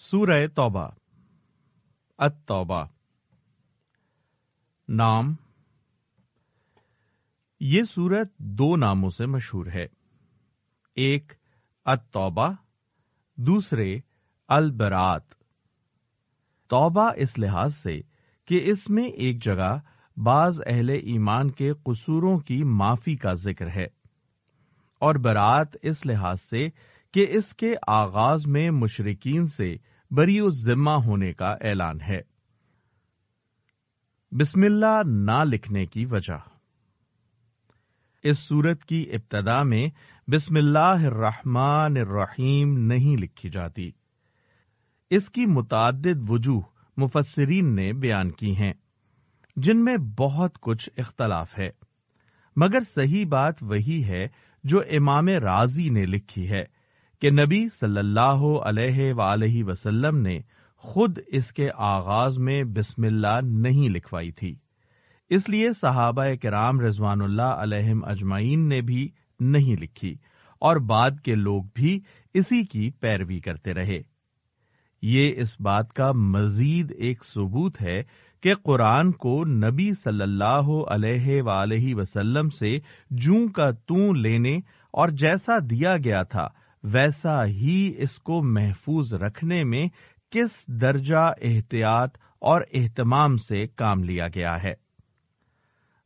سورہ توبہ۔ التوبہ۔ نام۔ یہ سورت دو ناموں سے مشہور ہے۔ ایک التوبہ، دوسرے البرات توبہ اس لحاظ سے کہ اس میں ایک جگہ بعض اہل ایمان کے قصوروں کی معافی کا ذکر ہے اور برات اس لحاظ سے کہ اس کے آغاز میں مشرقین سے بری و ذمہ ہونے کا اعلان ہے۔ بسم اللہ نہ لکھنے کی وجہ۔ اس سورت کی ابتدا میں بسم اللہ الرحمن الرحیم نہیں لکھی جاتی۔ اس کی متعدد وجوہ مفسرین نے بیان کی ہیں، جن میں بہت کچھ اختلاف ہے، مگر صحیح بات وہی ہے جو امام راضی نے لکھی ہے۔ کہ نبی صلی اللہ علیہ وآلہ وسلم نے خود اس کے آغاز میں بسم اللہ نہیں لکھوائی تھی۔ اس لیے صحابہ کرام رضوان اللہ علیہم اجمعین نے بھی نہیں لکھی اور بعد کے لوگ بھی اسی کی پیروی کرتے رہے۔ یہ اس بات کا مزید ایک ثبوت ہے کہ قرآن کو نبی صلی اللہ علیہ وآلہ وسلم سے جوں کا توں لینے اور جیسا دیا گیا تھا ویسا ہی اس کو محفوظ رکھنے میں کس درجہ احتیاط اور اہتمام سے کام لیا گیا ہے۔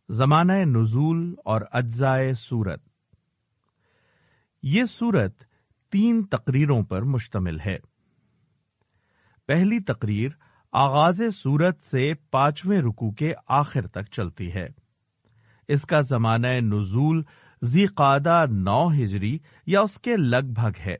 زمانہ نزول اور اجزائے سورت۔ یہ سورت تین تقریروں پر مشتمل ہے۔ پہلی تقریر آغاز سورت سے پانچویں رکو کے آخر تک چلتی ہے۔ اس کا زمانہ نزول قادہ نو ہجری یا اس کے لگ بھگ ہے۔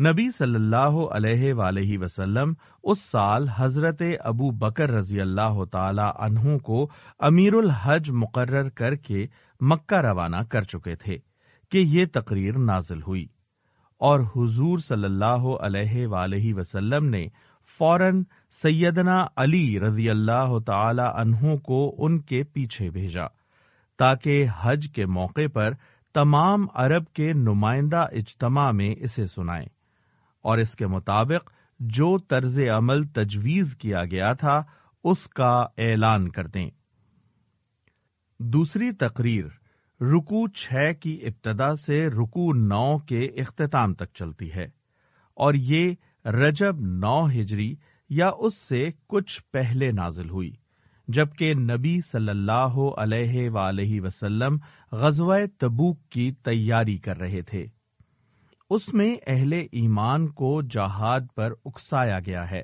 نبی صلی اللہ علیہ وآلہ وسلم اس سال حضرت ابو بکر رضی اللہ تعالی عنہ کو امیر الحج مقرر کر کے مکہ روانہ کر چکے تھے کہ یہ تقریر نازل ہوئی۔ اور حضور صلی اللہ علیہ وآلہ وسلم نے فوراً سیدنا علی رضی اللہ تعالی عنہ کو ان کے پیچھے بھیجا۔ تاکہ حج کے موقع پر تمام عرب کے نمائندہ اجتماع میں اسے سنائیں۔ اور اس کے مطابق جو طرز عمل تجویز کیا گیا تھا، اس کا اعلان کر دیں۔ دوسری تقریر رکو چھ کی ابتدا سے رکو نو کے اختتام تک چلتی ہے۔ اور یہ رجب نو ہجری یا اس سے کچھ پہلے نازل ہوئی۔ جبکہ نبی صلی اللہ علیہ وآلہ وسلم غزوہ تبوک کی تیاری کر رہے تھے۔ اس میں اہل ایمان کو جہاد پر اکسایا گیا ہے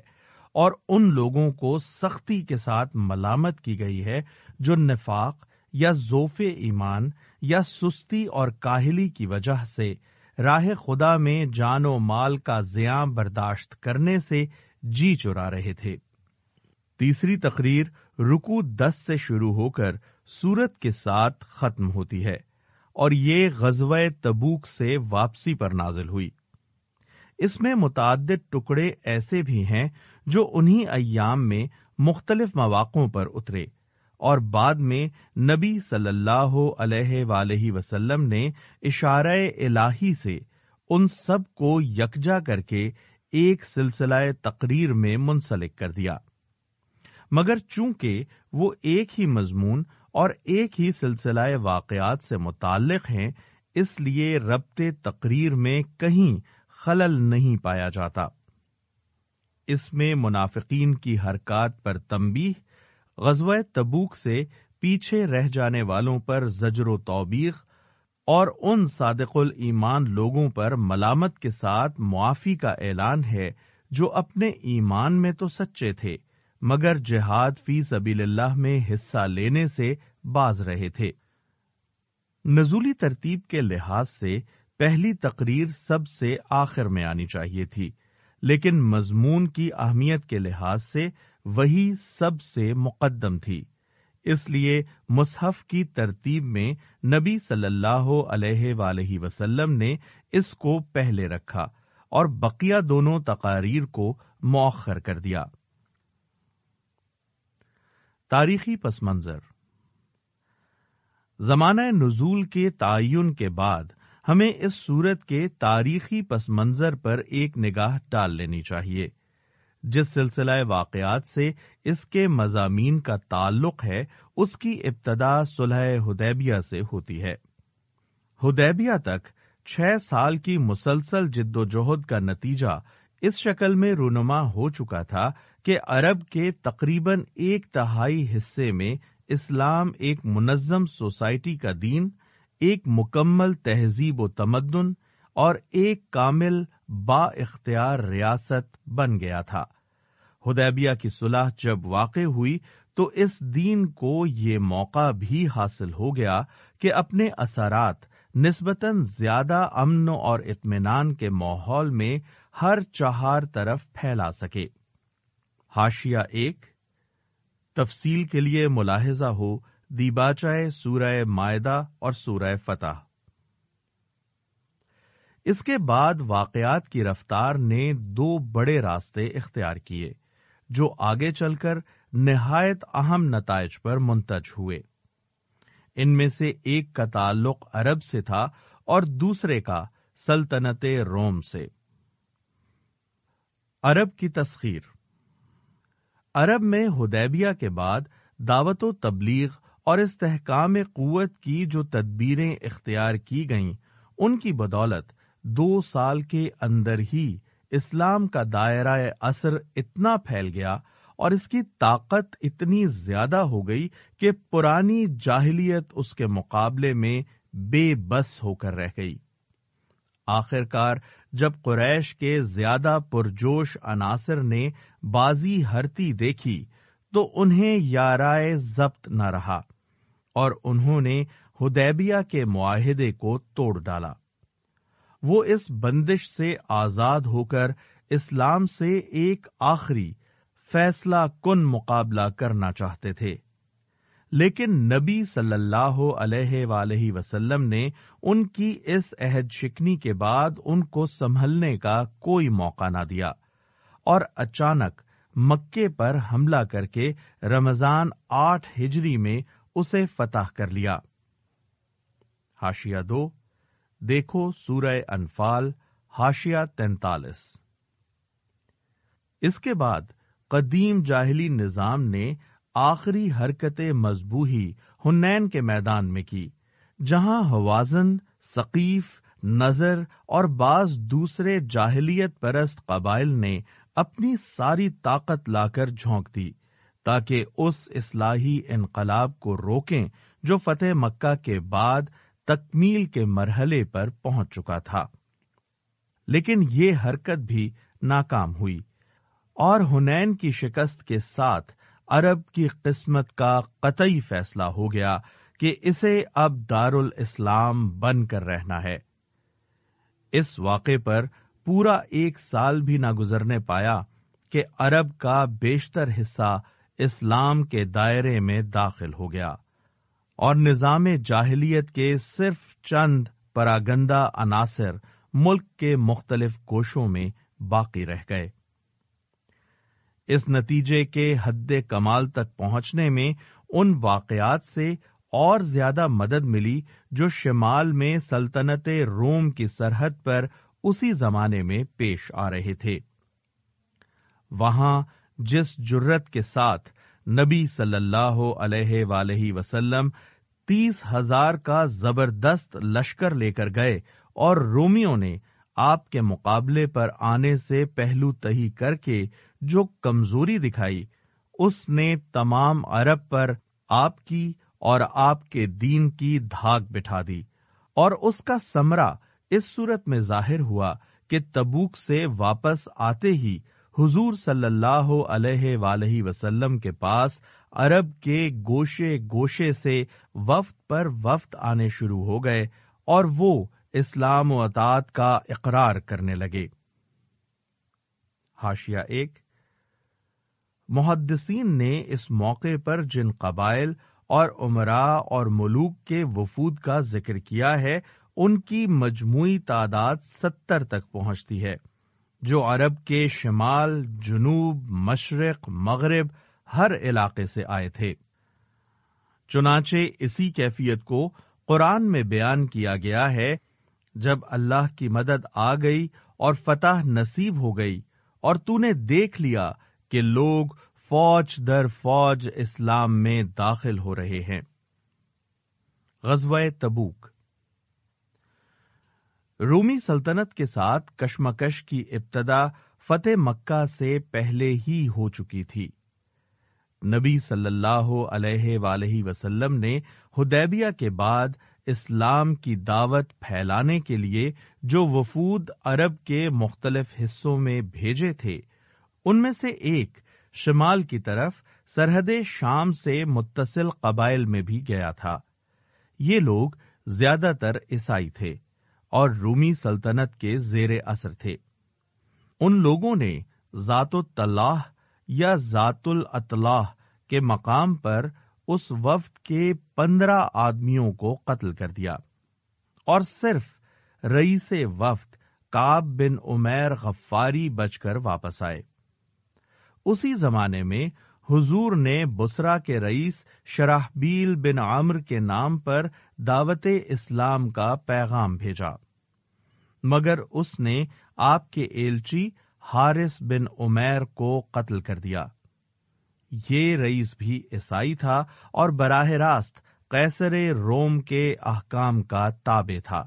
اور ان لوگوں کو سختی کے ساتھ ملامت کی گئی ہے جو نفاق یا زوف ایمان یا سستی اور کاہلی کی وجہ سے راہ خدا میں جان و مال کا زیاں برداشت کرنے سے جی چرا رہے تھے۔ تیسری تقریر رکو دس سے شروع ہو کر سورت کے ساتھ ختم ہوتی ہے اور یہ غزوہ تبوک سے واپسی پر نازل ہوئی۔ اس میں متعدد ٹکڑے ایسے بھی ہیں جو انہی ایام میں مختلف مواقعوں پر اترے اور بعد میں نبی صلی اللہ علیہ وآلہ وسلم نے اشارہ الہی سے ان سب کو یکجا کر کے ایک سلسلہ تقریر میں منسلک کر دیا۔ مگر چونکہ وہ ایک ہی مضمون اور ایک ہی سلسلہ واقعات سے متعلق ہیں، اس لیے ربط تقریر میں کہیں خلل نہیں پایا جاتا۔ اس میں منافقین کی حرکات پر تمبی غزوہ تبوک سے پیچھے رہ جانے والوں پر زجر و توبیخ اور ان صادق الایمان لوگوں پر ملامت کے ساتھ معافی کا اعلان ہے جو اپنے ایمان میں تو سچے تھے۔ مگر جہاد فی سبیل اللہ میں حصہ لینے سے باز رہے تھے۔ نزولی ترتیب کے لحاظ سے پہلی تقریر سب سے آخر میں آنی چاہیے تھی، لیکن مضمون کی اہمیت کے لحاظ سے وہی سب سے مقدم تھی۔ اس لیے مصحف کی ترتیب میں نبی صلی اللہ علیہ وآلہ وسلم نے اس کو پہلے رکھا اور بقیہ دونوں تقاریر کو مؤخر کر دیا۔ تاریخی پس منظر۔ زمانہ نزول کے تعین کے بعد ہمیں اس صورت کے تاریخی پس منظر پر ایک نگاہ ڈال لینی چاہیے، جس سلسلہ واقعات سے اس کے مضامین کا تعلق ہے، اس کی ابتدا صلح ہدیبیہ سے ہوتی ہے۔ ہدیبیہ تک چھ سال کی مسلسل جد و جہد کا نتیجہ اس شکل میں رونما ہو چکا تھا کہ عرب کے تقریباً ایک تہائی حصے میں اسلام ایک منظم سوسائٹی کا دین، ایک مکمل تہذیب و تمدن اور ایک کامل با اختیار ریاست بن گیا تھا۔ ہدیبیہ کی صلح جب واقع ہوئی تو اس دین کو یہ موقع بھی حاصل ہو گیا کہ اپنے اثرات، نسبتاً زیادہ امن اور اطمینان کے ماحول میں ہر چہار طرف پھیلا سکے۔ ہاشیا ایک، تفصیل کے لیے ملاحظہ ہو دیباچائے سورہ معدہ اور سورہ فتح۔ اس کے بعد واقعات کی رفتار نے دو بڑے راستے اختیار کیے، جو آگے چل کر نہایت اہم نتائج پر منتج ہوئے۔ ان میں سے ایک کا تعلق عرب سے تھا اور دوسرے کا سلطنت روم سے۔ عرب کی تسخیر۔ عرب میں ہدیبیہ کے بعد دعوت و تبلیغ اور استحکام قوت کی جو تدبیریں اختیار کی گئیں، ان کی بدولت دو سال کے اندر ہی اسلام کا دائرہ اثر اتنا پھیل گیا اور اس کی طاقت اتنی زیادہ ہو گئی کہ پرانی جاہلیت اس کے مقابلے میں بے بس ہو کر رہ گئی۔ آخر کار جب قریش کے زیادہ پرجوش عناصر نے بازی ہرتی دیکھی تو انہیں یارائے ضبط نہ رہا اور انہوں نے ہدیبیہ کے معاہدے کو توڑ ڈالا۔ وہ اس بندش سے آزاد ہو کر اسلام سے ایک آخری فیصلہ کن مقابلہ کرنا چاہتے تھے۔ لیکن نبی صلی اللہ علیہ ولیہ وسلم نے ان کی اس عہد شکنی کے بعد ان کو سنبھلنے کا کوئی موقع نہ دیا۔ اور اچانک مکے پر حملہ کر کے رمضان آٹھ ہجری میں اسے فتح کر لیا۔ ہاشیا دو، دیکھو سورہ انفال ہاشیا تینتالیس۔ اس کے بعد قدیم جاہلی نظام نے آخری حرکت مضبوحی ہنین کے میدان میں کی، جہاں ہوازن ثقیف نظر اور بعض دوسرے جاہلیت پرست قبائل نے اپنی ساری طاقت لا کر جھونک دی تاکہ اس اصلاحی انقلاب کو روکیں جو فتح مکہ کے بعد تکمیل کے مرحلے پر پہنچ چکا تھا۔ لیکن یہ حرکت بھی ناکام ہوئی اور ہنین کی شکست کے ساتھ عرب کی قسمت کا قطعی فیصلہ ہو گیا کہ اسے اب دار الاسلام بن کر رہنا ہے۔ اس واقعے پر پورا ایک سال بھی نہ گزرنے پایا کہ عرب کا بیشتر حصہ اسلام کے دائرے میں داخل ہو گیا اور نظام جاہلیت کے صرف چند پراگندہ عناصر ملک کے مختلف کوشوں میں باقی رہ گئے۔ اس نتیجے کے حد کمال تک پہنچنے میں ان واقعات سے اور زیادہ مدد ملی جو شمال میں سلطنت روم کی سرحد پر اسی زمانے میں پیش آ رہے تھے۔ وہاں جس جرت کے ساتھ نبی صلی اللہ علیہ ولیہ وسلم تیس ہزار کا زبردست لشکر لے کر گئے اور رومیوں نے آپ کے مقابلے پر آنے سے پہلو تہی کر کے جو کمزوری دکھائی، اس نے تمام عرب پر آپ کی اور آپ کے دین کی دھاگ بٹھا دی اور اس کا سمرا اس صورت میں ظاہر ہوا کہ تبوک سے واپس آتے ہی حضور صلی اللہ علیہ ولیہ وسلم کے پاس عرب کے گوشے گوشے سے وفد پر وفد آنے شروع ہو گئے اور وہ اسلام و اطاعت کا اقرار کرنے لگے۔ ہاشیا ایک۔ محدثین نے اس موقع پر جن قبائل اور عمرا اور ملوک کے وفود کا ذکر کیا ہے ان کی مجموعی تعداد ستر تک پہنچتی ہے، جو عرب کے شمال، جنوب، مشرق، مغرب، ہر علاقے سے آئے تھے۔ چنانچہ اسی کیفیت کو قرآن میں بیان کیا گیا ہے، جب اللہ کی مدد آ گئی اور فتح نصیب ہو گئی اور تو نے دیکھ لیا کہ لوگ فوج در فوج اسلام میں داخل ہو رہے ہیں۔ غزوہ تبوک رومی سلطنت کے ساتھ کشمکش کی ابتدا فتح مکہ سے پہلے ہی ہو چکی تھی۔ نبی صلی اللہ علیہ وآلہ وسلم نے ہدیبیہ کے بعد اسلام کی دعوت پھیلانے کے لیے جو وفود عرب کے مختلف حصوں میں بھیجے تھے، ان میں سے ایک شمال کی طرف سرحد شام سے متصل قبائل میں بھی گیا تھا۔ یہ لوگ زیادہ تر عیسائی تھے۔ اور رومی سلطنت کے زیر اثر تھے۔ ان لوگوں نے ذات الطلاح یا ذات الاطلاح کے مقام پر اس وفد کے پندرہ آدمیوں کو قتل کر دیا۔ اور صرف رئیس وفد کاب بن عمیر غفاری بچ کر واپس آئے۔ اسی زمانے میں حضور نے بسرا کے رئیس شراہبیل بن عامر کے نام پر دعوت اسلام کا پیغام بھیجا۔ مگر اس نے آپ کے ایلچی حارث بن عمیر کو قتل کر دیا۔ یہ رئیس بھی عیسائی تھا اور براہ راست قیصر روم کے احکام کا تابع تھا۔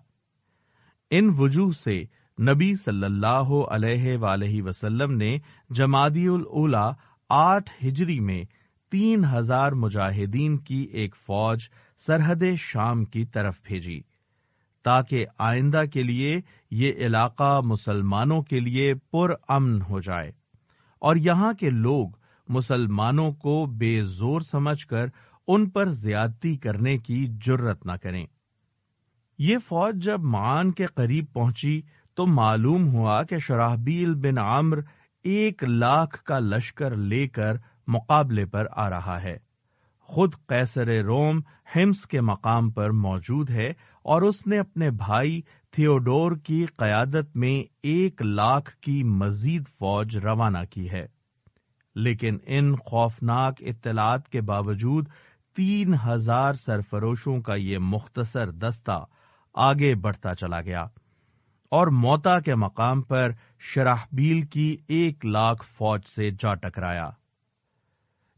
ان وجوہ سے نبی صلی اللہ علیہ وآلہ وسلم نے جمادی الاولا آٹھ ہجری میں تین ہزار مجاہدین کی ایک فوج سرحد شام کی طرف بھیجی۔ تاکہ آئندہ کے لیے یہ علاقہ مسلمانوں کے لیے پر امن ہو جائے۔ اور یہاں کے لوگ مسلمانوں کو بے زور سمجھ کر ان پر زیادتی کرنے کی جرت نہ کریں۔ یہ فوج جب مان کے قریب پہنچی تو معلوم ہوا کہ شراہبیل بن عامر ایک لاکھ کا لشکر لے کر مقابلے پر آ رہا ہے۔ خود قیصر روم ہمس کے مقام پر موجود ہے اور اس نے اپنے بھائی تھیوڈور کی قیادت میں ایک لاکھ کی مزید فوج روانہ کی ہے۔ لیکن ان خوفناک اطلاعات کے باوجود تین ہزار سرفروشوں کا یہ مختصر دستہ آگے بڑھتا چلا گیا اور موتا کے مقام پر شراہبیل کی ایک لاکھ فوج سے جا ٹکرایا۔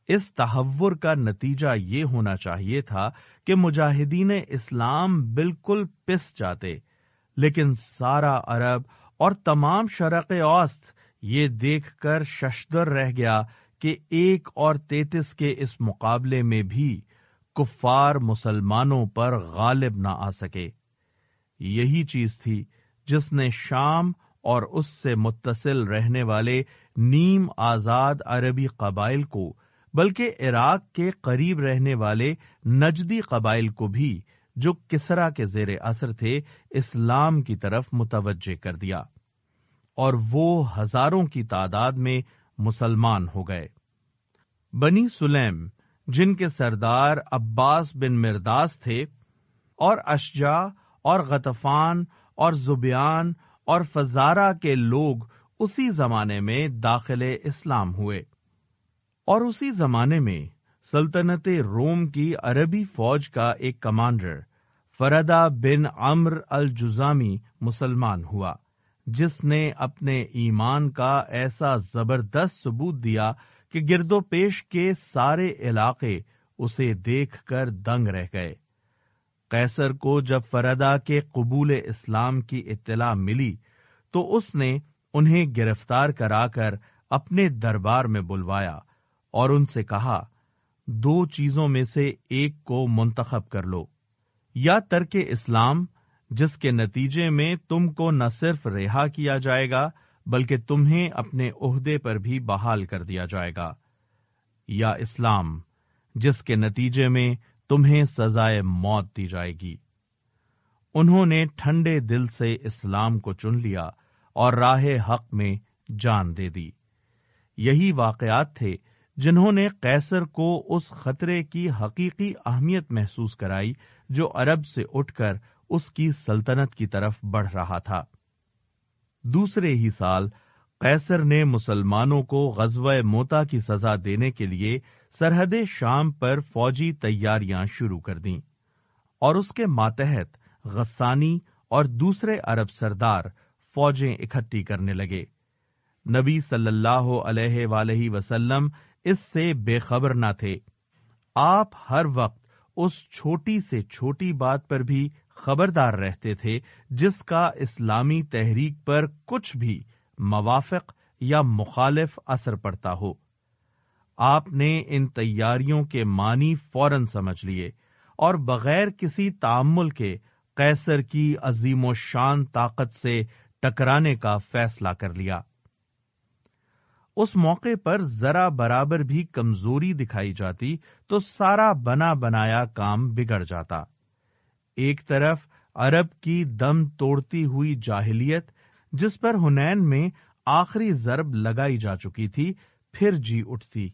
اس تحور کا نتیجہ یہ ہونا چاہیے تھا کہ مجاہدین اسلام بالکل پس جاتے، لیکن سارا عرب اور تمام شرق اوسط یہ دیکھ کر ششدر رہ گیا کہ ایک اور تینتیس کے اس مقابلے میں بھی کفار مسلمانوں پر غالب نہ آ سکے۔ یہی چیز تھی جس نے شام اور اس سے متصل رہنے والے نیم آزاد عربی قبائل کو بلکہ عراق کے قریب رہنے والے نجدی قبائل کو بھی جو کسرا کے زیر اثر تھے، اسلام کی طرف متوجہ کر دیا اور وہ ہزاروں کی تعداد میں مسلمان ہو گئے۔ بنی سلیم، جن کے سردار عباس بن مرداس تھے اور اشجا اور غطفان اور زبیان اور فزارہ کے لوگ اسی زمانے میں داخل اسلام ہوئے۔ اور اسی زمانے میں سلطنت روم کی عربی فوج کا ایک کمانڈر فردا بن امر الجزامی مسلمان ہوا، جس نے اپنے ایمان کا ایسا زبردست ثبوت دیا کہ گرد و پیش کے سارے علاقے اسے دیکھ کر دنگ رہ گئے۔ قیصر کو جب فردا کے قبول اسلام کی اطلاع ملی تو اس نے انہیں گرفتار کرا کر اپنے دربار میں بلوایا۔ اور ان سے کہا، دو چیزوں میں سے ایک کو منتخب کر لو، یا ترک اسلام، جس کے نتیجے میں تم کو نہ صرف رہا کیا جائے گا، بلکہ تمہیں اپنے عہدے پر بھی بحال کر دیا جائے گا، یا اسلام، جس کے نتیجے میں تمہیں سزائے موت دی جائے گی۔ انہوں نے ٹھنڈے دل سے اسلام کو چن لیا اور راہ حق میں جان دے دی۔ یہی واقعات تھے جنہوں نے قیصر کو اس خطرے کی حقیقی اہمیت محسوس کرائی جو عرب سے اٹھ کر اس کی سلطنت کی طرف بڑھ رہا تھا۔ دوسرے ہی سال قیصر نے مسلمانوں کو غزوہ موتا کی سزا دینے کے لیے سرحد شام پر فوجی تیاریاں شروع کر دیں اور اس کے ماتحت غسانی اور دوسرے عرب سردار فوجیں اکٹھی کرنے لگے۔ نبی صلی اللہ علیہ ولیہ وسلم اس سے بے خبر نہ تھے۔ آپ ہر وقت اس چھوٹی سے چھوٹی بات پر بھی خبردار رہتے تھے، جس کا اسلامی تحریک پر کچھ بھی موافق یا مخالف اثر پڑتا ہو۔ آپ نے ان تیاریوں کے معنی فوراً سمجھ لیے، اور بغیر کسی تعمل کے قیصر کی عظیم و شان طاقت سے ٹکرانے کا فیصلہ کر لیا۔ اس موقع پر ذرا برابر بھی کمزوری دکھائی جاتی تو سارا بنا بنایا کام بگڑ جاتا۔ ایک طرف عرب کی دم توڑتی ہوئی جاہلیت، جس پر ہنین میں آخری ضرب لگائی جا چکی تھی، پھر جی اٹھتی۔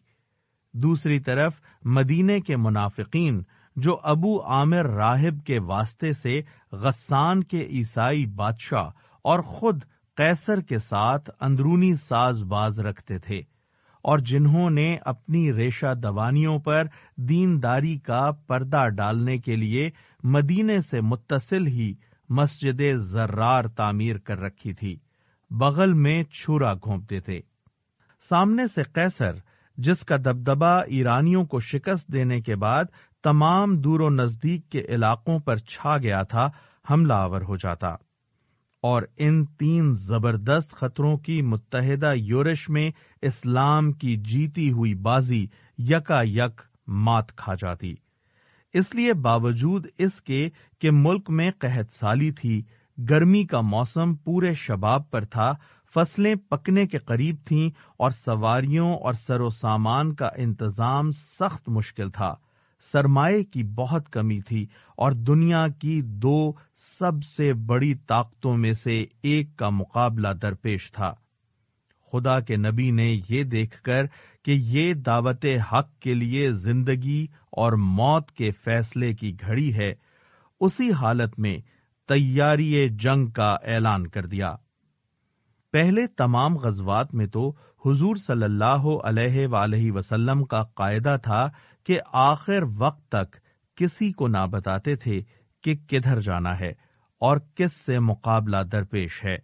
دوسری طرف مدینے کے منافقین، جو ابو عامر راہب کے واسطے سے غسان کے عیسائی بادشاہ اور خود قیصر کے ساتھ اندرونی ساز باز رکھتے تھے اور جنہوں نے اپنی ریشہ دوانیوں پر دینداری کا پردہ ڈالنے کے لیے مدینے سے متصل ہی مسجد زرار تعمیر کر رکھی تھی، بغل میں چھرا گھونپتے تھے۔ سامنے سے قیصر، جس کا دبدبا ایرانیوں کو شکست دینے کے بعد تمام دور و نزدیک کے علاقوں پر چھا گیا تھا، حملہ آور ہو جاتا۔ اور ان تین زبردست خطروں کی متحدہ یورش میں اسلام کی جیتی ہوئی بازی یکا یک مات کھا جاتی۔ اس لیے باوجود اس کے کہ ملک میں قحط سالی تھی، گرمی کا موسم پورے شباب پر تھا، فصلیں پکنے کے قریب تھیں اور سواریوں اور سر و سامان کا انتظام سخت مشکل تھا۔ سرمایہ کی بہت کمی تھی اور دنیا کی دو سب سے بڑی طاقتوں میں سے ایک کا مقابلہ درپیش تھا۔ خدا کے نبی نے یہ دیکھ کر کہ یہ دعوت حق کے لیے زندگی اور موت کے فیصلے کی گھڑی ہے، اسی حالت میں تیاری جنگ کا اعلان کر دیا۔ پہلے تمام غزوات میں تو حضور صلی اللہ علیہ وآلہ وسلم کا قاعدہ تھا کہ آخر وقت تک کسی کو نہ بتاتے تھے کہ کدھر جانا ہے اور کس سے مقابلہ درپیش ہے،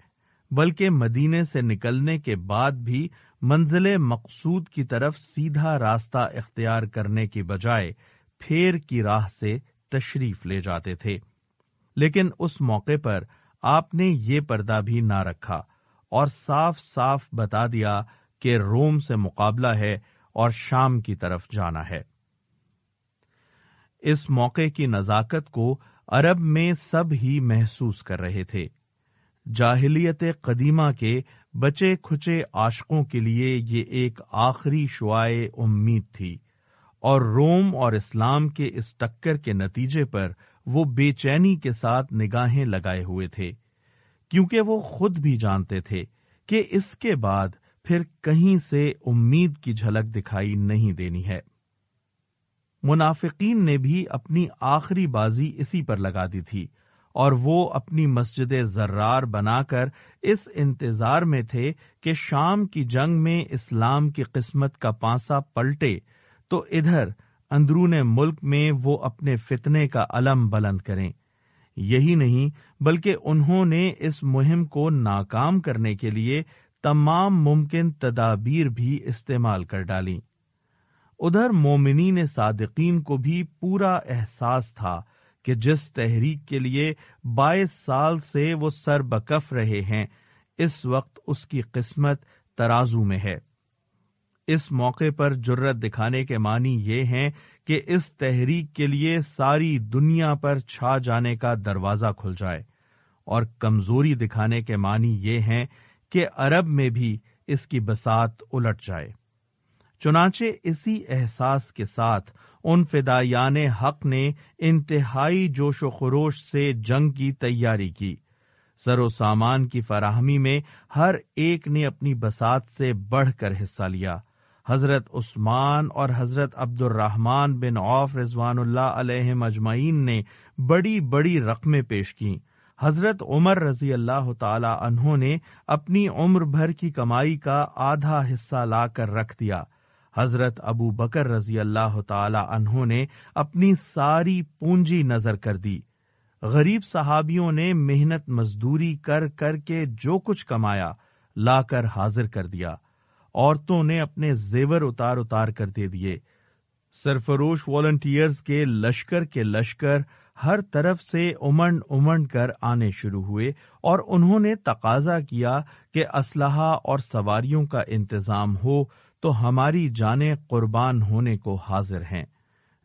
بلکہ مدینے سے نکلنے کے بعد بھی منزل مقصود کی طرف سیدھا راستہ اختیار کرنے کی بجائے پھیر کی راہ سے تشریف لے جاتے تھے۔ لیکن اس موقع پر آپ نے یہ پردہ بھی نہ رکھا اور صاف صاف بتا دیا کہ روم سے مقابلہ ہے اور شام کی طرف جانا ہے۔ اس موقع کی نزاکت کو عرب میں سب ہی محسوس کر رہے تھے۔ جاہلیت قدیمہ کے بچے کھچے عاشقوں کے لیے یہ ایک آخری شعائے امید تھی اور روم اور اسلام کے اس ٹکر کے نتیجے پر وہ بے چینی کے ساتھ نگاہیں لگائے ہوئے تھے۔ کیونکہ وہ خود بھی جانتے تھے کہ اس کے بعد پھر کہیں سے امید کی جھلک دکھائی نہیں دینی ہے۔ منافقین نے بھی اپنی آخری بازی اسی پر لگا دی تھی اور وہ اپنی مسجد ذرار بنا کر اس انتظار میں تھے کہ شام کی جنگ میں اسلام کی قسمت کا پانسا پلٹے تو ادھر اندرون ملک میں وہ اپنے فتنے کا علم بلند کریں۔ یہی نہیں، بلکہ انہوں نے اس مہم کو ناکام کرنے کے لیے تمام ممکن تدابیر بھی استعمال کر ڈالی۔ ادھر مومنین صادقین کو بھی پورا احساس تھا کہ جس تحریک کے لیے بائیس سال سے وہ سر بکف رہے ہیں، اس وقت اس کی قسمت ترازو میں ہے۔ اس موقع پر جرت دکھانے کے معنی یہ ہیں کہ اس تحریک کے لیے ساری دنیا پر چھا جانے کا دروازہ کھل جائے۔ اور کمزوری دکھانے کے معنی یہ ہیں کہ عرب میں بھی اس کی بسات الٹ جائے۔ چنانچہ اسی احساس کے ساتھ ان فدایان حق نے انتہائی جوش و خروش سے جنگ کی تیاری کی۔ سر و سامان کی فراہمی میں ہر ایک نے اپنی بسات سے بڑھ کر حصہ لیا۔ حضرت عثمان اور حضرت عبد الرحمان بن عوف رضوان اللہ علیہ مجمعین نے بڑی بڑی رقمیں پیش کی حضرت عمر رضی اللہ تعالی انہوں نے اپنی عمر بھر کی کمائی کا آدھا حصہ لا کر رکھ دیا۔ حضرت ابو بکر رضی اللہ تعالی انہوں نے اپنی ساری پونجی نظر کر دی۔ غریب صحابیوں نے محنت مزدوری کر کر کے جو کچھ کمایا، لا کر حاضر کر دیا۔ عورتوں نے اپنے زیور اتار اتار کر دے دیے۔ سرفروش والنٹیئرز کے لشکر کے لشکر ہر طرف سے امنڈ امنڈ کر آنے شروع ہوئے اور انہوں نے تقاضا کیا کہ اسلحہ اور سواریوں کا انتظام ہو۔ تو ہماری جانیں قربان ہونے کو حاضر ہیں۔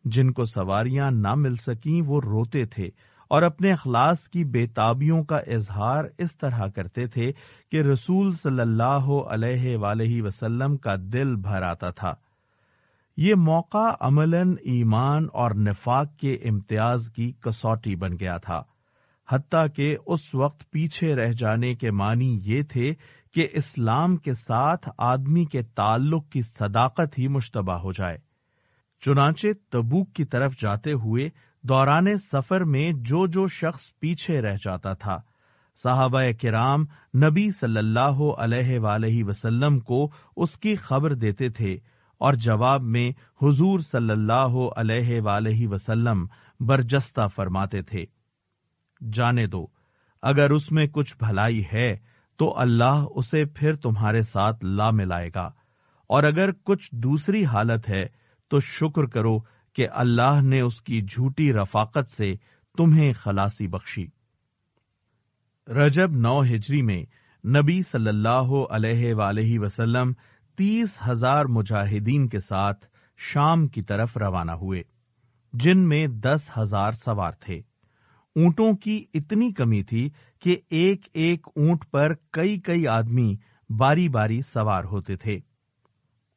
جن کو سواریاں نہ مل سکیں وہ روتے تھے اور اپنے اخلاص کی بے تابیوں کا اظہار اس طرح کرتے تھے کہ رسول صلی اللہ علیہ ولیہ وسلم کا دل بھر آتا تھا۔ یہ موقع عملاً ایمان اور نفاق کے امتیاز کی کسوٹی بن گیا تھا۔ حتیٰ کہ اس وقت پیچھے رہ جانے کے معنی یہ تھے کہ اسلام کے ساتھ آدمی کے تعلق کی صداقت ہی مشتبہ ہو جائے۔ چنانچہ تبوک کی طرف جاتے ہوئے دوران سفر میں جو جو شخص پیچھے رہ جاتا تھا، صحابہ کرام نبی صلی اللہ علیہ ولیہ وسلم کو اس کی خبر دیتے تھے اور جواب میں حضور صلی اللہ علیہ ولیہ وسلم برجستہ فرماتے تھے۔ جانے دو، اگر اس میں کچھ بھلائی ہے تو اللہ اسے پھر تمہارے ساتھ لا ملائے گا۔ اور اگر کچھ دوسری حالت ہے، تو شکر کرو کہ اللہ نے اس کی جھوٹی رفاقت سے تمہیں خلاصی بخشی۔ رجب نو ہجری میں نبی صلی اللہ علیہ ولیہ وسلم تیس ہزار مجاہدین کے ساتھ شام کی طرف روانہ ہوئے، جن میں دس ہزار سوار تھے۔ اونٹوں کی اتنی کمی تھی کہ ایک ایک اونٹ پر کئی کئی آدمی باری باری سوار ہوتے تھے۔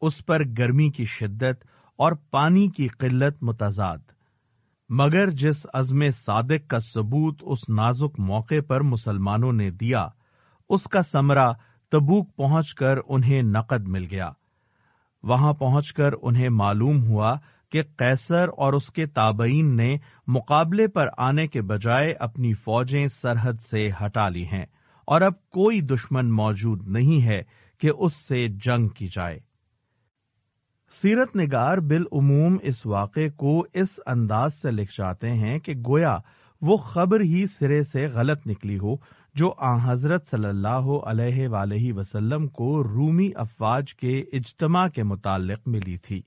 اس پر گرمی کی شدت اور پانی کی قلت متضاد۔ مگر جس عزم صادق کا ثبوت اس نازک موقع پر مسلمانوں نے دیا، اس کا سمرا تبوک پہنچ کر انہیں نقد مل گیا۔ وہاں پہنچ کر انہیں معلوم ہوا کہ قیصر اور اس کے تابعین نے مقابلے پر آنے کے بجائے اپنی فوجیں سرحد سے ہٹا لی ہیں اور اب کوئی دشمن موجود نہیں ہے کہ اس سے جنگ کی جائے۔ سیرت نگار بالعموم اس واقعے کو اس انداز سے لکھ جاتے ہیں کہ گویا وہ خبر ہی سرے سے غلط نکلی ہو جو آ حضرت صلی اللہ علیہ ولیہ وسلم کو رومی افواج کے اجتماع کے متعلق ملی تھی۔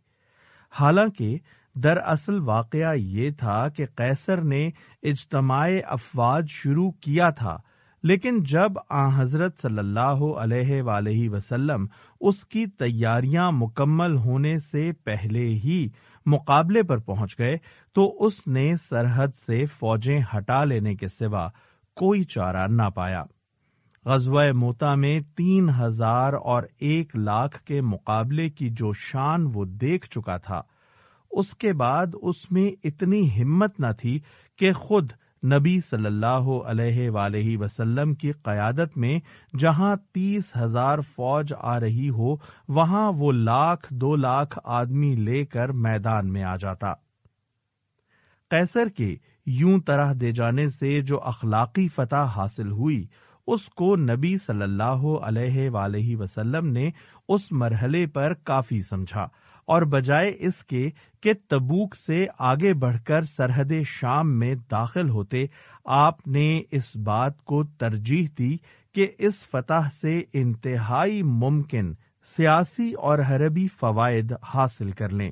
حالانکہ دراصل واقعہ یہ تھا کہ قیصر نے اجتماع افواج شروع کیا تھا، لیکن جب آ حضرت صلی اللہ علیہ ولیہ وسلم اس کی تیاریاں مکمل ہونے سے پہلے ہی مقابلے پر پہنچ گئے، تو اس نے سرحد سے فوجیں ہٹا لینے کے سوا کوئی چارہ نہ پایا۔ غزوہ موتا میں تین ہزار اور ایک لاکھ کے مقابلے کی جو شان وہ دیکھ چکا تھا، اس کے بعد اس میں اتنی ہمت نہ تھی کہ خود نبی صلی اللہ علیہ ولیہ وسلم کی قیادت میں جہاں تیس ہزار فوج آ رہی ہو، وہاں وہ لاکھ دو لاکھ آدمی لے کر میدان میں آ جاتا۔ قیصر کے یوں طرح دے جانے سے جو اخلاقی فتح حاصل ہوئی اس کو نبی صلی اللہ علیہ ولیہ وسلم نے اس مرحلے پر کافی سمجھا اور بجائے اس کے کہ تبوک سے آگے بڑھ کر سرحد شام میں داخل ہوتے، آپ نے اس بات کو ترجیح دی کہ اس فتح سے انتہائی ممکن سیاسی اور حربی فوائد حاصل کر لیں۔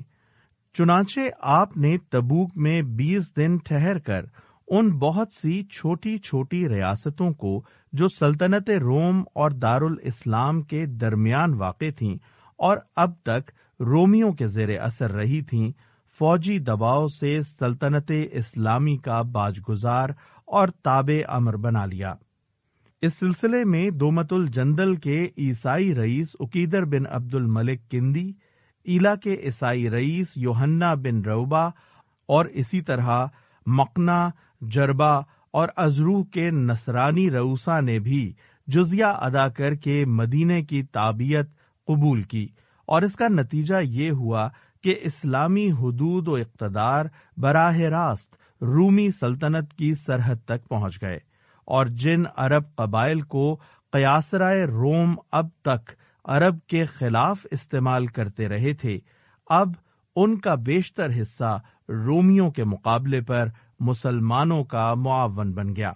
چنانچہ آپ نے تبوک میں بیس دن ٹھہر کر ان بہت سی چھوٹی چھوٹی ریاستوں کو جو سلطنت روم اور دارالاسلام کے درمیان واقع تھیں اور اب تک رومیوں کے زیر اثر رہی تھیں، فوجی دباؤ سے سلطنت اسلامی کا باج گزار اور تاب امر بنا لیا۔ اس سلسلے میں دومت الجندل کے عیسائی رئیس عقیدر بن عبد الملک کندی، ایلا کے عیسائی رئیس یوہنا بن روبا اور اسی طرح مکنا جربا اور ازروح کے نصرانی روسا نے بھی جزیہ ادا کر کے مدینے کی تابیت قبول کی اور اس کا نتیجہ یہ ہوا کہ اسلامی حدود و اقتدار براہ راست رومی سلطنت کی سرحد تک پہنچ گئے اور جن عرب قبائل کو قیاسرائے روم اب تک عرب کے خلاف استعمال کرتے رہے تھے، اب ان کا بیشتر حصہ رومیوں کے مقابلے پر مسلمانوں کا معاون بن گیا۔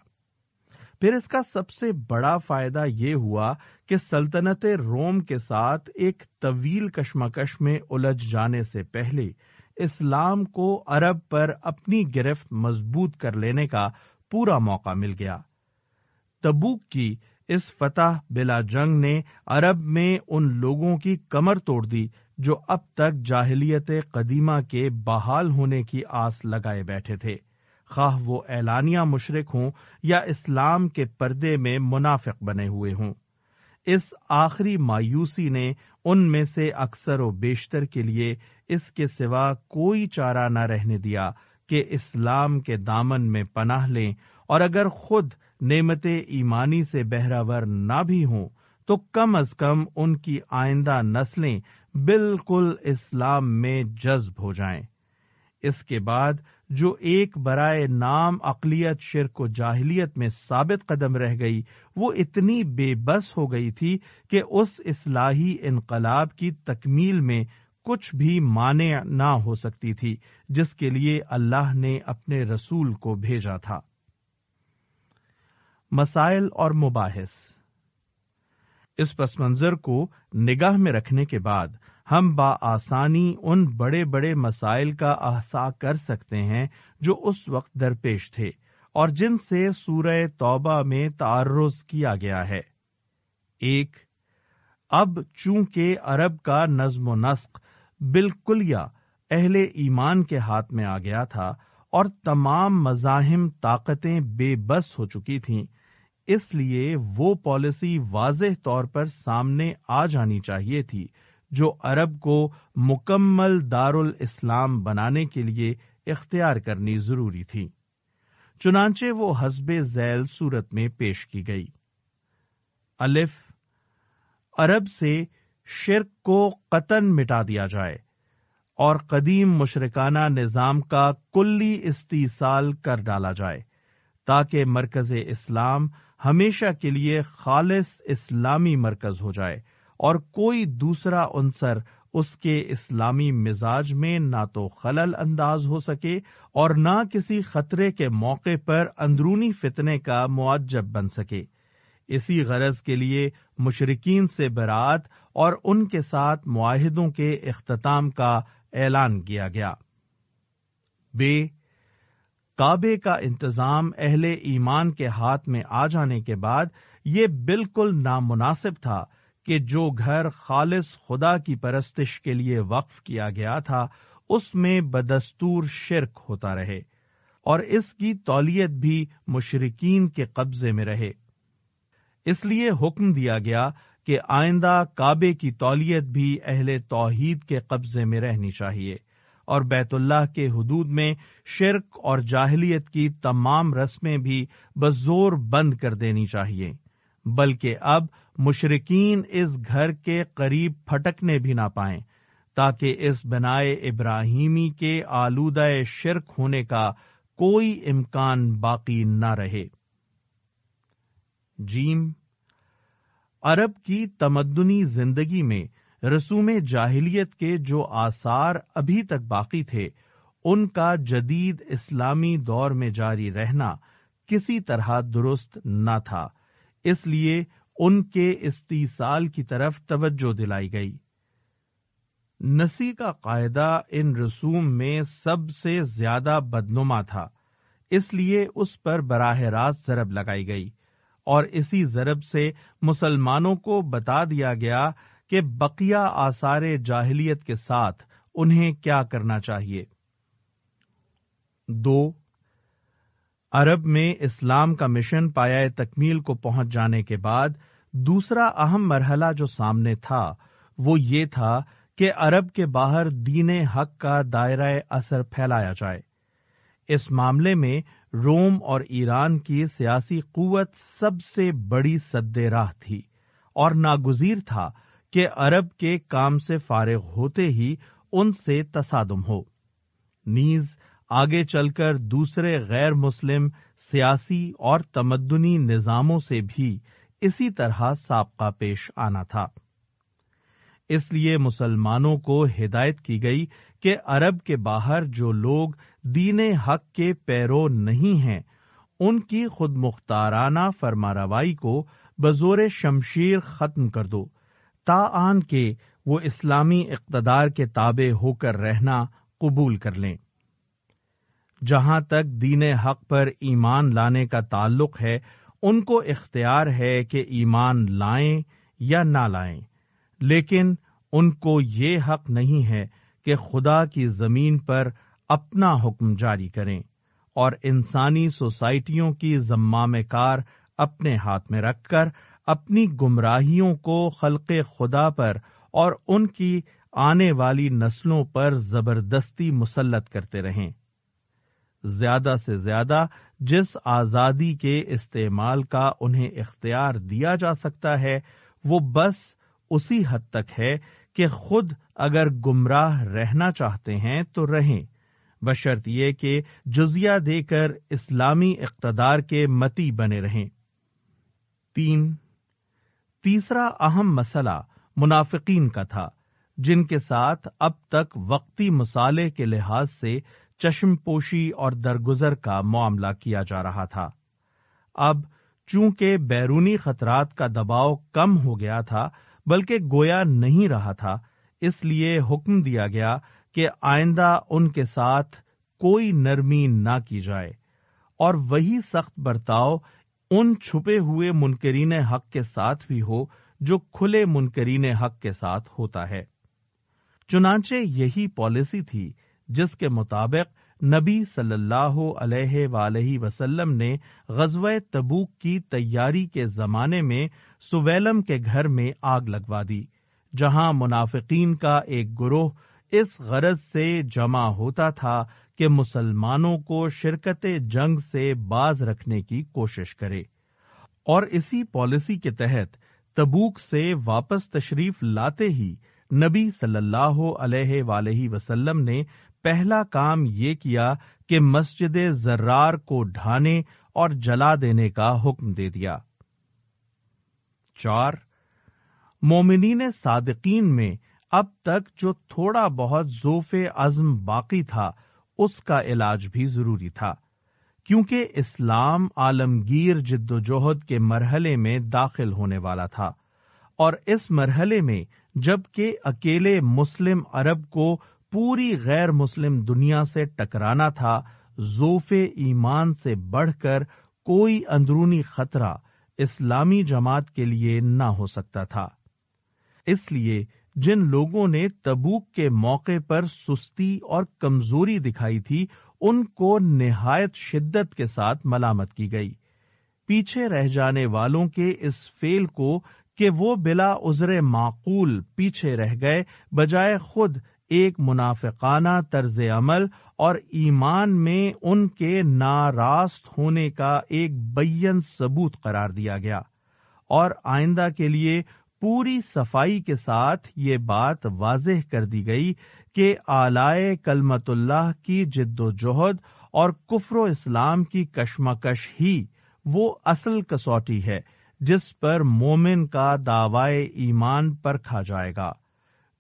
پھر اس کا سب سے بڑا فائدہ یہ ہوا کہ سلطنت روم کے ساتھ ایک طویل کشمکش میں الجھ جانے سے پہلے اسلام کو عرب پر اپنی گرفت مضبوط کر لینے کا پورا موقع مل گیا۔ تبوک کی اس فتح بلا جنگ نے عرب میں ان لوگوں کی کمر توڑ دی جو اب تک جاہلیت قدیمہ کے بحال ہونے کی آس لگائے بیٹھے تھے۔ خواہ وہ اعلانیہ مشرق ہوں یا اسلام کے پردے میں منافق بنے ہوئے ہوں۔ اس آخری مایوسی نے ان میں سے اکثر و بیشتر کے لیے اس کے سوا کوئی چارہ نہ رہنے دیا کہ اسلام کے دامن میں پناہ لیں اور اگر خود نعمت ایمانی سے بہراور نہ بھی ہوں تو کم از کم ان کی آئندہ نسلیں بالکل اسلام میں جذب ہو جائیں۔ اس کے بعد جو ایک برائے نام اقلیت شرک و جاہلیت میں ثابت قدم رہ گئی، وہ اتنی بے بس ہو گئی تھی کہ اس اصلاحی انقلاب کی تکمیل میں کچھ بھی مانع نہ ہو سکتی تھی، جس کے لیے اللہ نے اپنے رسول کو بھیجا تھا۔ مسائل اور مباحث۔ اس پس منظر کو نگاہ میں رکھنے کے بعد ہم با آسانی ان بڑے بڑے مسائل کا احسا کر سکتے ہیں جو اس وقت درپیش تھے اور جن سے سورہ توبہ میں تعرض کیا گیا ہے۔ ایک، اب چونکہ عرب کا نظم و نسق بالکل یا اہل ایمان کے ہاتھ میں آ گیا تھا اور تمام مزاحم طاقتیں بے بس ہو چکی تھیں، اس لیے وہ پالیسی واضح طور پر سامنے آ جانی چاہیے تھی۔ جو عرب کو مکمل دار الاسلام بنانے کے لیے اختیار کرنی ضروری تھی۔ چنانچہ وہ حسب ذیل صورت میں پیش کی گئی۔ الف، عرب سے شرک کو قطن مٹا دیا جائے اور قدیم مشرکانہ نظام کا کلی استیصال کر ڈالا جائے تاکہ مرکز اسلام ہمیشہ کے لیے خالص اسلامی مرکز ہو جائے۔ اور کوئی دوسرا عنصر اس کے اسلامی مزاج میں نہ تو خلل انداز ہو سکے اور نہ کسی خطرے کے موقع پر اندرونی فتنے کا معجب بن سکے۔ اسی غرض کے لیے مشرقین سے برات اور ان کے ساتھ معاہدوں کے اختتام کا اعلان کیا گیا۔ بے کعبے کا انتظام اہل ایمان کے ہاتھ میں آ جانے کے بعد یہ بالکل نامناسب تھا کہ جو گھر خالص خدا کی پرستش کے لیے وقف کیا گیا تھا، اس میں بدستور شرک ہوتا رہے اور اس کی تولیت بھی مشرقین کے قبضے میں رہے۔ اس لیے حکم دیا گیا کہ آئندہ کعبے کی تولیت بھی اہل توحید کے قبضے میں رہنی چاہیے اور بیت اللہ کے حدود میں شرک اور جاہلیت کی تمام رسمیں بھی بزور بند کر دینی چاہیے، بلکہ اب مشرقین اس گھر کے قریب پھٹکنے بھی نہ پائیں، تاکہ اس بنائے ابراہیمی کے آلودہ شرک ہونے کا کوئی امکان باقی نہ رہے۔ جیم، عرب کی تمدنی زندگی میں رسوم جاہلیت کے جو آثار ابھی تک باقی تھے، ان کا جدید اسلامی دور میں جاری رہنا کسی طرح درست نہ تھا۔ اس لیے ان کے استیصال کی طرف توجہ دلائی گئی۔ نسی کا قاعدہ ان رسوم میں سب سے زیادہ بدنما تھا، اس لیے اس پر براہ راست ضرب لگائی گئی۔ اور اسی ضرب سے مسلمانوں کو بتا دیا گیا کہ بقیہ آثار جاہلیت کے ساتھ انہیں کیا کرنا چاہیے۔ دو عرب میں اسلام کا مشن پایا تکمیل کو پہنچ جانے کے بعد دوسرا اہم مرحلہ جو سامنے تھا وہ یہ تھا کہ عرب کے باہر دین حق کا دائرہ اثر پھیلایا جائے۔ اس معاملے میں روم اور ایران کی سیاسی قوت سب سے بڑی سد راہ تھی اور ناگزیر تھا کہ عرب کے کام سے فارغ ہوتے ہی ان سے تصادم ہو۔ نیز آگے چل کر دوسرے غیر مسلم سیاسی اور تمدنی نظاموں سے بھی اسی طرح سابقہ پیش آنا تھا۔ اس لیے مسلمانوں کو ہدایت کی گئی کہ عرب کے باہر جو لوگ دین حق کے پیرو نہیں ہیں، ان کی خود مختارانہ فرما روائی کو بزور شمشیر ختم کر دو، تا آن کے وہ اسلامی اقتدار کے تابع ہو کر رہنا قبول کر لیں۔ جہاں تک دین حق پر ایمان لانے کا تعلق ہے، ان کو اختیار ہے کہ ایمان لائیں یا نہ لائیں۔ لیکن ان کو یہ حق نہیں ہے کہ خدا کی زمین پر اپنا حکم جاری کریں اور انسانی سوسائٹیوں کی ذمہ کار اپنے ہاتھ میں رکھ کر اپنی گمراہیوں کو خلق خدا پر اور ان کی آنے والی نسلوں پر زبردستی مسلط کرتے رہیں۔ زیادہ سے زیادہ جس آزادی کے استعمال کا انہیں اختیار دیا جا سکتا ہے، وہ بس اسی حد تک ہے کہ خود اگر گمراہ رہنا چاہتے ہیں تو رہیں۔ بشرط یہ کہ جزیہ دے کر اسلامی اقتدار کے متی بنے رہیں۔ تین، تیسرا اہم مسئلہ منافقین کا تھا، جن کے ساتھ اب تک وقتی مسالے کے لحاظ سے چشم پوشی اور درگزر کا معاملہ کیا جا رہا تھا۔ اب چونکہ بیرونی خطرات کا دباؤ کم ہو گیا تھا، بلکہ گویا نہیں رہا تھا، اس لیے حکم دیا گیا کہ آئندہ ان کے ساتھ کوئی نرمی نہ کی جائے۔ اور وہی سخت برتاؤ ان چھپے ہوئے منکرین حق کے ساتھ بھی ہو، جو کھلے منکرین حق کے ساتھ ہوتا ہے۔ چنانچہ یہی پالیسی تھی جس کے مطابق نبی صلی اللہ علیہ ولیہ وسلم نے غزوہ تبوک کی تیاری کے زمانے میں سویلم کے گھر میں آگ لگوا دی، جہاں منافقین کا ایک گروہ اس غرض سے جمع ہوتا تھا کہ مسلمانوں کو شرکت جنگ سے باز رکھنے کی کوشش کرے۔ اور اسی پالیسی کے تحت تبوک سے واپس تشریف لاتے ہی نبی صلی اللہ علیہ ولیہ وسلم نے پہلا کام یہ کیا کہ مسجد زرار کو ڈھانے اور جلا دینے کا حکم دے دیا۔ چار، مومنین صادقین میں اب تک جو تھوڑا بہت زوف عزم باقی تھا، اس کا علاج بھی ضروری تھا، کیونکہ اسلام عالمگیر جد و جہد کے مرحلے میں داخل ہونے والا تھا۔ اور اس مرحلے میں جبکہ اکیلے مسلم عرب کو پوری غیر مسلم دنیا سے ٹکرانا تھا زوف ایمان سے بڑھ کر کوئی اندرونی خطرہ اسلامی جماعت کے لیے نہ ہو سکتا تھا۔ اس لیے جن لوگوں نے تبوک کے موقع پر سستی اور کمزوری دکھائی تھی، ان کو نہایت شدت کے ساتھ ملامت کی گئی۔ پیچھے رہ جانے والوں کے اس فیل کو کہ وہ بلا عذر معقول پیچھے رہ گئے، بجائے خود ایک منافقانہ طرز عمل اور ایمان میں ان کے ناراست ہونے کا ایک بین ثبوت قرار دیا گیا۔ اور آئندہ کے لیے پوری صفائی کے ساتھ یہ بات واضح کر دی گئی کہ آلائے کلمت اللہ کی جد و جہد اور کفر و اسلام کی کشمکش ہی وہ اصل کسوٹی ہے جس پر مومن کا دعوی ایمان پر کھا جائے گا۔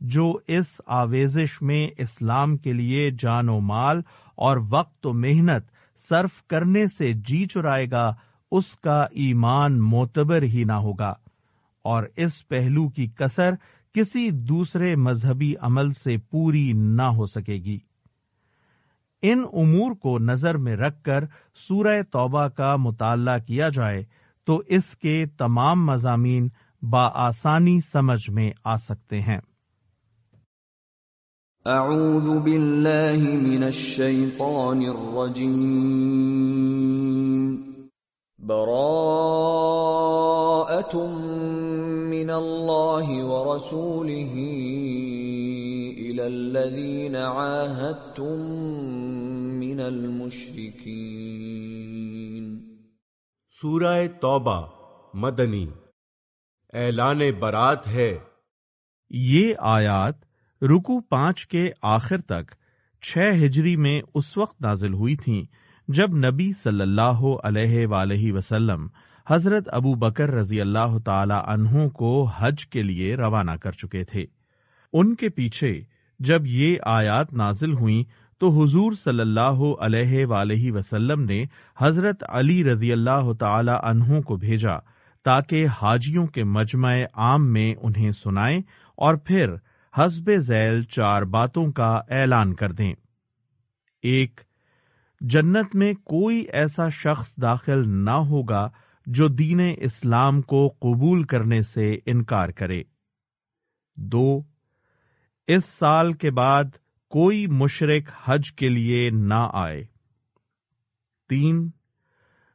جو اس آویزش میں اسلام کے لیے جان و مال اور وقت و محنت صرف کرنے سے جی چرائے گا، اس کا ایمان معتبر ہی نہ ہوگا۔ اور اس پہلو کی کسر کسی دوسرے مذہبی عمل سے پوری نہ ہو سکے گی۔ ان امور کو نظر میں رکھ کر سورہ توبہ کا مطالعہ کیا جائے تو اس کے تمام مضامین بآسانی سمجھ میں آ سکتے ہیں۔ اعوذ باللہ من الشیطان الرجیم براءة من اللہ ورسولہ الى الذین عاہدتم من المشرکین سورہ توبہ مدنی اعلان برات ہے۔ یہ آیات رکو پانچ کے آخر تک چھ ہجری میں اس وقت نازل ہوئی تھیں جب نبی صلی اللہ علیہ ولیہ وسلم حضرت ابو بکر رضی اللہ تعالی عنہ کو حج کے لیے روانہ کر چکے تھے۔ ان کے پیچھے جب یہ آیات نازل ہوئیں تو حضور صلی اللہ علیہ وآلہ وسلم نے حضرت علی رضی اللہ تعالی عنہ کو بھیجا تاکہ حاجیوں کے مجمع عام میں انہیں سنائیں اور پھر حسب ذیل چار باتوں کا اعلان کر دیں۔ ایک، جنت میں کوئی ایسا شخص داخل نہ ہوگا جو دین اسلام کو قبول کرنے سے انکار کرے۔ دو، اس سال کے بعد کوئی مشرق حج کے لیے نہ آئے۔ تین،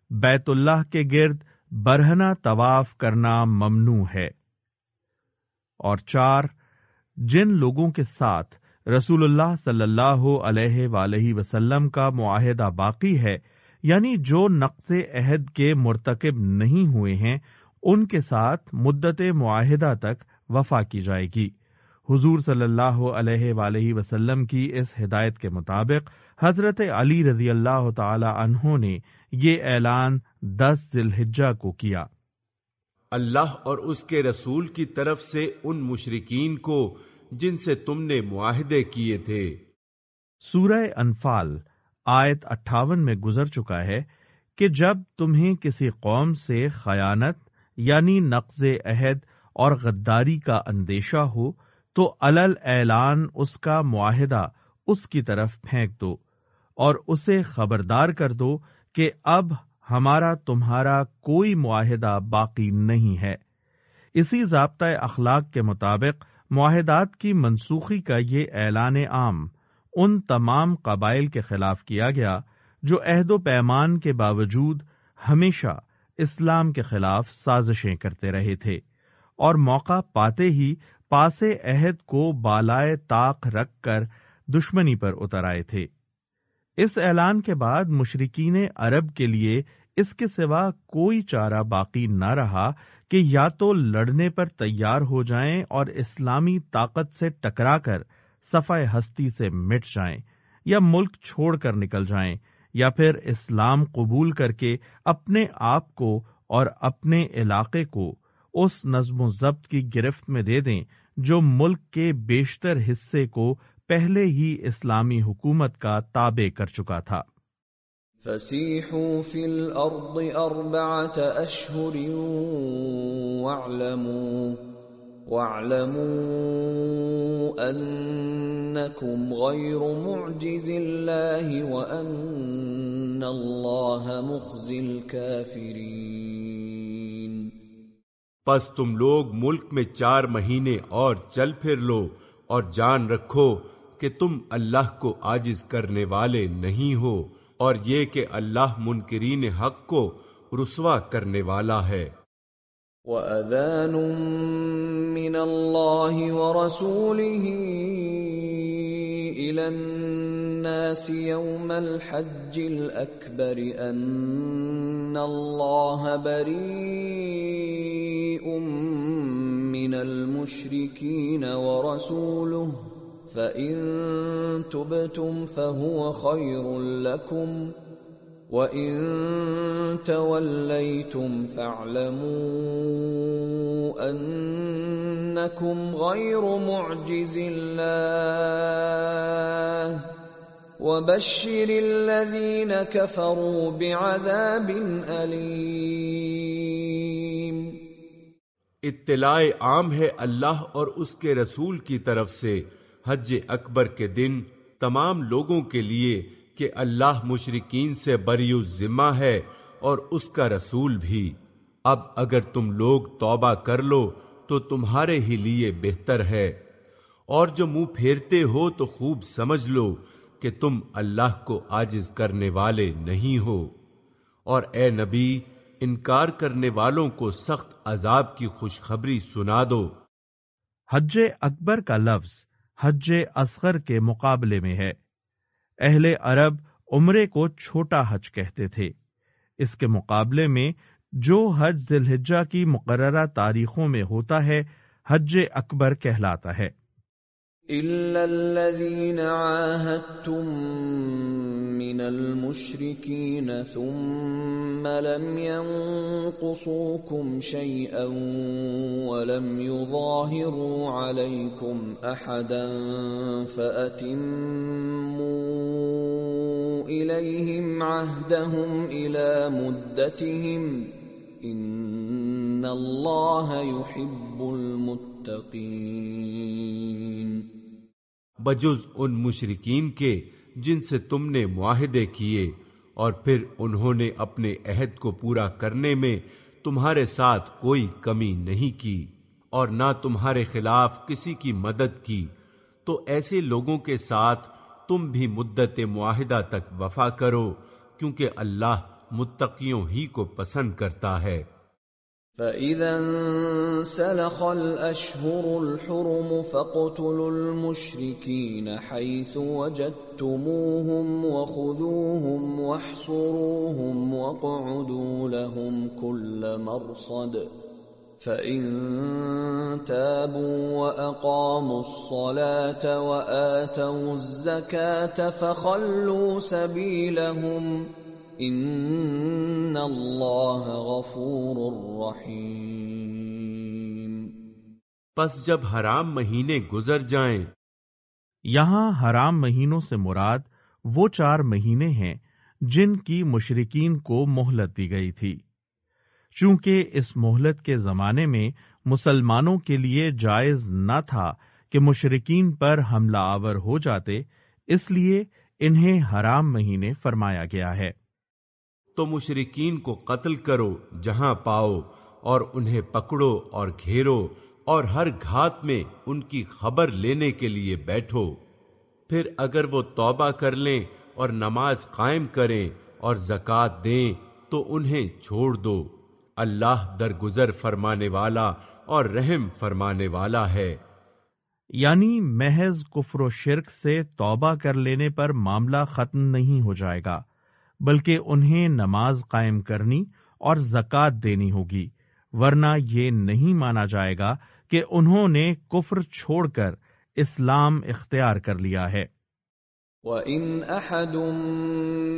بیت اللہ کے گرد برہنا طواف کرنا ممنوع ہے۔ اور چار جن لوگوں کے ساتھ رسول اللہ صلی اللہ علیہ وآلہ وسلم کا معاہدہ باقی ہے یعنی جو نقص عہد کے مرتکب نہیں ہوئے ہیں، ان کے ساتھ مدت معاہدہ تک وفا کی جائے گی۔ حضور صلی اللہ علیہ وآلہ وسلم کی اس ہدایت کے مطابق حضرت علی رضی اللہ تعالی عنہ نے یہ اعلان دس ذی کو کیا۔ اللہ اور اس کے رسول کی طرف سے ان مشرقین کو جن سے تم نے معاہدے کیے تھے۔ سورہ انفال آیت اٹھاون میں گزر چکا ہے کہ جب تمہیں کسی قوم سے خیانت یعنی نقض عہد اور غداری کا اندیشہ ہو تو الل اعلان اس کا معاہدہ اس کی طرف پھینک دو اور اسے خبردار کر دو کہ اب ہمارا تمہارا کوئی معاہدہ باقی نہیں ہے۔ اسی ضابطۂ اخلاق کے مطابق معاہدات کی منسوخی کا یہ اعلان عام ان تمام قبائل کے خلاف کیا گیا جو عہد و پیمان کے باوجود ہمیشہ اسلام کے خلاف سازشیں کرتے رہے تھے اور موقع پاتے ہی پاس عہد کو بالائے طاق رکھ کر دشمنی پر اتر آئے تھے۔ اس اعلان کے بعد مشرقین عرب کے لیے اس کے سوا کوئی چارہ باقی نہ رہا کہ یا تو لڑنے پر تیار ہو جائیں اور اسلامی طاقت سے ٹکرا کر صفائے ہستی سے مٹ جائیں یا ملک چھوڑ کر نکل جائیں یا پھر اسلام قبول کر کے اپنے آپ کو اور اپنے علاقے کو اس نظم و ضبط کی گرفت میں دے دیں جو ملک کے بیشتر حصے کو پہلے ہی اسلامی حکومت کا تابع کر چکا تھا۔ فسيحوا في الأرض أربعة أشهر واعلموا واعلموا أنكم غير معجز الله وأن الله مخزي الكافرين۔ پس تم لوگ ملک میں چار مہینے اور چل پھر لو اور جان رکھو کہ تم اللہ کو آجز کرنے والے نہیں ہو۔ اور یہ کہ اللہ منکرین حق کو رسوا کرنے والا ہے۔ وَأَذَانٌ مِّنَ اللَّهِ وَرَسُولِهِ إِلَى النَّاسِ يَوْمَ الْحَجِّ الْأَكْبَرِ أَنَّ اللَّهَ بَرِيءٌ مِّنَ الْمُشْرِكِينَ وَرَسُولُهُ فَإِن تُبْتُمْ فَهُوَ خَيْرٌ لَكُمْ وَإِن تَوَلَّيْتُمْ فَاعْلَمُوا أَنَّكُمْ غَيْرُ مُعْجِزِ اللَّهِ وَبَشِّرِ الَّذِينَ كَفَرُوا بِعَذَابٍ أَلِيمٍ اطلاع عام ہے اللہ اور اس کے رسول کی طرف سے۔ حج اکبر کے دن تمام لوگوں کے لیے کہ اللہ مشرقین سے بری ذمہ ہے اور اس کا رسول بھی۔ اب اگر تم لوگ توبہ کر لو تو تمہارے ہی لیے بہتر ہے۔ اور جو منہ پھیرتے ہو تو خوب سمجھ لو کہ تم اللہ کو آجز کرنے والے نہیں ہو۔ اور اے نبی، انکار کرنے والوں کو سخت عذاب کی خوشخبری سنا دو۔ حج اکبر کا لفظ حج اصغر کے مقابلے میں ہے۔ اہل عرب عمرے کو چھوٹا حج کہتے تھے۔ اس کے مقابلے میں جو حج ذی کی مقررہ تاریخوں میں ہوتا ہے، حج اکبر کہلاتا ہے۔ إلا الذين عاهدتم من المشركين ثم لم ينقصوكم شيئا ولم يظاهروا عليكم أحدا فأتموا إليهم عهدهم إلى مدتهم إن الله يحب المتقين بجز ان مشرقین کے جن سے تم نے معاہدے کیے اور پھر انہوں نے اپنے عہد کو پورا کرنے میں تمہارے ساتھ کوئی کمی نہیں کی اور نہ تمہارے خلاف کسی کی مدد کی، تو ایسے لوگوں کے ساتھ تم بھی مدت معاہدہ تک وفا کرو، کیونکہ اللہ متقیوں ہی کو پسند کرتا ہے۔ فَإِذَا انسَلَخَ الْأَشْهُرُ الْحُرُمُ فَاقْتُلُوا الْمُشْرِكِينَ حَيْثُ وَجَدتُّمُوهُمْ وَخُذُوهُمْ وَاحْصُرُوهُمْ وَاقْعُدُوا لَهُمْ كُلَّ مَرْصَدٍ فَإِن تَابُوا وَأَقَامُوا الصَّلَاةَ وَآتَوُا الزَّكَاةَ فَخَلُّوا سَبِيلَهُمْ ۖ ان اللہ غفور رحیم پس جب حرام مہینے گزر جائیں۔ یہاں حرام مہینوں سے مراد وہ چار مہینے ہیں جن کی مشرقین کو مہلت دی گئی تھی۔ چونکہ اس مہلت کے زمانے میں مسلمانوں کے لیے جائز نہ تھا کہ مشرقین پر حملہ آور ہو جاتے اس لیے انہیں حرام مہینے فرمایا گیا ہے۔ تو مشرقین کو قتل کرو، جہاں پاؤ، اور انہیں پکڑو اور گھیرو، اور ہر گھات میں ان کی خبر لینے کے لیے بیٹھو۔ پھر اگر وہ توبہ کر لیں اور نماز قائم کریں اور زکات دیں، تو انہیں چھوڑ دو۔ اللہ درگزر فرمانے والا اور رحم فرمانے والا ہے۔ یعنی محض کفر و شرک سے توبہ کر لینے پر معاملہ ختم نہیں ہو جائے گا۔ بلکہ انہیں نماز قائم کرنی اور زکات دینی ہوگی، ورنہ یہ نہیں مانا جائے گا کہ انہوں نے کفر چھوڑ کر اسلام اختیار کر لیا ہے۔ وَإِنْ أَحَدٌ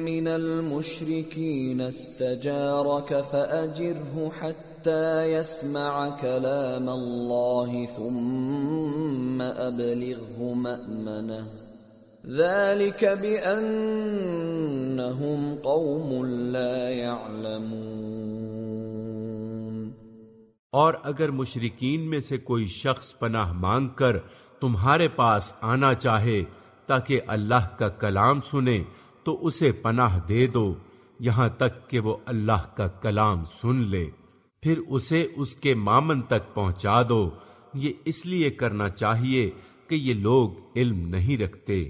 مِّنَ الْمُشْرِكِينَ اسْتَجَارَكَ فَأَجِرْهُ حَتَّى يَسْمَعَ كَلَامَ اللَّهِ ثُمَّ أَبْلِغْهُ مَأْمَنَهُ ذلك بأنهم قوم لا يعلمون۔ اور اگر مشرقین میں سے کوئی شخص پناہ مانگ کر تمہارے پاس آنا چاہے تاکہ اللہ کا کلام سنے، تو اسے پناہ دے دو، یہاں تک کہ وہ اللہ کا کلام سن لے۔ پھر اسے اس کے مامن تک پہنچا دو۔ یہ اس لیے کرنا چاہیے کہ یہ لوگ علم نہیں رکھتے۔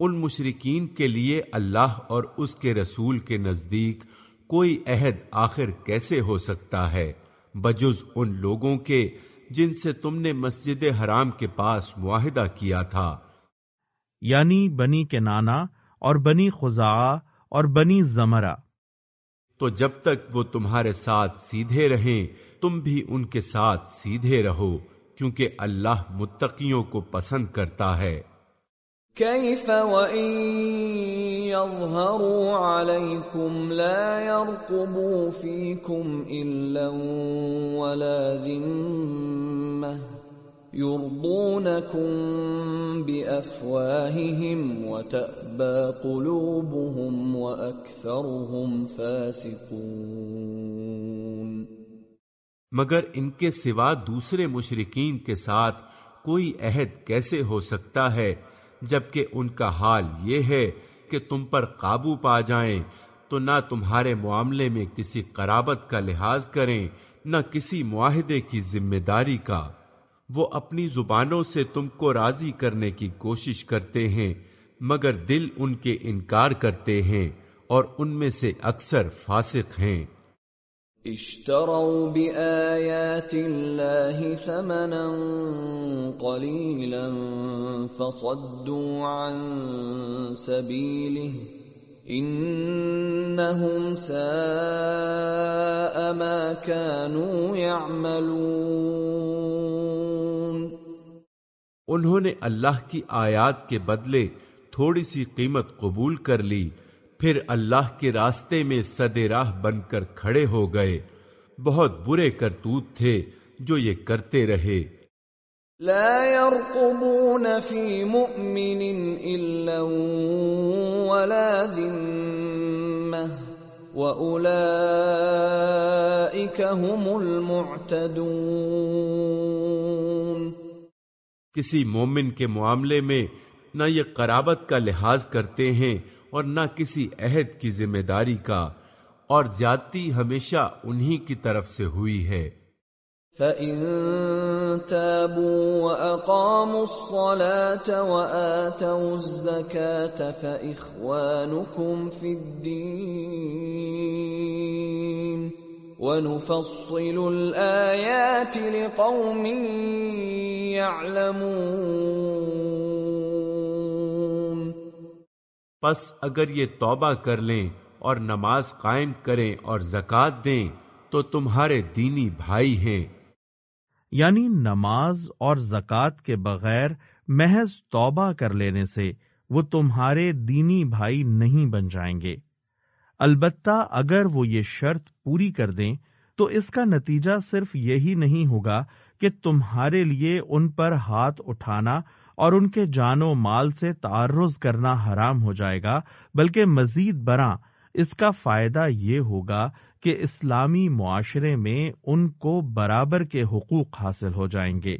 ان مشرقین کے لیے اللہ اور اس کے رسول کے نزدیک کوئی عہد آخر کیسے ہو سکتا ہے؟ بجز ان لوگوں کے جن سے تم نے مسجد حرام کے پاس معاہدہ کیا تھا۔ یعنی بنی کے نانا اور بنی خزا اور بنی زمرہ۔ تو جب تک وہ تمہارے ساتھ سیدھے رہیں تم بھی ان کے ساتھ سیدھے رہو۔ کیونکہ اللہ متقیوں کو پسند کرتا ہے۔ كيف وإن يظهروا عليكم لا يرقبوا فيكم إلا ولا ذمة يرضونكم بأفواههم وتأبى قلوبهم وأكثرهم فاسقون۔ مگر ان کے سوا دوسرے مشرقین کے ساتھ کوئی عہد کیسے ہو سکتا ہے جبکہ ان کا حال یہ ہے کہ تم پر قابو پا جائیں تو نہ تمہارے معاملے میں کسی قرابت کا لحاظ کریں، نہ کسی معاہدے کی ذمہ داری کا۔ وہ اپنی زبانوں سے تم کو راضی کرنے کی کوشش کرتے ہیں، مگر دل ان کے انکار کرتے ہیں اور ان میں سے اکثر فاسق ہیں۔ اشتروا بآيات الله ثمنا قليلا فصدوا عن سبيله انهم ساء ما كانوا يعملون انہوں نے اللہ کی آیات کے بدلے تھوڑی سی قیمت قبول کر لی پھر اللہ کے راستے میں سدے راہ بن کر کھڑے ہو گئے۔ بہت برے کرتوت تھے جو یہ کرتے رہے۔ لا يرقبون في مؤمن الا ولا ذمه واولئك هم المعتدون۔ کسی مومن کے معاملے میں نہ یہ قرابت کا لحاظ کرتے ہیں اور نہ کسی عہد کی ذمہ داری کا، اور زیادتی ہمیشہ انہی کی طرف سے ہوئی ہے۔ فَإِن تَابُوا وَأَقَامُوا الصَّلَاةَ وَآتَوُا الزَّكَاةَ فَإِخْوَانُكُمْ فِي الدِّينِ وَنُفَصِّلُ الْآيَاتِ لِقَوْمٍ يَعْلَمُونَ پس اگر یہ توبہ کر لیں اور نماز قائم کریں اور زکات دیں، تو تمہارے دینی بھائی ہیں۔ یعنی نماز اور زکات کے بغیر محض توبہ کر لینے سے وہ تمہارے دینی بھائی نہیں بن جائیں گے۔ البتہ اگر وہ یہ شرط پوری کر دیں، تو اس کا نتیجہ صرف یہی نہیں ہوگا کہ تمہارے لیے ان پر ہاتھ اٹھانا اور ان کے جان و مال سے تعرض کرنا حرام ہو جائے گا، بلکہ مزید برآں اس کا فائدہ یہ ہوگا کہ اسلامی معاشرے میں ان کو برابر کے حقوق حاصل ہو جائیں گے۔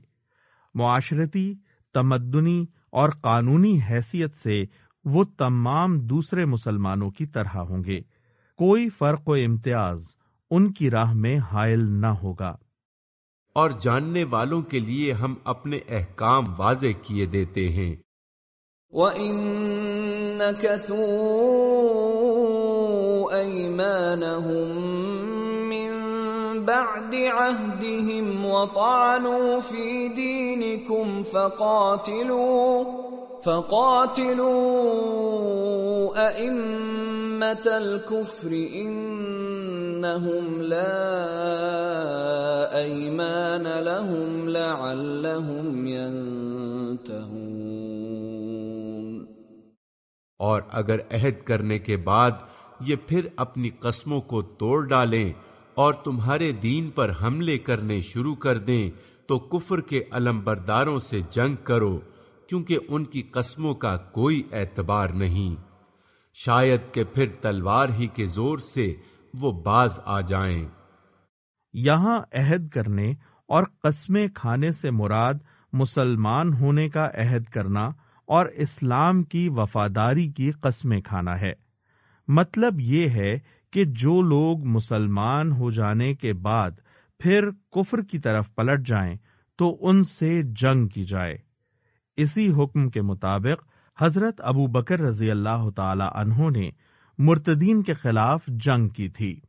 معاشرتی، تمدنی اور قانونی حیثیت سے وہ تمام دوسرے مسلمانوں کی طرح ہوں گے۔ کوئی فرق و امتیاز ان کی راہ میں حائل نہ ہوگا۔ اور جاننے والوں کے لیے ہم اپنے احکام واضح کیے دیتے ہیں۔ وَإِن نَكَثُوا أَيْمَانَهُم مِّن بَعْدِ عَهْدِهِمْ وَطَعَنُوا فِي دِينِكُمْ فَقَاتِلُوا فَقَاتِلُوا أَئِمَّةَ الْكُفْرِ إِنَّهُمْ لَا أَيْمَانَ لَهُمْ لَعَلَّهُمْ يَنْتَهُونَ۔ اور اگر عہد کرنے کے بعد یہ پھر اپنی قسموں کو توڑ ڈالیں اور تمہارے دین پر حملے کرنے شروع کر دیں تو کفر کے علم برداروں سے جنگ کرو۔ کیونکہ ان کی قسموں کا کوئی اعتبار نہیں۔ شاید کہ پھر تلوار ہی کے زور سے وہ باز آ جائیں۔ یہاں عہد کرنے اور قسمیں کھانے سے مراد مسلمان ہونے کا عہد کرنا اور اسلام کی وفاداری کی قسمیں کھانا ہے۔ مطلب یہ ہے کہ جو لوگ مسلمان ہو جانے کے بعد پھر کفر کی طرف پلٹ جائیں تو ان سے جنگ کی جائے۔ اسی حکم کے مطابق حضرت ابو بکر رضی اللہ تعالی عنہ نے مرتدین کے خلاف جنگ کی تھی۔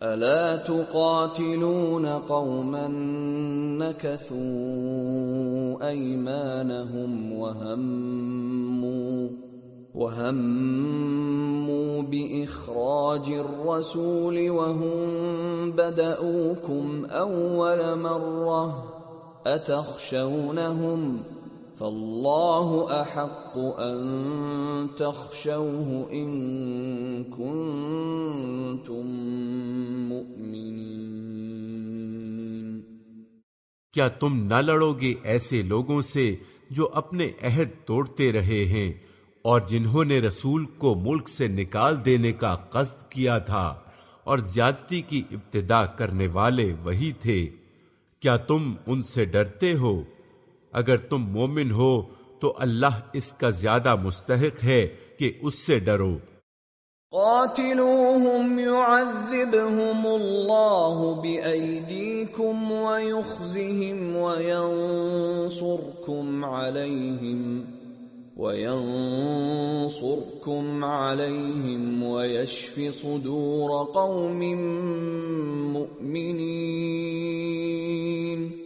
ألا تقاتلون قوما نكثوا أيمانهم وهموا وهموا بإخراج الرسول وهم بدأوكم أول مرة أتخشونهم فالله أحق أن تخشوه إن كنتم مؤمنين کیا تم نہ لڑو گے ایسے لوگوں سے جو اپنے عہد توڑتے رہے ہیں اور جنہوں نے رسول کو ملک سے نکال دینے کا قصد کیا تھا اور زیادتی کی ابتدا کرنے والے وہی تھے؟ کیا تم ان سے ڈرتے ہو اگر تم مومن ہو تو اللہ اس کا زیادہ مستحق ہے کہ اس سے ڈرو۔ قاتلوهم يعذبهم الله بأيديكم ويخزهم وينصركم عليهم وينصركم عليهم ويشف صدور قوم مؤمنين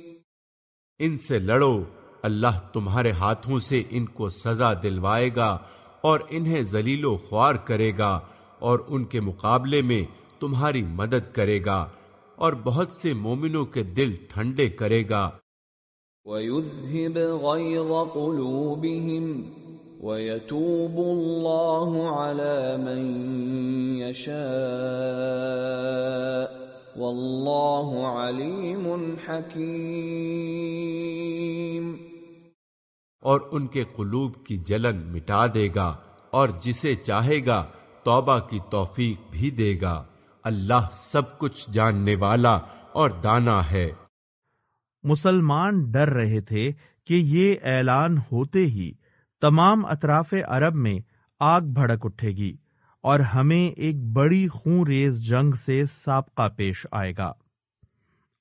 ان سے لڑو، اللہ تمہارے ہاتھوں سے ان کو سزا دلوائے گا اور انہیں ذلیل و خوار کرے گا اور ان کے مقابلے میں تمہاری مدد کرے گا اور بہت سے مومنوں کے دل ٹھنڈے کرے گا۔ وَيُذْهِبْ غَيْظَ قُلُوبِهِمْ وَيَتُوبُ اللَّهُ عَلَى مَن يَشَاءُ وَاللَّهُ عَلِيمٌ حَكِيمٌ اور ان کے قلوب کی جلن مٹا دے گا اور جسے چاہے گا توبہ کی توفیق بھی دے گا۔ اللہ سب کچھ جاننے والا اور دانا ہے۔ مسلمان ڈر رہے تھے کہ یہ اعلان ہوتے ہی تمام اطراف عرب میں آگ بھڑک اٹھے گی۔ اور ہمیں ایک بڑی خون ریز جنگ سے سابقہ پیش آئے گا۔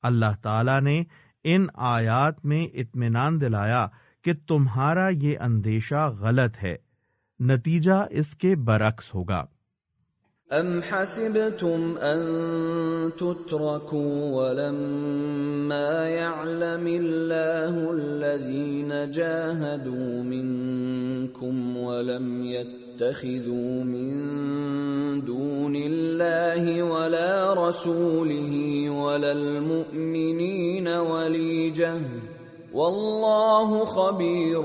اللہ تعالی نے ان آیات میں اطمینان دلایا کہ تمہارا یہ اندیشہ غلط ہے، نتیجہ اس کے برعکس ہوگا۔ ام حسبتم ان تتركوا ولما يعلم الله الذين جاهدوا منكم ولم يتخذوا من دون الله ولا رسوله ولا المؤمنين وليجه واللہ خبیر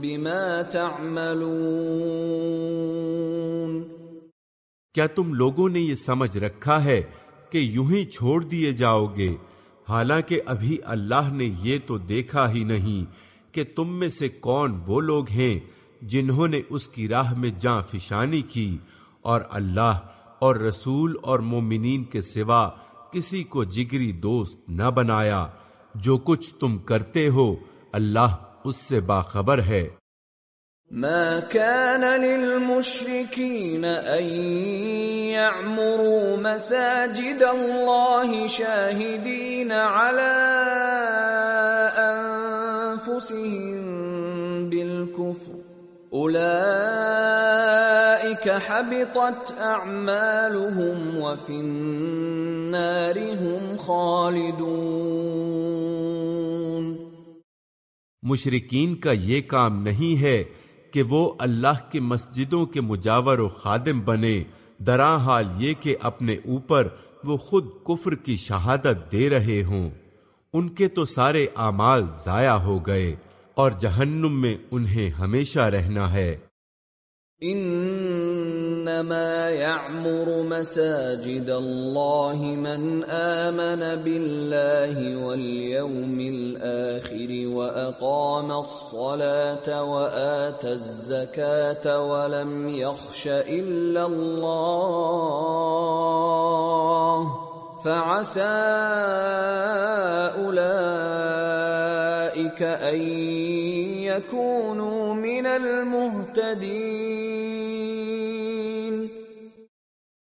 بما تعملون کیا تم لوگوں نے یہ سمجھ رکھا ہے کہ یوں ہی چھوڑ دیے جاؤ گے؟ حالانکہ ابھی اللہ نے یہ تو دیکھا ہی نہیں کہ تم میں سے کون وہ لوگ ہیں جنہوں نے اس کی راہ میں جاں فشانی کی، اور اللہ اور رسول اور مومنین کے سوا کسی کو جگری دوست نہ بنایا۔ جو کچھ تم کرتے ہو، اللہ اس سے باخبر ہے۔ ما كان للمشركين ان يعمروا مساجد الله شاهدين على انفسهم بالكفر اولئك حبطت اعمالهم وفي النار هم خالدون مشرقین کا یہ کام نہیں ہے کہ وہ اللہ کی مسجدوں کے مجاور و خادم بنے۔ درا حال یہ کہ اپنے اوپر وہ خود کفر کی شہادت دے رہے ہوں۔ ان کے تو سارے اعمال ضائع ہو گئے اور جہنم میں انہیں ہمیشہ رہنا ہے۔ انما يعمر مساجد الله من آمن بالله واليوم الآخر وأقام الصلاة وآتى الزكاة ولم يخش إلا الله فعسى أولئك أن يكونوا من المهتدين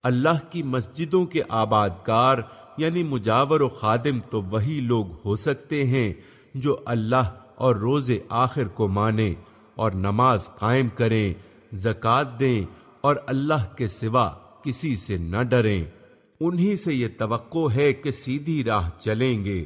اللہ کی مسجدوں کے آباد کار یعنی مجاور و خادم تو وہی لوگ ہو سکتے ہیں جو اللہ اور روز آخر کو مانیں اور نماز قائم کریں زکات دیں اور اللہ کے سوا کسی سے نہ ڈریں۔ انہی سے یہ توقع ہے کہ سیدھی راہ چلیں گے۔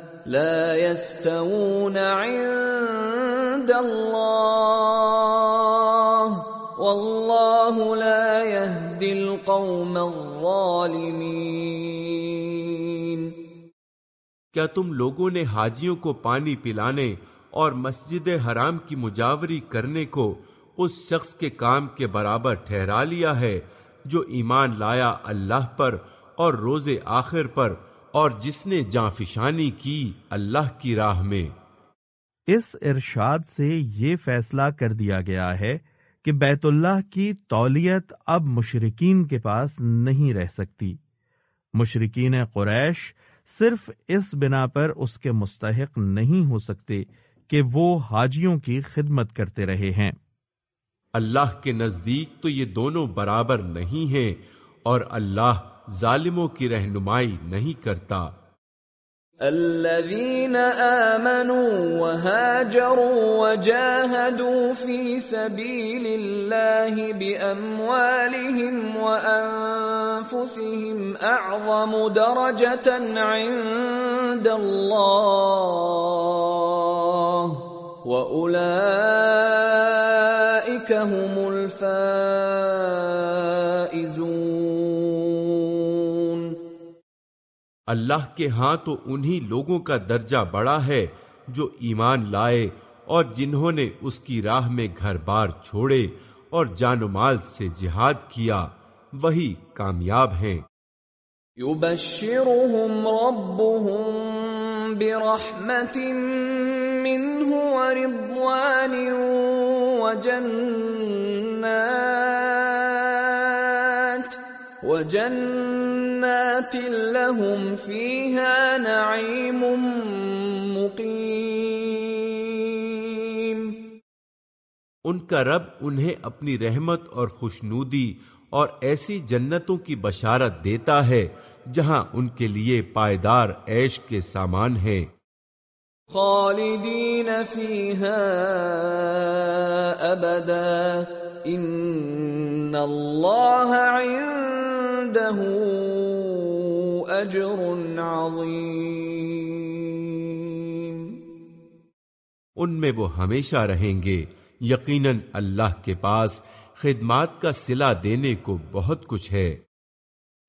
لا يستوون عند الله. والله لا يهدي القوم الظالمين. کیا تم لوگوں نے حاجیوں کو پانی پلانے اور مسجد حرام کی مجاوری کرنے کو اس شخص کے کام کے برابر ٹھہرا لیا ہے جو ایمان لایا اللہ پر اور روز آخر پر اور جس نے جانفشانی کی اللہ کی راہ میں۔ اس ارشاد سے یہ فیصلہ کر دیا گیا ہے کہ بیت اللہ کی تولیت اب مشرقین کے پاس نہیں رہ سکتی۔ مشرقین قریش صرف اس بنا پر اس کے مستحق نہیں ہو سکتے کہ وہ حاجیوں کی خدمت کرتے رہے ہیں۔ اللہ کے نزدیک تو یہ دونوں برابر نہیں ہیں اور اللہ ظالموں کی رہنمائی نہیں کرتا۔ الذين آمنوا وهاجروا وجاهدوا في سبيل الله بأموالهم وأنفسهم أعظم درجة عند الله وأولئك هم الفائزون اللہ کے ہاں تو انہی لوگوں کا درجہ بڑا ہے جو ایمان لائے اور جنہوں نے اس کی راہ میں گھر بار چھوڑے اور جان و مال سے جہاد کیا، وہی کامیاب ہیں۔ يبشرهم ربهم برحمة منه ورضوان وجنات وجنات لهم فيها نعيم مقيم. ان کا رب انہیں اپنی رحمت اور خوشنودی اور ایسی جنتوں کی بشارت دیتا ہے جہاں ان کے لیے پائیدار عیش کے سامان ہے خالدین فیها ابدا۔ ان اللہ عنده اجر عظیم ان میں وہ ہمیشہ رہیں گے، یقیناً اللہ کے پاس خدمات کا صلہ دینے کو بہت کچھ ہے۔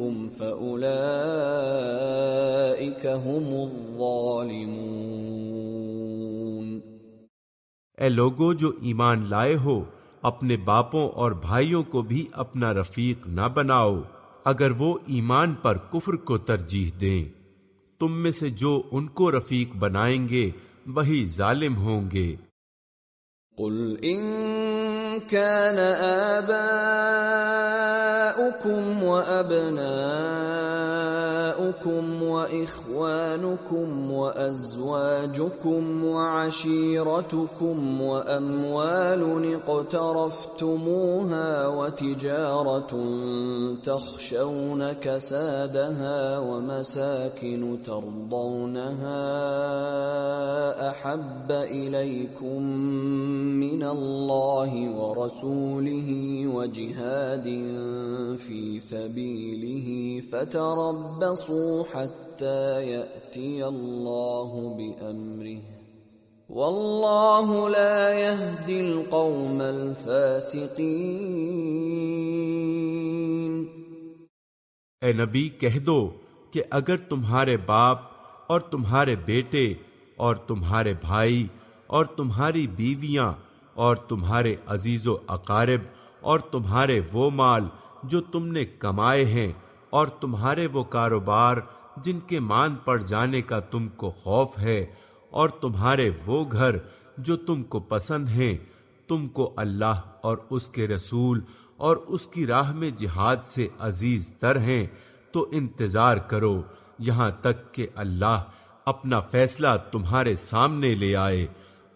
منكم فاولئك هم الظالمون اے لوگو جو ایمان لائے ہو اپنے باپوں اور بھائیوں کو بھی اپنا رفیق نہ بناؤ اگر وہ ایمان پر کفر کو ترجیح دیں تم میں سے جو ان کو رفیق بنائیں گے وہی ظالم ہوں گے۔ قل ان كان آباؤكم وأبناؤكم وإخوانكم وأزواجكم وعشيرتكم وأموال اقترفتموها وتجارة تخشون كسادها ومساكن ترضونها أحب إليكم من الله ورسوله وجهاد في سبيله فتربصوا حتى يأتي الله بأمره والله لا يهدي القوم الفاسقين اے نبی، کہہ دو کہ اگر تمہارے باپ اور تمہارے بیٹے اور تمہارے بھائی اور تمہاری بیویاں اور تمہارے عزیز و اقارب اور تمہارے وہ مال جو تم نے کمائے ہیں اور تمہارے وہ کاروبار جن کے مان پڑ جانے کا تم کو خوف ہے، اور تمہارے وہ گھر جو تم کو پسند ہیں، تم کو اللہ اور اس کے رسول اور اس کی راہ میں جہاد سے عزیز تر ہیں، تو انتظار کرو یہاں تک کہ اللہ اپنا فیصلہ تمہارے سامنے لے آئے،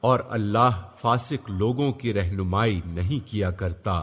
اور اللہ فاسق لوگوں کی رہنمائی نہیں کیا کرتا۔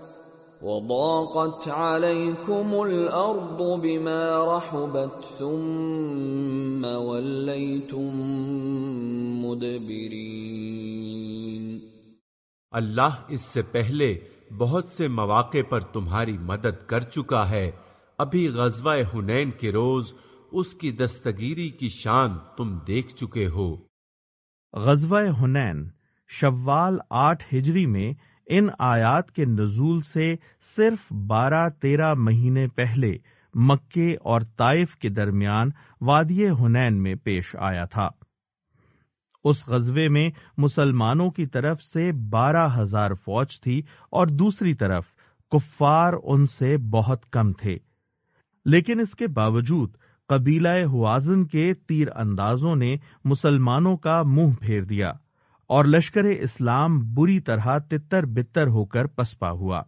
وضاقت عليكم الارض بما رحبت ثم وليتم مدبرين. اللہ اس سے پہلے بہت سے مواقع پر تمہاری مدد کر چکا ہے۔ ابھی غزوہ ہنین کے روز اس کی دستگیری کی شان تم دیکھ چکے ہو۔ غزوہ ہنین شوال آٹھ ہجری میں ان آیات کے نزول سے صرف بارہ تیرہ مہینے پہلے مکے اور طائف کے درمیان وادی ہنین میں پیش آیا تھا۔ اس غزبے میں مسلمانوں کی طرف سے بارہ ہزار فوج تھی اور دوسری طرف کفار ان سے بہت کم تھے۔ لیکن اس کے باوجود قبیلہ ہوازن کے تیر اندازوں نے مسلمانوں کا منہ پھیر دیا۔ اور لشکر اسلام بری طرح تتر بتر ہو کر پسپا ہوا۔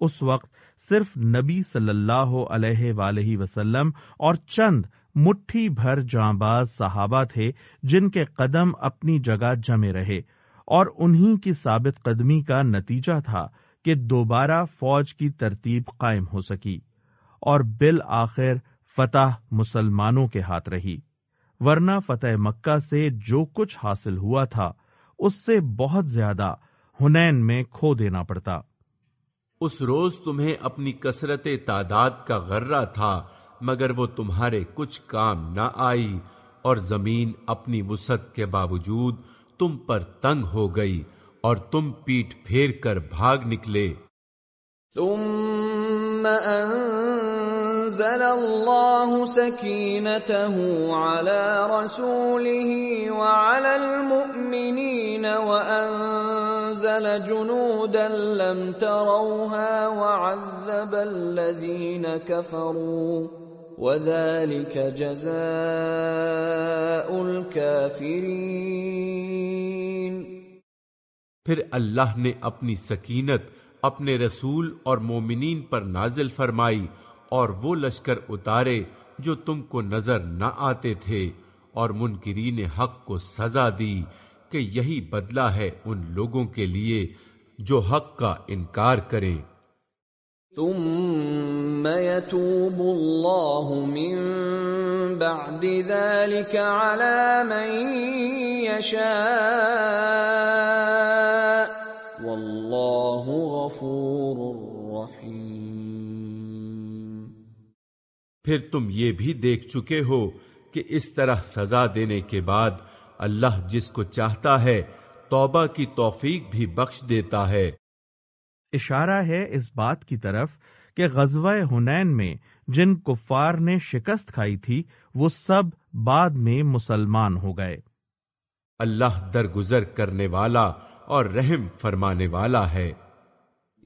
اس وقت صرف نبی صلی اللہ علیہ وآلہ وسلم اور چند مٹھی بھر جاں باز صحابہ تھے جن کے قدم اپنی جگہ جمے رہے اور انہی کی ثابت قدمی کا نتیجہ تھا کہ دوبارہ فوج کی ترتیب قائم ہو سکی اور بالآخر فتح مسلمانوں کے ہاتھ رہی۔ ورنہ فتح مکہ سے جو کچھ حاصل ہوا تھا اس سے بہت زیادہ ہنین میں کھو دینا پڑتا۔ اس روز تمہیں اپنی کثرت تعداد کا غرہ تھا مگر وہ تمہارے کچھ کام نہ آئی اور زمین اپنی وسعت کے باوجود تم پر تنگ ہو گئی اور تم پیٹ پھیر کر بھاگ نکلے۔ ثم انزل الله سكينته على رسوله وعلى المؤمنين وانزل جنودا لم تروها وعذب الذين كفروا وذلك جزاء الكافرين پھر اللہ نے اپنی سکینت اپنے رسول اور مومنین پر نازل فرمائی اور وہ لشکر اتارے جو تم کو نظر نہ آتے تھے، اور منکرین حق کو سزا دی کہ یہی بدلہ ہے ان لوگوں کے لیے جو حق کا انکار کریں۔ ثم يتوب الله من بعد ذلك على من يشاء والله غفور پھر تم یہ بھی دیکھ چکے ہو کہ اس طرح سزا دینے کے بعد اللہ جس کو چاہتا ہے توبہ کی توفیق بھی بخش دیتا ہے۔ اشارہ ہے اس بات کی طرف کہ غزوہ ہنین میں جن کفار نے شکست کھائی تھی وہ سب بعد میں مسلمان ہو گئے۔ اللہ درگزر کرنے والا اور رحم فرمانے والا ہے۔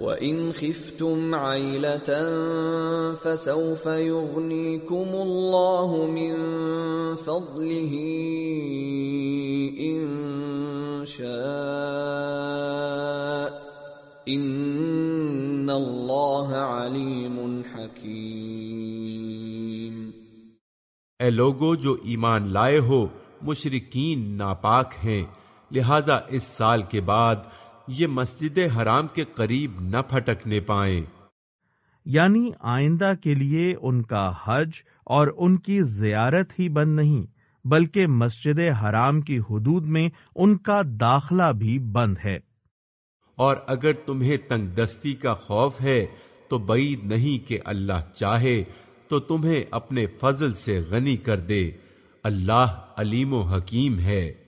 وان خفتم عيله فسوف يغنيكم الله من فضله ان شاء ان اللہ علیم حکیم اے لوگو، جو ایمان لائے ہو مشرقین ناپاک ہیں، لہذا اس سال کے بعد یہ مسجد حرام کے قریب نہ پھٹکنے پائیں۔ یعنی آئندہ کے لیے ان کا حج اور ان کی زیارت ہی بند نہیں بلکہ مسجد حرام کی حدود میں ان کا داخلہ بھی بند ہے۔ اور اگر تمہیں تنگ دستی کا خوف ہے تو بعید نہیں کہ اللہ چاہے تو تمہیں اپنے فضل سے غنی کر دے۔ اللہ علیم و حکیم ہے۔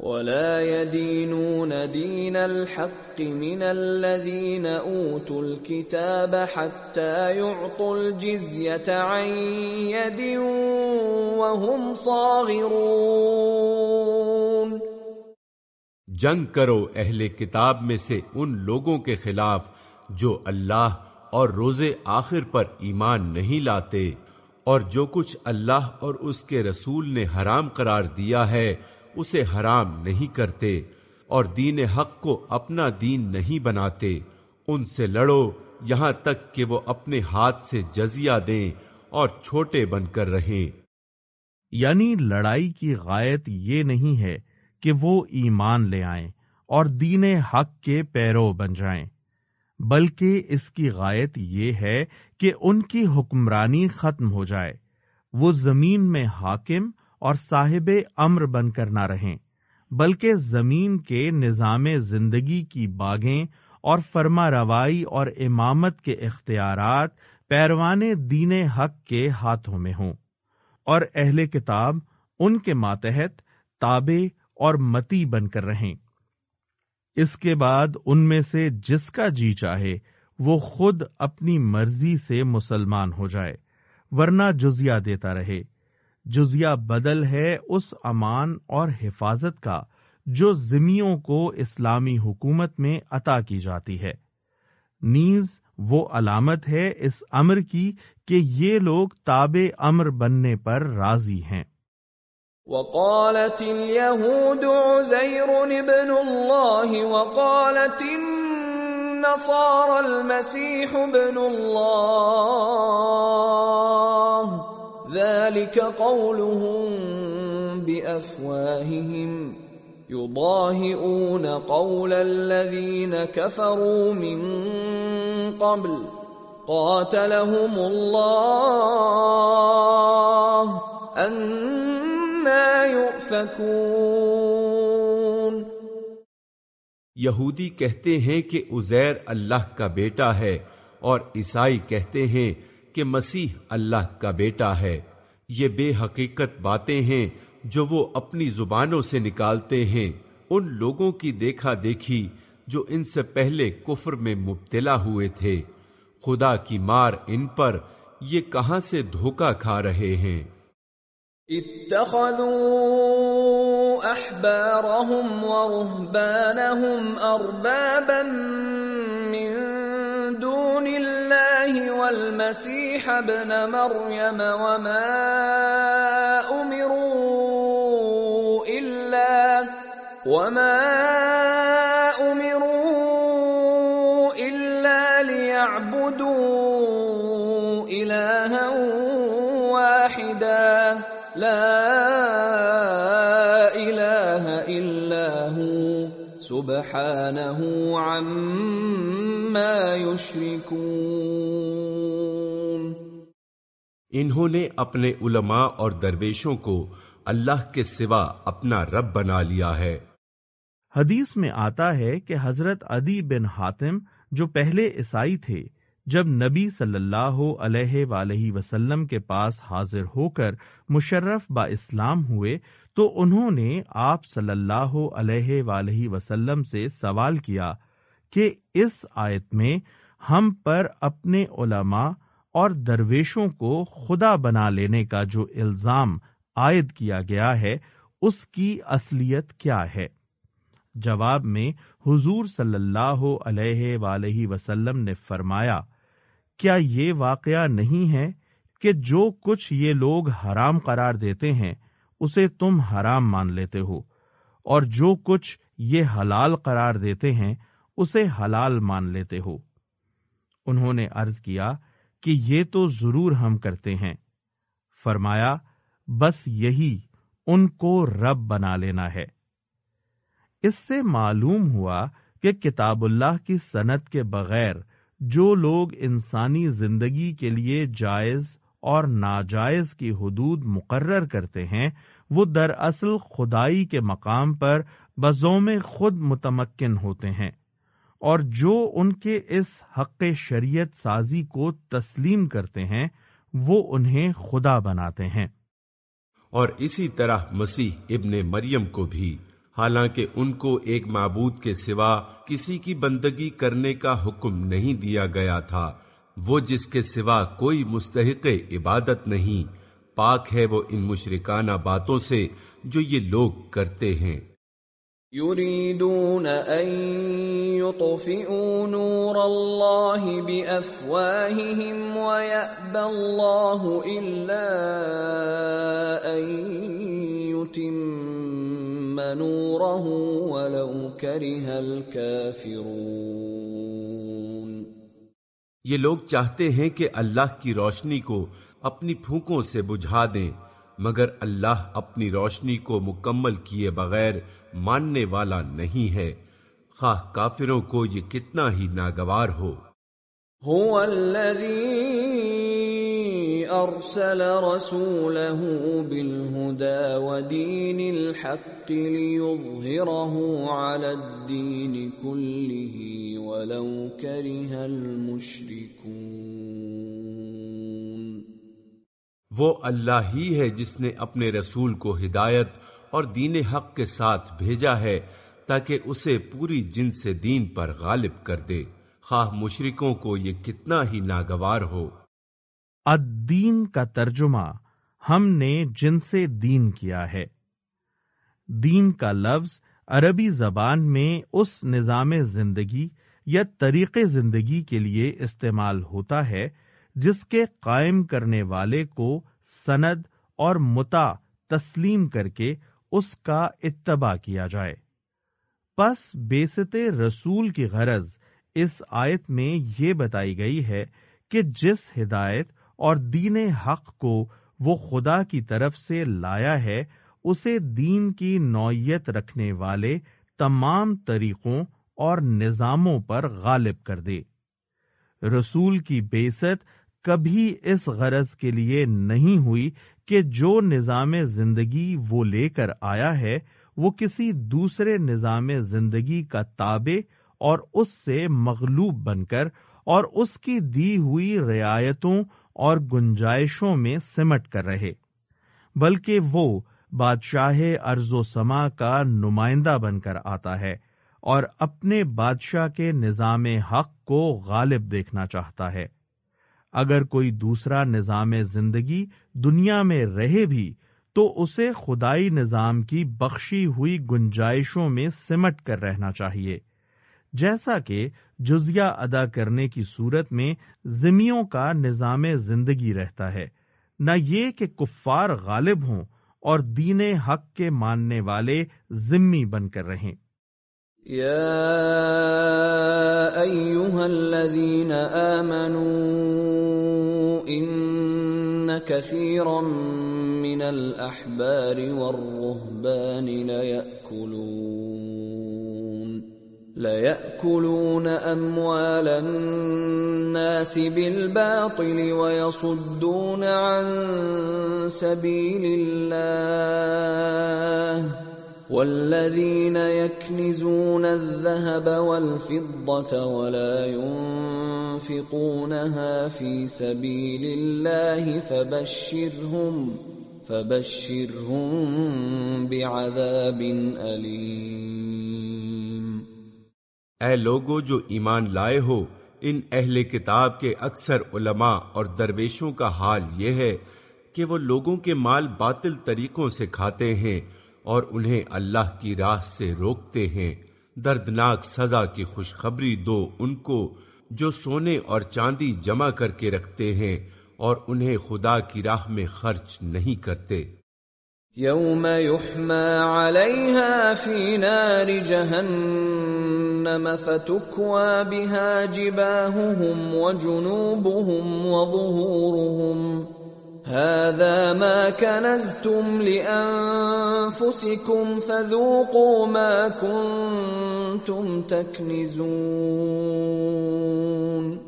ولا يدينون دين الحق من الذين اوتوا الكتاب حتى يعطوا الجزيه عن يد وهم صاغرون. جنگ کرو اہل کتاب میں سے ان لوگوں کے خلاف جو اللہ اور روز آخر پر ایمان نہیں لاتے اور جو کچھ اللہ اور اس کے رسول نے حرام قرار دیا ہے اسے حرام نہیں کرتے اور دین حق کو اپنا دین نہیں بناتے، ان سے لڑو، یہاں تک کہ وہ اپنے ہاتھ سے جزیا دیں اور چھوٹے بن کر رہیں۔ یعنی لڑائی کی غائط یہ نہیں ہے کہ وہ ایمان لے آئیں اور دین حق کے پیرو بن جائیں، بلکہ اس کی غائط یہ ہے کہ ان کی حکمرانی ختم ہو جائے۔ وہ زمین میں حاکم اور صاحب امر بن کر نہ رہیں، بلکہ زمین کے نظام زندگی کی باغیں اور فرما روائی اور امامت کے اختیارات پیروان دین حق کے ہاتھوں میں ہوں، اور اہل کتاب ان کے ماتحت تابے اور متی بن کر رہیں۔ اس کے بعد ان میں سے جس کا جی چاہے، وہ خود اپنی مرضی سے مسلمان ہو جائے، ورنہ جزیہ دیتا رہے۔ جزیہ بدل ہے اس امان اور حفاظت کا جو ذمیوں کو اسلامی حکومت میں عطا کی جاتی ہے۔ نیز وہ علامت ہے اس امر کی کہ یہ لوگ تاب امر بننے پر راضی ہیں۔ وقالت اليهود عزير ابن الله وقالت النصارى المسيح ابن الله ذلك قولهم بافواههم يضاهئون قول الذين كفروا من قبل. قاتلهم الله. أنا يؤفكون. یہودی کہتے ہیں کہ ازیر اللہ کا بیٹا ہے اور عیسائی کہتے ہیں کہ مسیح اللہ کا بیٹا ہے۔ یہ بے حقیقت باتیں ہیں جو وہ اپنی زبانوں سے نکالتے ہیں۔ ان لوگوں کی دیکھا دیکھی جو ان سے پہلے کفر میں مبتلا ہوئے تھے۔ خدا کی مار ان پر یہ کہاں سے دھوکا کھا رہے ہیں؟ اتخذوا احبارهم ورهبانهم اربابا من دون الله والمسيح ابن مريم وما امروا الا وما امروا الا ليعبدوا الها واحدا. لا الہ الا هو. سبحانه عما يشركون۔ انہوں نے اپنے علماء اور درویشوں کو اللہ کے سوا اپنا رب بنا لیا ہے۔ حدیث میں آتا ہے کہ حضرت عدی بن حاتم جو پہلے عیسائی تھے جب نبی صلی اللہ علیہ وآلہ وسلم کے پاس حاضر ہو کر مشرف با اسلام ہوئے تو انہوں نے آپ صلی اللہ علیہ وآلہ وسلم سے سوال کیا کہ اس آیت میں ہم پر اپنے علماء اور درویشوں کو خدا بنا لینے کا جو الزام عائد کیا گیا ہے، اس کی اصلیت کیا ہے؟ جواب میں حضور صلی اللہ علیہ وآلہ وسلم نے فرمایا، کیا یہ واقعہ نہیں ہے کہ جو کچھ یہ لوگ حرام قرار دیتے ہیں، اسے تم حرام مان لیتے ہو، اور جو کچھ یہ حلال قرار دیتے ہیں اسے حلال مان لیتے ہو۔ انہوں نے عرض کیا کہ یہ تو ضرور ہم کرتے ہیں۔ فرمایا، بس یہی ان کو رب بنا لینا ہے۔ اس سے معلوم ہوا کہ کتاب اللہ کی صنعت کے بغیر جو لوگ انسانی زندگی کے لیے جائز اور ناجائز کی حدود مقرر کرتے ہیں، وہ دراصل خدائی کے مقام پر بزوم خود متمکن ہوتے ہیں۔ اور جو ان کے اس حق شریعت سازی کو تسلیم کرتے ہیں، وہ انہیں خدا بناتے ہیں۔ اور اسی طرح مسیح ابن مریم کو بھی، حالانکہ ان کو ایک معبود کے سوا کسی کی بندگی کرنے کا حکم نہیں دیا گیا تھا، وہ جس کے سوا کوئی مستحق عبادت نہیں، پاک ہے وہ ان مشرکانہ باتوں سے جو یہ لوگ کرتے ہیں۔ يريدون ان يطفئوا نور الله بافواههم ويأبى الله الا ان يتم نوره ولو كره الكافرون یہ لوگ چاہتے ہیں کہ اللہ کی روشنی کو اپنی پھونکوں سے بجھا دیں۔ مگر اللہ اپنی روشنی کو مکمل کیے بغیر ماننے والا نہیں ہے۔ خواہ کافروں کو یہ کتنا ہی ناگوار ہو۔ هو الذي ارسل رسوله بالهدى ودين الحق ليظهره على الدين كله ولو كره المشركون وہ اللہ ہی ہے جس نے اپنے رسول کو ہدایت اور دین حق کے ساتھ بھیجا ہے تاکہ اسے پوری جن سے دین پر غالب کر دے۔ خواہ مشرکوں کو یہ کتنا ہی ناگوار ہو۔ الدین کا ترجمہ ہم نے جن سے دین کیا ہے۔ دین کا لفظ عربی زبان میں اس نظام زندگی یا طریق زندگی کے لیے استعمال ہوتا ہے جس کے قائم کرنے والے کو سند اور متا تسلیم کر کے اس کا اتباع کیا جائے۔ پس بیست رسول کی غرض اس آیت میں یہ بتائی گئی ہے کہ جس ہدایت اور دین حق کو وہ خدا کی طرف سے لایا ہے، اسے دین کی نوعیت رکھنے والے تمام طریقوں اور نظاموں پر غالب کر دے۔ رسول کی بیست کبھی اس غرض کے لیے نہیں ہوئی کہ جو نظام زندگی وہ لے کر آیا ہے، وہ کسی دوسرے نظام زندگی کا تابع اور اس سے مغلوب بن کر اور اس کی دی ہوئی رعایتوں اور گنجائشوں میں سمٹ کر رہے۔ بلکہ وہ بادشاہ ارض و سما کا نمائندہ بن کر آتا ہے اور اپنے بادشاہ کے نظام حق کو غالب دیکھنا چاہتا ہے۔ اگر کوئی دوسرا نظام زندگی دنیا میں رہے بھی، تو اسے خدائی نظام کی بخشی ہوئی گنجائشوں میں سمٹ کر رہنا چاہیے۔ جیسا کہ جزیہ ادا کرنے کی صورت میں زمیوں کا نظام زندگی رہتا ہے۔ نہ یہ کہ کفار غالب ہوں اور دین حق کے ماننے والے ذمی بن کر رہیں۔ يا ايها الذين امنوا ان كثيرا من الاحبار والرهبان ليأكلون ليأكلون اموال الناس بالباطل ويصدون عن سبيل الله والذين يكنزون الذهب والفضة ولا ينفقونها في سبيل الله فبشرهم فبشرهم بعذاب أليم اے لوگو جو ایمان لائے ہو، ان اہل کتاب کے اکثر علماء اور درویشوں کا حال یہ ہے کہ وہ لوگوں کے مال باطل طریقوں سے کھاتے ہیں اور انہیں اللہ کی راہ سے روکتے ہیں۔ دردناک سزا کی خوشخبری دو ان کو جو سونے اور چاندی جمع کر کے رکھتے ہیں اور انہیں خدا کی راہ میں خرچ نہیں کرتے۔ یوم فی نار جہنم بها جباہهم وجنوبهم وظہورهم۔ هذا ما كنزتم لانفسكم فذوقوا ما كنتم تكنزون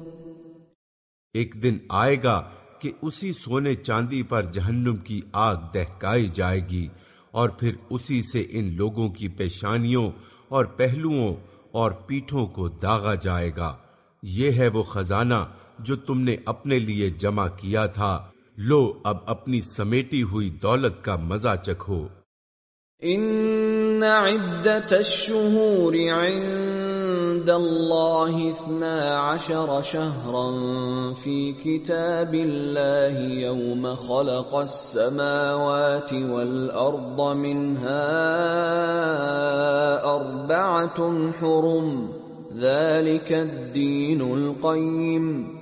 ایک دن آئے گا کہ اسی سونے چاندی پر جہنم کی آگ دہکائی جائے گی اور پھر اسی سے ان لوگوں کی پیشانیوں اور پہلوؤں اور پیٹھوں کو داغا جائے گا۔ یہ ہے وہ خزانہ جو تم نے اپنے لیے جمع کیا تھا۔ لو، اب اپنی سمیٹی ہوئی دولت کا مزہ چکھو۔ ان عدت الشهور عند الله اثنا عشر شهرا في كتاب الله يوم خلق السماوات والارض منها اربعه حرم، ذلك الدين القيم۔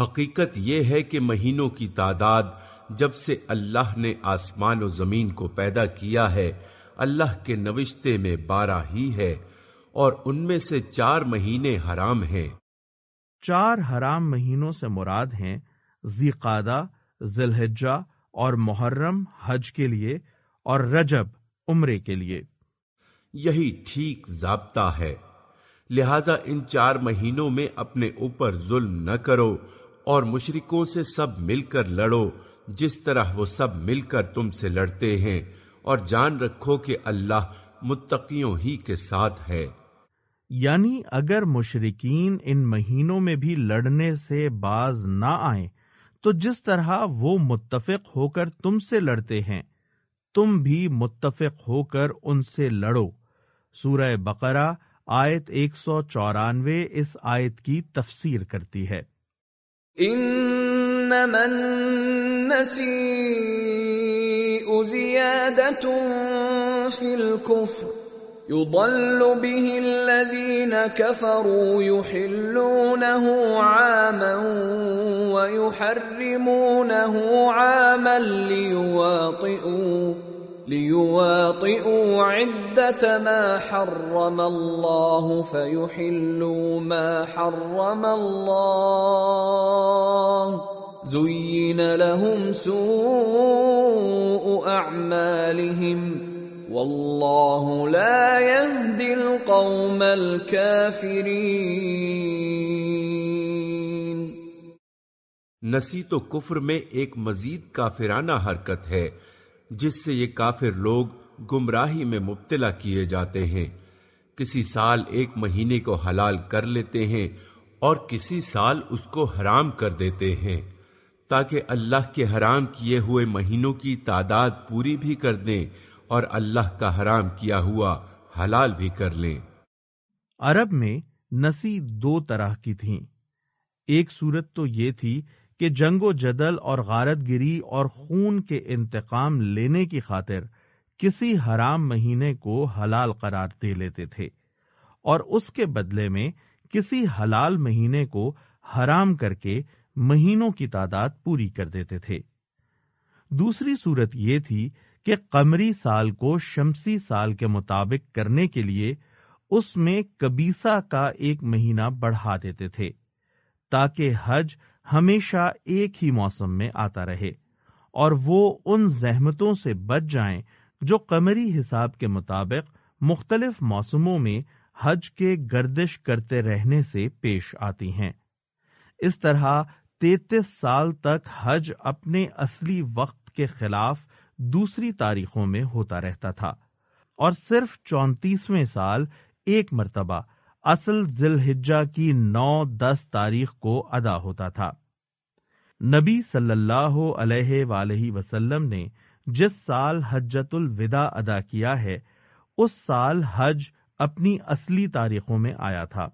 حقیقت یہ ہے کہ مہینوں کی تعداد جب سے اللہ نے آسمان و زمین کو پیدا کیا ہے اللہ کے نوشتے میں بارہ ہی ہے اور ان میں سے چار مہینے حرام ہیں۔ چار حرام مہینوں سے مراد ہیں زیقادہ ذلحجہ اور محرم حج کے لیے اور رجب عمرے کے لیے۔ یہی ٹھیک ضابطہ ہے۔ لہذا ان چار مہینوں میں اپنے اوپر ظلم نہ کرو اور مشرکوں سے سب مل کر لڑو، جس طرح وہ سب مل کر تم سے لڑتے ہیں، اور جان رکھو کہ اللہ متقیوں ہی کے ساتھ ہے۔ یعنی اگر مشرقین ان مہینوں میں بھی لڑنے سے باز نہ آئیں، تو جس طرح وہ متفق ہو کر تم سے لڑتے ہیں، تم بھی متفق ہو کر ان سے لڑو۔ سورہ بقرہ آیت ایک سو چورانوے اس آیت کی تفسیر کرتی ہے۔ انما النسيء زيادة في الكفر. يضل به الذين كفروا يحلونه عاما ويحرمونه عاما ليواطئوا. ليواطئوا عدة ما حرم الله فيحلوا ما حرم الله. زين لهم سوء أعمالهم. والله لا يهدي القوم الكافرين. نسی تو کفر میں ایک مزید کافرانہ حرکت ہے۔ جس سے یہ کافر لوگ گمراہی میں مبتلا کیے جاتے ہیں۔ کسی سال ایک مہینے کو حلال کر لیتے ہیں اور کسی سال اس کو حرام کر دیتے ہیں۔ تاکہ اللہ کے حرام کیے ہوئے مہینوں کی تعداد پوری بھی کر دیں اور اللہ کا حرام کیا ہوا حلال بھی کر لیں۔ عرب میں نسی دو طرح کی تھیں۔ ایک صورت تو یہ تھی کہ جنگ و جدل اور غارت گری اور خون کے انتقام لینے کی خاطر کسی حرام مہینے کو حلال قرار دے لیتے تھے اور اس کے بدلے میں کسی حلال مہینے کو حرام کر کے مہینوں کی تعداد پوری کر دیتے تھے۔ دوسری صورت یہ تھی کہ قمری سال کو شمسی سال کے مطابق کرنے کے لیے اس میں کبیسا کا ایک مہینہ بڑھا دیتے تھے تاکہ حج ہمیشہ ایک ہی موسم میں آتا رہے اور وہ ان زحمتوں سے بچ جائیں جو قمری حساب کے مطابق مختلف موسموں میں حج کے گردش کرتے رہنے سے پیش آتی ہیں۔ اس طرح تینتیس سال تک حج اپنے اصلی وقت کے خلاف دوسری تاریخوں میں ہوتا رہتا تھا اور صرف چونتیسویں سال ایک مرتبہ اصل ذیل کی نو دس تاریخ کو ادا ہوتا تھا۔ نبی صلی اللہ علیہ وآلہ وسلم نے جس سال حجت الوداع ادا کیا ہے، اس سال حج اپنی اصلی تاریخوں میں آیا تھا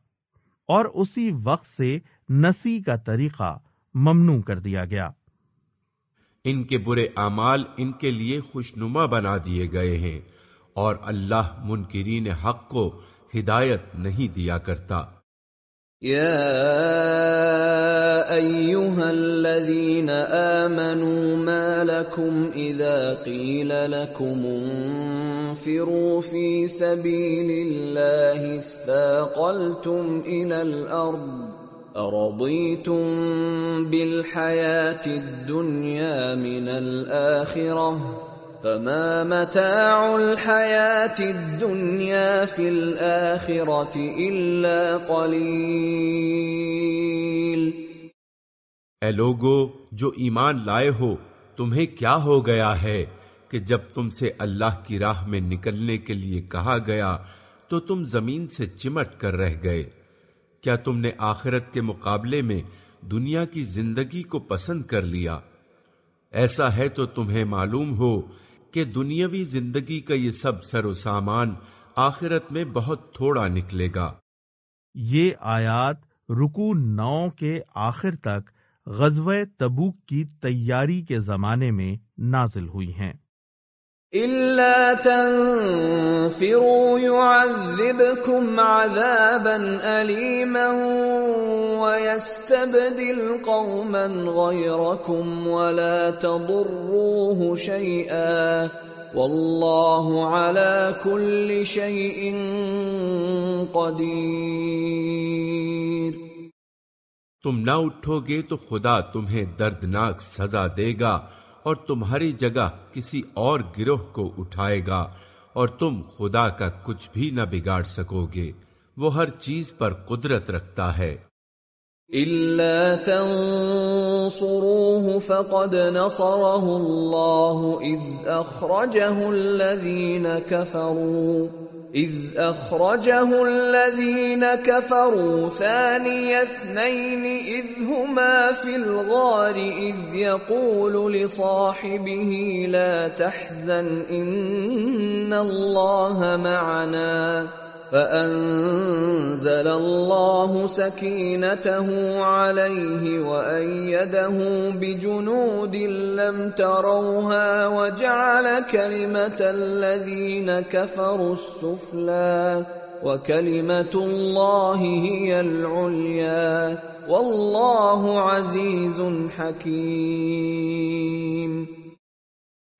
اور اسی وقت سے نسی کا طریقہ ممنوع کر دیا گیا۔ ان کے برے اعمال ان کے لیے خوشنما بنا دیے گئے ہیں اور اللہ منکرین حق کو ہدایت نہیں دیا کرتا۔ يا ايها الذين امنوا ما لكم اذا قيل لكم انفروا في سبيل الله اثاقلتم الى الارض ارضيتم بالحياه الدنيا من الاخره فما متاع الحياة الدنيا في الآخرة إلا قليل۔ اے لوگو، جو ایمان لائے ہو، تمہیں کیا ہو گیا ہے کہ جب تم سے اللہ کی راہ میں نکلنے کے لیے کہا گیا، تو تم زمین سے چمٹ کر رہ گئے۔ کیا تم نے آخرت کے مقابلے میں دنیا کی زندگی کو پسند کر لیا؟ ایسا ہے تو تمہیں معلوم ہو کہ دنیاوی زندگی کا یہ سب سر و سامان آخرت میں بہت تھوڑا نکلے گا۔ یہ آیات رکو نو کے آخر تک غزوہ تبوک کی تیاری کے زمانے میں نازل ہوئی ہیں۔ إلا تنفروا يعذبكم عذابا أليما ويستبدل قوما غيركم ولا تضروه شيئا والله على كل شيء قدير تم نہ اٹھو گے تو خدا تمہیں دردناک سزا دے گا اور تمہاری جگہ کسی اور گروہ کو اٹھائے گا، اور تم خدا کا کچھ بھی نہ بگاڑ سکو گے۔ وہ ہر چیز پر قدرت رکھتا ہے۔ إلا تنصروه فقد نصره الله إذ أخرجه الذين كفروا۔ اذ اخرجه الذين كفروا ثاني اثنين اذ هما في الغار اذ يقول لصاحبه لا تحزن ان الله معنا فأنزل الله سكينته عليه وأيده بجنود لم تروها وجعل كلمة الذين كفروا السفلى وكلمة الله هي العليا والله عزيز حكيم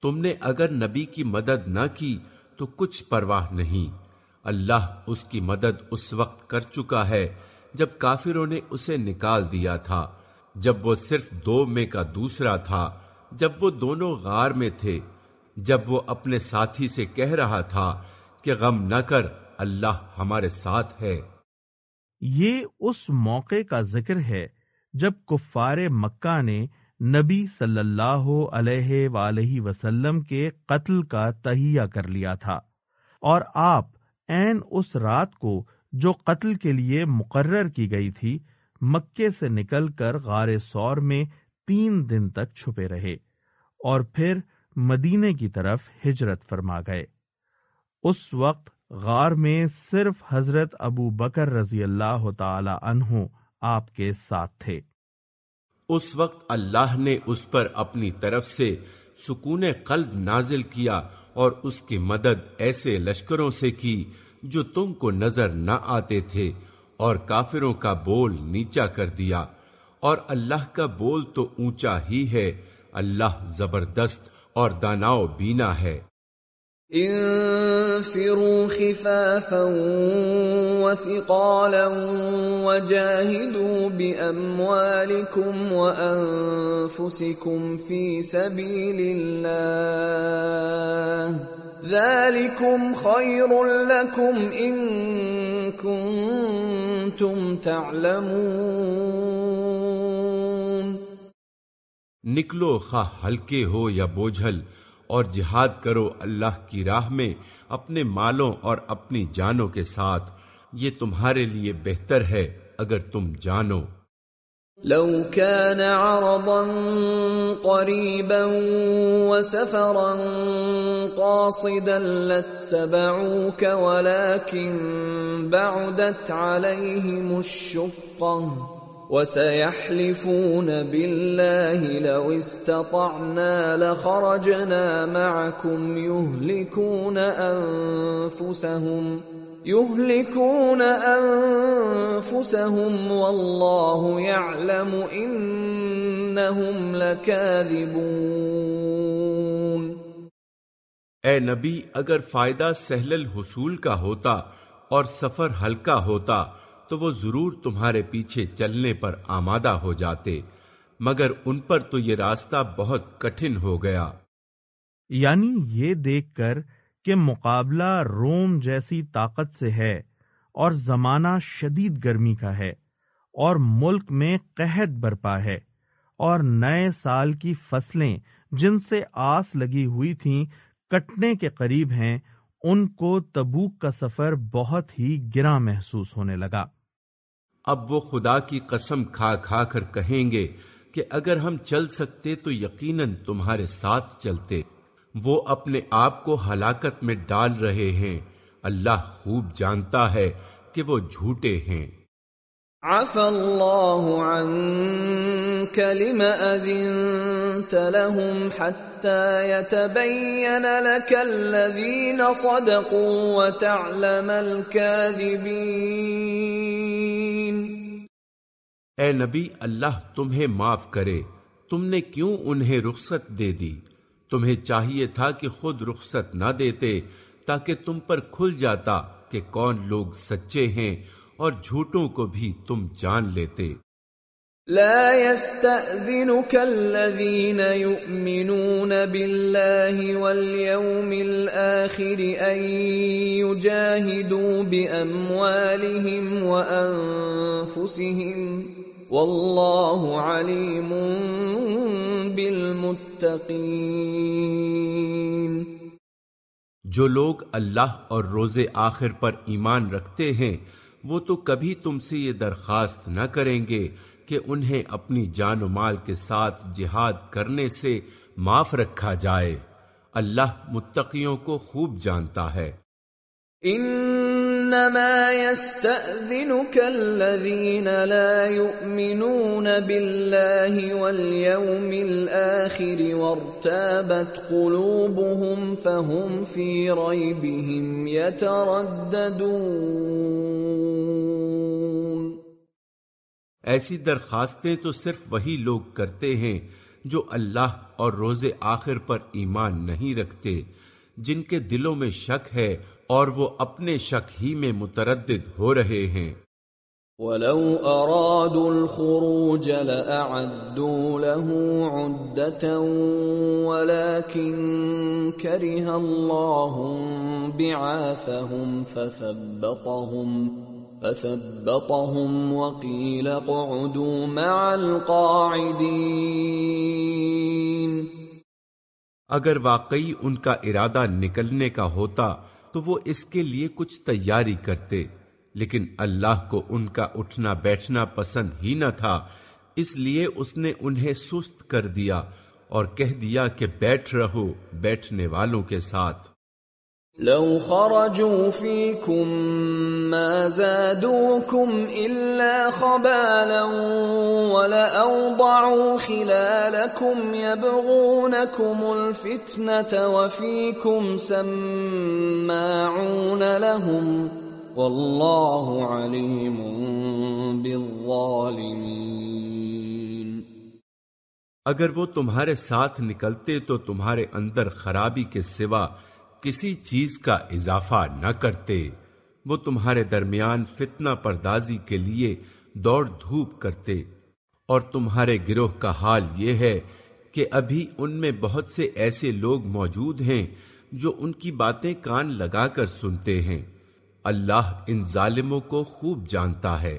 تم نے اگر نبی کی مدد نہ کی تو کچھ پرواہ نہیں۔ اللہ اس کی مدد اس وقت کر چکا ہے جب کافروں نے اسے نکال دیا تھا۔ جب وہ صرف دو میں کا دوسرا تھا، جب وہ دونوں غار میں تھے، جب وہ اپنے ساتھی سے کہہ رہا تھا کہ غم نہ کر، اللہ ہمارے ساتھ ہے۔ یہ اس موقع کا ذکر ہے جب کفار مکہ نے نبی صلی اللہ علیہ وآلہ وسلم کے قتل کا تہیہ کر لیا تھا اور آپ اس رات کو جو قتل کے لیے مقرر کی گئی تھی، مکے سے نکل کر غار سور میں تین دن تک چھپے رہے اور پھر مدینے کی طرف ہجرت فرما گئے۔ اس وقت غار میں صرف حضرت ابو بکر رضی اللہ تعالی عنہ آپ کے ساتھ تھے۔ اس وقت اللہ نے اس پر اپنی طرف سے سکون قلب نازل کیا اور اس کی مدد ایسے لشکروں سے کی جو تم کو نظر نہ آتے تھے اور کافروں کا بول نیچا کر دیا۔ اور اللہ کا بول تو اونچا ہی ہے۔ اللہ زبردست اور داناؤ بینا ہے۔ انفروا خفافا وثقالا وجاهدوا بأموالكم وأنفسكم في سبيل الله ذلكم خير لكم إن كنتم تعلمون نکلو خواہ ہلکے ہو یا بوجھل اور جہاد کرو اللہ کی راہ میں اپنے مالوں اور اپنی جانوں کے ساتھ۔ یہ تمہارے لیے بہتر ہے اگر تم جانو۔ لو كان عرضا قريبا وسفرا قاصدا لاتبعوك، ولكن بعدت عليهم الشقه وسيحلفون بالله لو استطعنا لخرجنا معكم يهلكون انفسهم يهلكون انفسهم والله يعلم انهم لكاذبون اے نبی، اگر فائدہ سہل الحصول کا ہوتا اور سفر ہلکا ہوتا تو وہ ضرور تمہارے پیچھے چلنے پر آمادہ ہو جاتے، مگر ان پر تو یہ راستہ بہت کٹھن ہو گیا۔ یعنی یہ دیکھ کر کہ مقابلہ روم جیسی طاقت سے ہے اور زمانہ شدید گرمی کا ہے اور ملک میں قحط برپا ہے اور نئے سال کی فصلیں جن سے آس لگی ہوئی تھیں کٹنے کے قریب ہیں، ان کو تبوک کا سفر بہت ہی گرا محسوس ہونے لگا۔ اب وہ خدا کی قسم کھا کھا کر کہیں گے کہ اگر ہم چل سکتے تو یقیناً تمہارے ساتھ چلتے۔ وہ اپنے آپ کو ہلاکت میں ڈال رہے ہیں۔ اللہ خوب جانتا ہے کہ وہ جھوٹے ہیں۔ عفى الله عنك لما أذنت لهم حتى يتبين لك الذين صدقوا وتعلم الكاذبين اے نبی، اللہ تمہیں معاف کرے۔ تم نے کیوں انہیں رخصت دے دی؟ تمہیں چاہیے تھا کہ خود رخصت نہ دیتے، تاکہ تم پر کھل جاتا کہ کون لوگ سچے ہیں اور جھوٹوں کو بھی تم جان لیتے۔ لا يستأذنك الذين يؤمنون بالله واليوم الآخر أن يجاهدوا بأموالهم وأنفسهم والله عليم بالمتقين۔ جو لوگ اللہ اور روز آخر پر ایمان رکھتے ہیں وہ تو کبھی تم سے یہ درخواست نہ کریں گے کہ انہیں اپنی جان و مال کے ساتھ جہاد کرنے سے معاف رکھا جائے۔ اللہ متقیوں کو خوب جانتا ہے۔ انما يستأذنك الذين لا يؤمنون بالله واليوم الآخر وارتابت قلوبهم فهم في ريبهم يترددون ایسی درخواستیں تو صرف وہی لوگ کرتے ہیں جو اللہ اور روز آخر پر ایمان نہیں رکھتے، جن کے دلوں میں شک ہے اور وہ اپنے شک ہی میں متردد ہو رہے ہیں۔ ولو ارادوا الخروج لأعدوا له عدة ولكن كره الله بعاثهم فثبطهم فثبطهم وقيل اقعدوا مع القاعدين۔ اگر واقعی ان کا ارادہ نکلنے کا ہوتا تو وہ اس کے لیے کچھ تیاری کرتے، لیکن اللہ کو ان کا اٹھنا بیٹھنا پسند ہی نہ تھا، اس لیے اس نے انہیں سست کر دیا اور کہہ دیا کہ بیٹھ رہو بیٹھنے والوں کے ساتھ۔ لو خرجوا فيكم ما زادوكم إلا خبالا ولأوضعوا خلالكم يبغونكم الفتنة وفيكم سماعون لهم والله عليم بالظالمين. اگر وہ تمہارے ساتھ نکلتے تو تمہارے اندر خرابی کے سوا کسی چیز کا اضافہ نہ کرتے، وہ تمہارے درمیان فتنہ پردازی کے لیے دوڑ دھوپ کرتے۔ اور تمہارے گروہ کا حال یہ ہے کہ ابھی ان میں بہت سے ایسے لوگ موجود ہیں جو ان کی باتیں کان لگا کر سنتے ہیں۔ اللہ ان ظالموں کو خوب جانتا ہے۔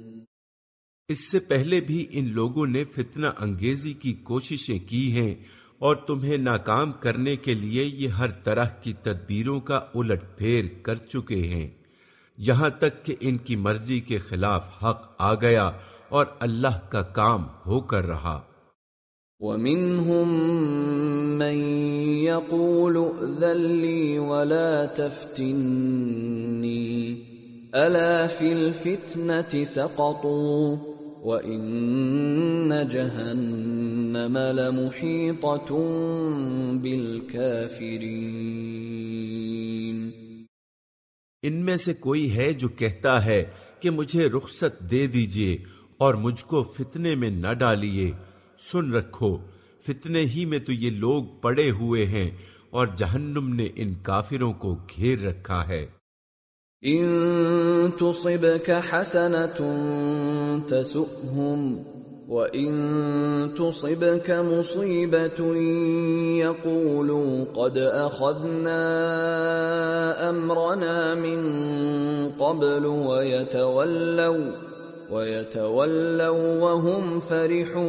اس سے پہلے بھی ان لوگوں نے فتنہ انگیزی کی کوششیں کی ہیں اور تمہیں ناکام کرنے کے لیے یہ ہر طرح کی تدبیروں کا الٹ پھیر کر چکے ہیں۔ یہاں تک کہ ان کی مرضی کے خلاف حق آ گیا اور اللہ کا کام ہو کر رہا۔ ومنهم من يقول ائذن لي ولا تفتني الا في الفتنه سقطوا؟ وان جهنم لمحيطه بالكافرين۔ ان میں سے کوئی ہے جو کہتا ہے کہ مجھے رخصت دے دیجیے اور مجھ کو فتنے میں نہ ڈالیے۔ سن رکھو، فتنے ہی میں تو یہ لوگ پڑے ہوئے ہیں اور جہنم نے ان کافروں کو گھیر رکھا ہے۔ ان تصبك حسنة تسؤهم وان تصبك مصيبة يقولوا قد اخذنا امرنا من قبل ويتولوا، وَيَتَوَلَّوْا وَهُمْ فَرِحُونَ۔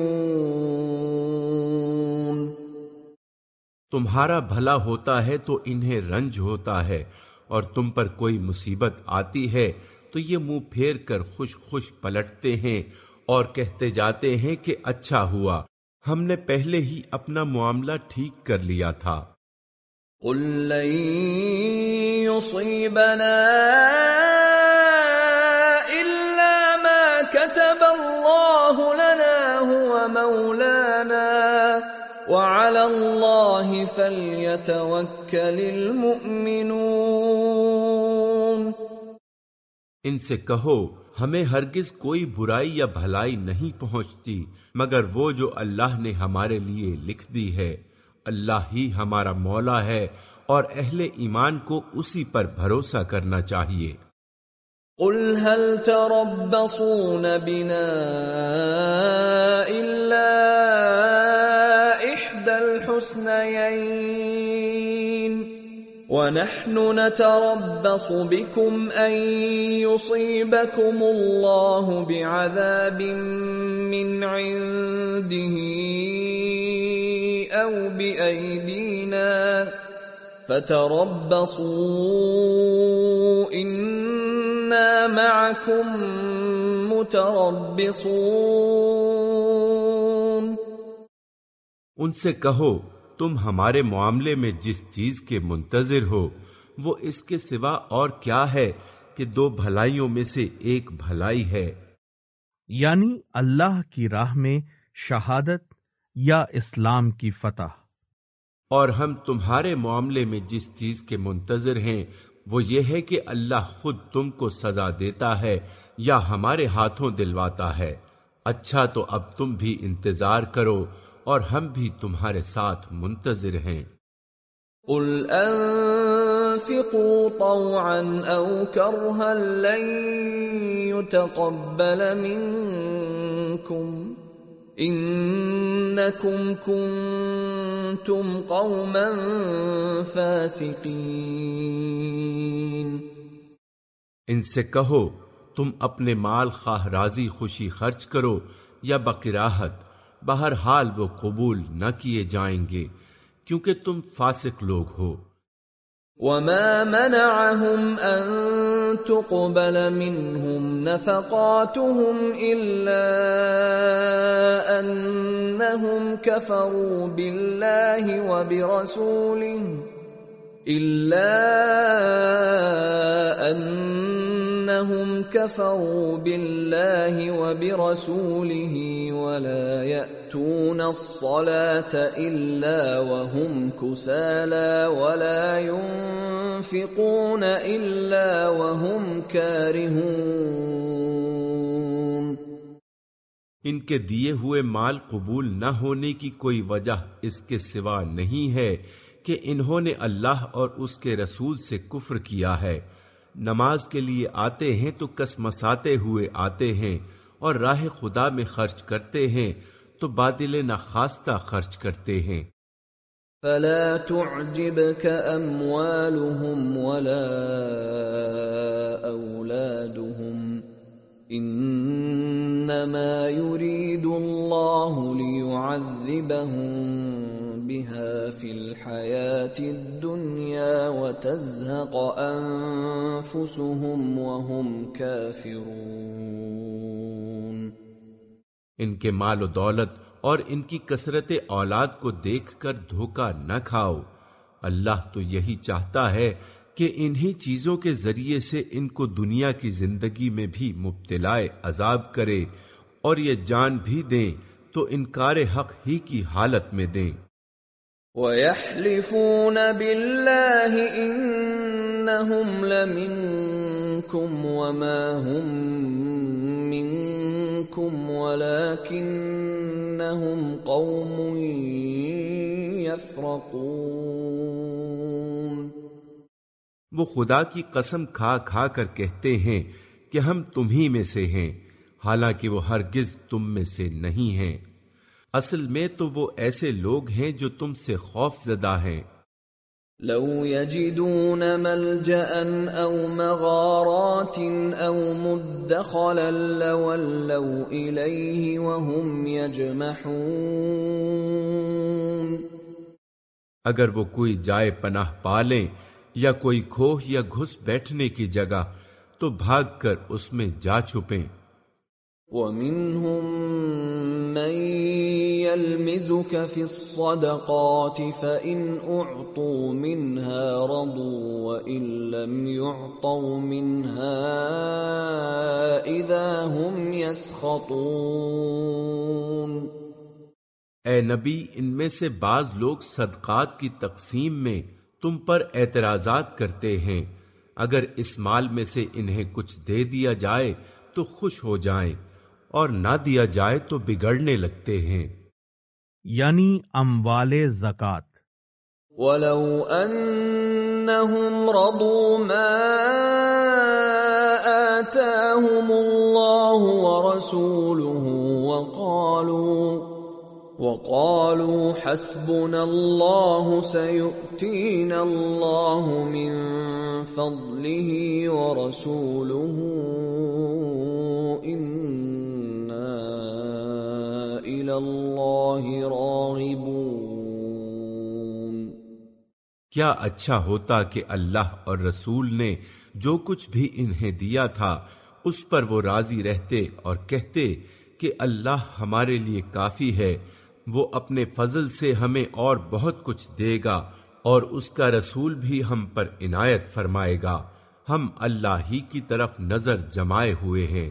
تمہارا بھلا ہوتا ہے تو انہیں رنج ہوتا ہے۔ اور تم پر کوئی مصیبت آتی ہے تو یہ منہ پھیر کر خوش خوش پلٹتے ہیں اور کہتے جاتے ہیں کہ اچھا ہوا، ہم نے پہلے ہی اپنا معاملہ ٹھیک کر لیا تھا۔ قل لن وعلى الله فليتوكل المؤمنون ان سے کہو ہمیں ہرگز کوئی برائی یا بھلائی نہیں پہنچتی مگر وہ جو اللہ نے ہمارے لیے لکھ دی ہے اللہ ہی ہمارا مولا ہے اور اہل ایمان کو اسی پر بھروسہ کرنا چاہیے۔ قل هل تربصون بنا الحسنيين ونحن نتربص بكم أن يصيبكم الله بعذاب من عنده أو بأيدينا. فتربصوا إن ان سے کہو تم ہمارے معاملے میں جس چیز کے منتظر ہو وہ اس کے سوا اور کیا ہے کہ دو بھلائیوں میں سے ایک بھلائی ہے؟ یعنی اللہ کی راہ میں شہادت یا اسلام کی فتح۔ اور ہم تمہارے معاملے میں جس چیز کے منتظر ہیں وہ یہ ہے کہ اللہ خود تم کو سزا دیتا ہے یا ہمارے ہاتھوں دلواتا ہے۔ اچھا تو اب تم بھی انتظار کرو اور ہم بھی تمہارے ساتھ منتظر ہیں۔ قل انفقوا طوعا او کرها لن يتقبل منكم انکم کنتم قوما فاسقین ان سے کہو تم اپنے مال خواہ راضی خوشی خرچ کرو یا بقراہت بہرحال وہ قبول نہ کیے جائیں گے، کیونکہ تم فاسق لوگ ہو۔ وما منعهم ان تقبل منهم نفقاتهم الا انهم كفروا بالله وبرسوله الا انهم كفروا بالله وبرسوله ولا ياتون الصلاه الا وهم كسالى ولا ينفقون الا وهم كارهون ان کے دیے ہوئے مال قبول نہ ہونے کی کوئی وجہ اس کے سوا نہیں ہے کہ انہوں نے اللہ اور اس کے رسول سے کفر کیا ہے۔ نماز کے لیے آتے ہیں تو کس مساتے ہوئے آتے ہیں اور راہ خدا میں خرچ کرتے ہیں تو بادل نخواستہ خرچ کرتے ہیں۔ فلا تعجبك اموالهم ولا اولادهم انما يريد الله ليعذبهم بها في الحياة الدنيا وتزهق أنفسهم وهم كافرون۔ ان کے مال و دولت اور ان کی کثرت اولاد کو دیکھ کر دھوکا نہ کھاؤ۔ اللہ تو یہی چاہتا ہے کہ انہی چیزوں کے ذریعے سے ان کو دنیا کی زندگی میں بھی مبتلا عذاب کرے اور یہ جان بھی دیں تو انکار حق ہی کی حالت میں دیں۔ وَيَحْلِفُونَ بِاللَّهِ إِنَّهُمْ لَمِنكُمْ وَمَا هُمْ مِنكُمْ وَلَكِنَّهُمْ قَوْمٌ يَفْرَقُونَ وہ خدا کی قسم کھا کھا کر کہتے ہیں کہ ہم تمہیں میں سے ہیں حالانکہ وہ ہرگز تم میں سے نہیں ہیں۔ اصل میں تو وہ ایسے لوگ ہیں جو تم سے خوف زدہ ہیں۔ لو يجدون ملجا او مغارات او مدخلا لولوا اليه وهم يجمحون۔ اگر وہ کوئی جائے پناہ پالیں یا کوئی کھوہ یا گھس بیٹھنے کی جگہ تو بھاگ کر اس میں جا چھپیں۔ ومنهم من يلمزك في الصدقات فإن أعطوا منها رضوا وإن لم يعطوا منها إذا هم يسخطون۔ اے نبی ان میں سے بعض لوگ صدقات کی تقسیم میں تم پر اعتراضات کرتے ہیں۔ اگر اس مال میں سے انہیں کچھ دے دیا جائے تو خوش ہو جائیں اور نہ دیا جائے تو بگڑنے لگتے ہیں۔ یعنی اموال زکات ولو انهم رضوا ما آتاهم الله ورسوله وقالوا وقالوا حسبنا الله سيؤتينا الله من فضله ورسوله إنا إلى الله راغبون کیا اچھا ہوتا کہ اللہ اور رسول نے جو کچھ بھی انہیں دیا تھا، اس پر وہ راضی رہتے اور کہتے کہ اللہ ہمارے لیے کافی ہے وہ اپنے فضل سے ہمیں اور بہت کچھ دے گا اور اس کا رسول بھی ہم پر عنایت فرمائے گا۔ ہم اللہ ہی کی طرف نظر جمائے ہوئے ہیں۔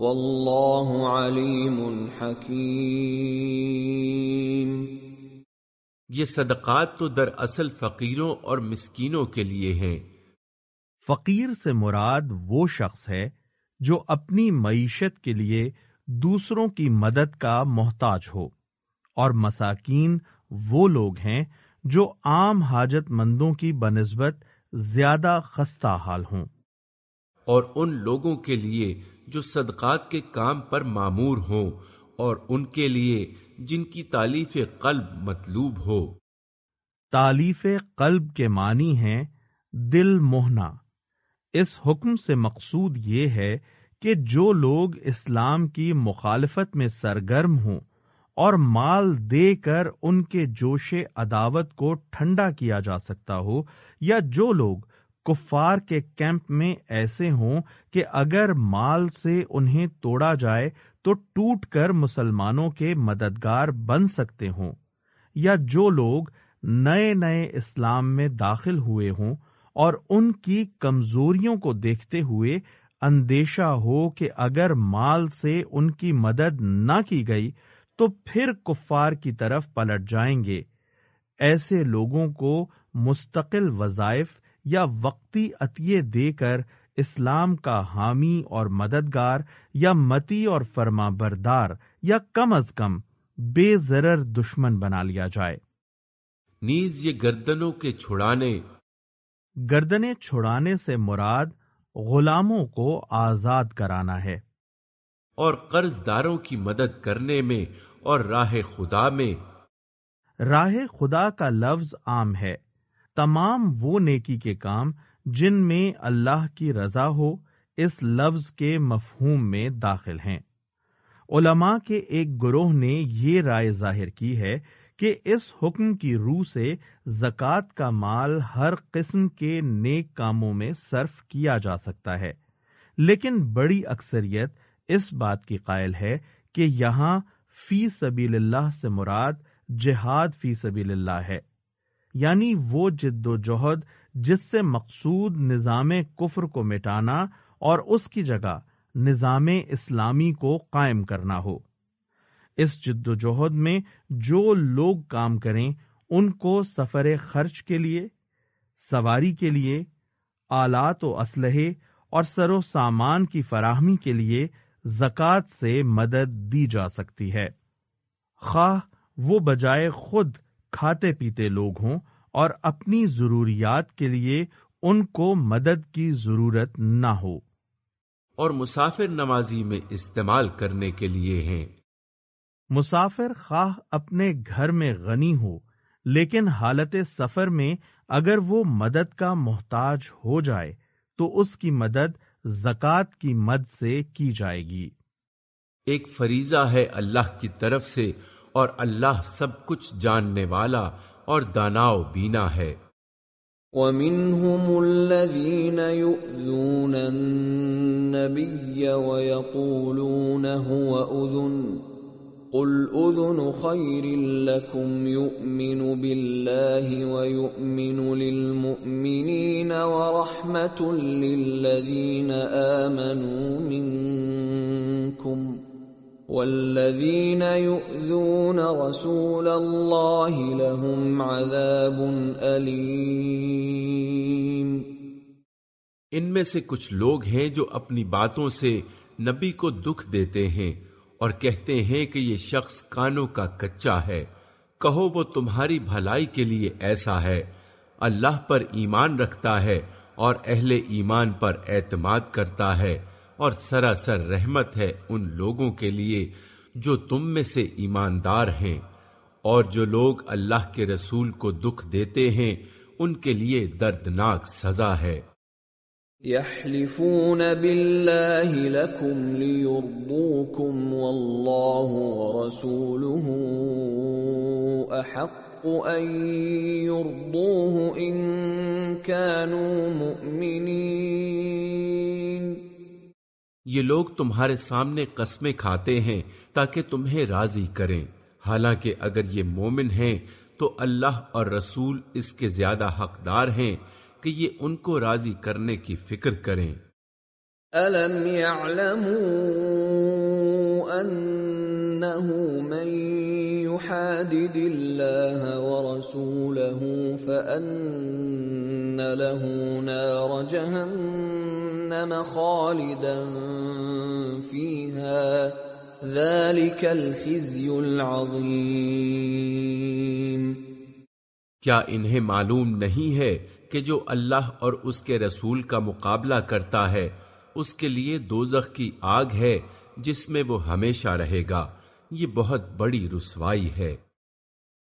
واللہ علیم حکیم۔ یہ صدقات تو در اصل فقیروں اور مسکینوں کے لیے ہیں۔ فقیر سے مراد وہ شخص ہے جو اپنی معیشت کے لیے دوسروں کی مدد کا محتاج ہو۔ اور مساکین وہ لوگ ہیں جو عام حاجت مندوں کی بنسبت زیادہ خستہ حال ہوں۔ اور ان لوگوں کے لیے جو صدقات کے کام پر معمور ہوں اور ان کے لیے جن کی تعلیف قلب مطلوب ہو۔ تعلیف قلب کے معنی ہیں دل موہنا۔ اس حکم سے مقصود یہ ہے کہ جو لوگ اسلام کی مخالفت میں سرگرم ہوں اور مال دے کر ان کے جوش عداوت کو ٹھنڈا کیا جا سکتا ہو یا جو لوگ کفار کے کیمپ میں ایسے ہوں کہ اگر مال سے انہیں توڑا جائے تو ٹوٹ کر مسلمانوں کے مددگار بن سکتے ہوں، یا جو لوگ نئے نئے اسلام میں داخل ہوئے ہوں اور ان کی کمزوریوں کو دیکھتے ہوئے اندیشہ ہو کہ اگر مال سے ان کی مدد نہ کی گئی تو پھر کفار کی طرف پلٹ جائیں گے۔ ایسے لوگوں کو مستقل وظائف یا وقتی عطیے دے کر اسلام کا حامی اور مددگار یا متی اور فرما بردار یا کم از کم بے ضرر دشمن بنا لیا جائے۔ نیز یہ گردنوں کے چھڑانے۔ گردنیں چھڑانے سے مراد غلاموں کو آزاد کرانا ہے۔ اور قرض داروں کی مدد کرنے میں اور راہ خدا میں۔ راہ خدا کا لفظ عام ہے۔ تمام وہ نیکی کے کام جن میں اللہ کی رضا ہو، اس لفظ کے مفہوم میں داخل ہیں۔ علماء کے ایک گروہ نے یہ رائے ظاہر کی ہے کہ اس حکم کی روح سے زکوٰۃ کا مال ہر قسم کے نیک کاموں میں صرف کیا جا سکتا ہے۔ لیکن بڑی اکثریت اس بات کی قائل ہے کہ یہاں فی سبیل اللہ سے مراد جہاد فی سبیل اللہ ہے۔ یعنی وہ جد و جہد جس سے مقصود نظام کفر کو مٹانا اور اس کی جگہ نظام اسلامی کو قائم کرنا ہو۔ اس جد و جہد میں جو لوگ کام کریں، ان کو سفر خرچ کے لیے، سواری کے لیے، آلات و اسلحے اور سر و سامان کی فراہمی کے لیے زکوٰۃ سے مدد دی جا سکتی ہے۔ خواہ وہ بجائے خود کھاتے پیتے لوگ ہوں اور اپنی ضروریات کے لیے ان کو مدد کی ضرورت نہ ہو۔ اور مسافر نمازی میں استعمال کرنے کے لیے ہیں۔ مسافر خواہ اپنے گھر میں غنی ہو لیکن حالت سفر میں اگر وہ مدد کا محتاج ہو جائے تو اس کی مدد زکوٰۃ کی مد سے کی جائے گی۔ ایک فریضہ ہے اللہ کی طرف سے اور اللہ سب کچھ جاننے والا اور داناؤ بینا ہے۔ ومنهم الذين يؤذون النبي ويقولون هو أذن قل أذن خير لكم يؤمن بالله ويؤمن للمؤمنين ورحمة للذين آمنوا منكم والذين يؤذون رسول الله لهم عذاب أليم ان میں سے کچھ لوگ ہیں جو اپنی باتوں سے نبی کو دکھ دیتے ہیں اور کہتے ہیں کہ یہ شخص کانوں کا کچا ہے۔ کہو وہ تمہاری بھلائی کے لیے ایسا ہے۔ اللہ پر ایمان رکھتا ہے اور اہل ایمان پر اعتماد کرتا ہے۔ اور سراسر رحمت ہے ان لوگوں کے لیے جو تم میں سے ایماندار ہیں، اور جو لوگ اللہ کے رسول کو دکھ دیتے ہیں، ان کے لیے دردناک سزا ہے۔ يحلفون بالله لكم ليرضوكم والله ورسوله احق ان يرضوه ان كانوا مؤمنين یہ لوگ تمہارے سامنے قسمیں کھاتے ہیں تاکہ تمہیں راضی کریں۔ حالانکہ اگر یہ مومن ہیں، تو اللہ اور رسول اس کے زیادہ حقدار ہیں کہ یہ ان کو راضی کرنے کی فکر کریں۔ الم يعلموا انه من يحادد الله ورسوله فان له نار جهنم خالدا فيها. ذلك الخزي العظيم. کیا انہیں معلوم نہیں ہے کہ جو اللہ اور اس کے رسول کا مقابلہ کرتا ہے، اس کے لیے دوزخ کی آگ ہے جس میں وہ ہمیشہ رہے گا۔ یہ بہت بڑی رسوائی ہے۔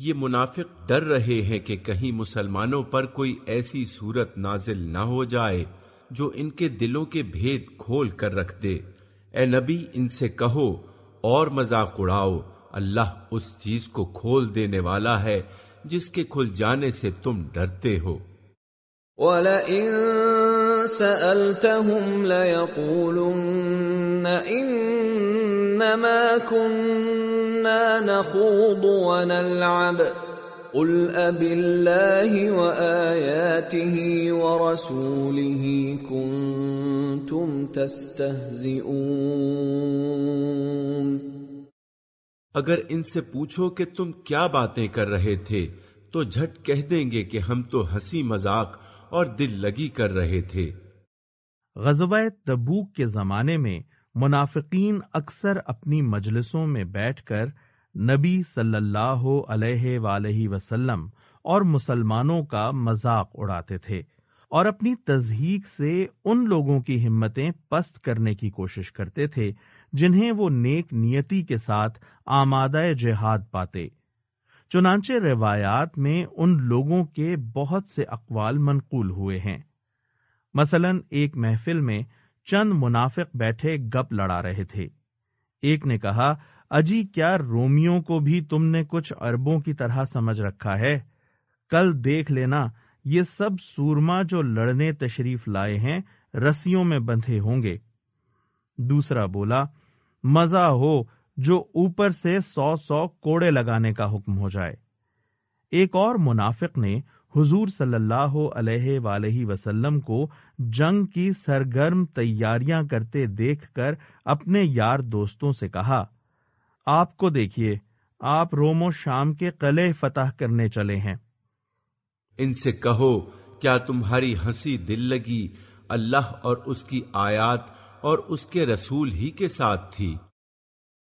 یہ منافق ڈر رہے ہیں کہ کہیں مسلمانوں پر کوئی ایسی صورت نازل نہ ہو جائے جو ان کے دلوں کے بھید کھول کر رکھ دے۔ اے نبی، ان سے کہو، اور مذاق اڑاؤ۔ اللہ اس چیز کو کھول دینے والا ہے جس کے کھل جانے سے تم ڈرتے ہو۔ وَلَئِن سَأَلْتَهُمْ لَيَقُولُنَّ إِنَّمَا كُنَّا نَخُوضُ وَنَلْعَبُ قل اب اللہ وآیاته ورسوله کنتم تستہزئون اگر ان سے پوچھو کہ تم کیا باتیں کر رہے تھے تو جھٹ کہہ دیں گے کہ ہم تو ہنسی مذاق اور دل لگی کر رہے تھے۔ غزوہ تبوک کے زمانے میں منافقین اکثر اپنی مجلسوں میں بیٹھ کر نبی صلی اللہ علیہ وآلہ وسلم اور مسلمانوں کا مذاق اڑاتے تھے اور اپنی تزہیق سے ان لوگوں کی ہمتیں پست کرنے کی کوشش کرتے تھے جنہیں وہ نیک نیتی کے ساتھ آمادہ جہاد پاتے۔ چنانچہ روایات میں ان لوگوں کے بہت سے اقوال منقول ہوئے ہیں۔ مثلا ایک محفل میں چند منافق بیٹھے گپ لڑا رہے تھے۔ ایک نے کہا، اجی، کیا رومیوں کو بھی تم نے کچھ اربوں کی طرح سمجھ رکھا ہے؟ کل دیکھ لینا، یہ سب سورما جو لڑنے تشریف لائے ہیں، رسیوں میں بندھے ہوں گے۔ دوسرا بولا، مزہ ہو جو اوپر سے سو سو کوڑے لگانے کا حکم ہو جائے۔ ایک اور منافق نے حضور صلی اللہ علیہ وآلہ وسلم کو جنگ کی سرگرم تیاریاں کرتے دیکھ کر اپنے یار دوستوں سے کہا، آپ کو دیکھیے، آپ روم و شام کے قلعے فتح کرنے چلے ہیں۔ ان سے کہو، کیا تمہاری ہنسی دل لگی؟ اللہ اور اس کی آیات اور اس کے رسول ہی کے ساتھ تھی۔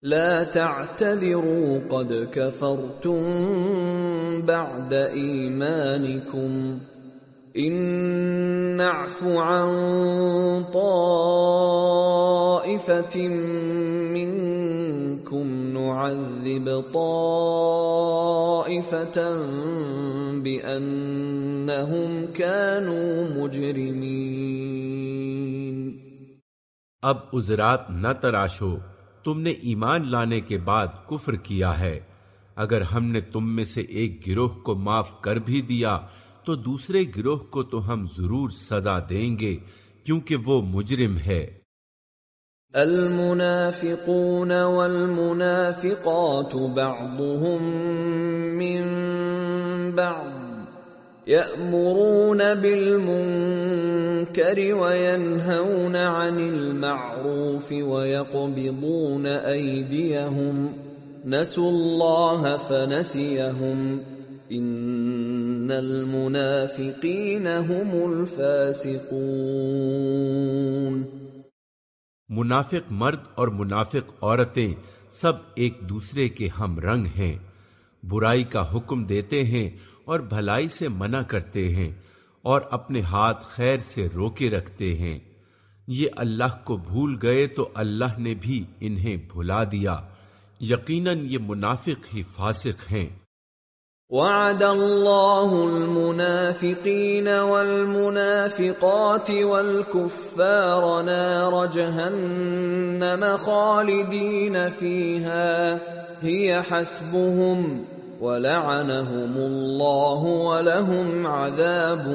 لا تعتذروا قد كفرتم بعد ایمانکم ان نعف عن طائفة منكم نعذب طائفة بأنهم كانوا مجرمين. اب عذرات نہ تراشو۔ تم نے ایمان لانے کے بعد کفر کیا ہے۔ اگر ہم نے تم میں سے ایک گروہ کو معاف کر بھی دیا، تو دوسرے گروہ کو تو ہم ضرور سزا دیں گے، کیونکہ وہ مجرم ہے۔ المنافقون والمنافقات بعضهم من بعض۔ يأمرون بالمنكر وينهون عن المعروف ويقبضون أيديهم نسوا الله فنسيهم ان المنافقین هم الفاسقون منافق مرد اور منافق عورتیں سب ایک دوسرے کے ہم رنگ ہیں، برائی کا حکم دیتے ہیں اور بھلائی سے منع کرتے ہیں اور اپنے ہاتھ خیر سے روکے رکھتے ہیں۔ یہ اللہ کو بھول گئے تو اللہ نے بھی انہیں بھلا دیا۔ یقیناً یہ منافق ہی فاسق ہیں۔ وعد الله المنافقين والمنافقات والكفار نار جهنم خالدين فيها هي حسبهم ولعنهم الله ولهم عذاب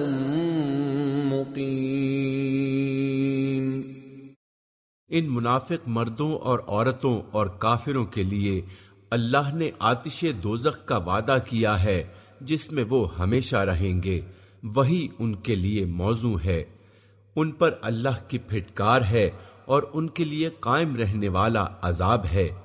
مقيم۔ ان منافق مردوں اور عورتوں اور کافروں کے لیے اللہ نے آتش دوزخ کا وعدہ کیا ہے، جس میں وہ ہمیشہ رہیں گے۔ وہی ان کے لیے موضوع ہے۔ ان پر اللہ کی پھٹکار ہے اور ان کے لیے قائم رہنے والا عذاب ہے۔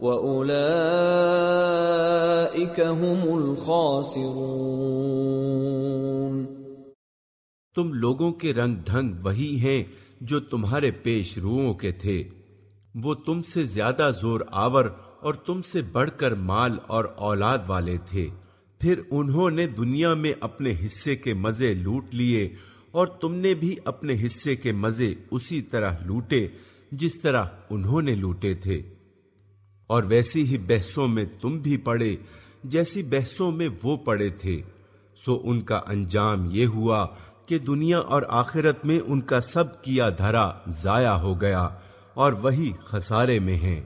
وَأُولَئِكَ هُمُ الْخَاسِرُونَ تم لوگوں کے رنگ ڈھنگ وہی ہیں جو تمہارے پیش روؤں کے تھے۔ وہ تم سے زیادہ زور آور اور تم سے بڑھ کر مال اور اولاد والے تھے۔ پھر انہوں نے دنیا میں اپنے حصے کے مزے لوٹ لیے اور تم نے بھی اپنے حصے کے مزے اسی طرح لوٹے جس طرح انہوں نے لوٹے تھے۔ اور ویسی ہی بحثوں میں تم بھی پڑے، جیسی بحثوں میں وہ پڑے تھے۔ سو ان کا انجام یہ ہوا کہ دنیا اور آخرت میں ان کا سب کیا دھرا ضائع ہو گیا اور وہی خسارے میں ہیں۔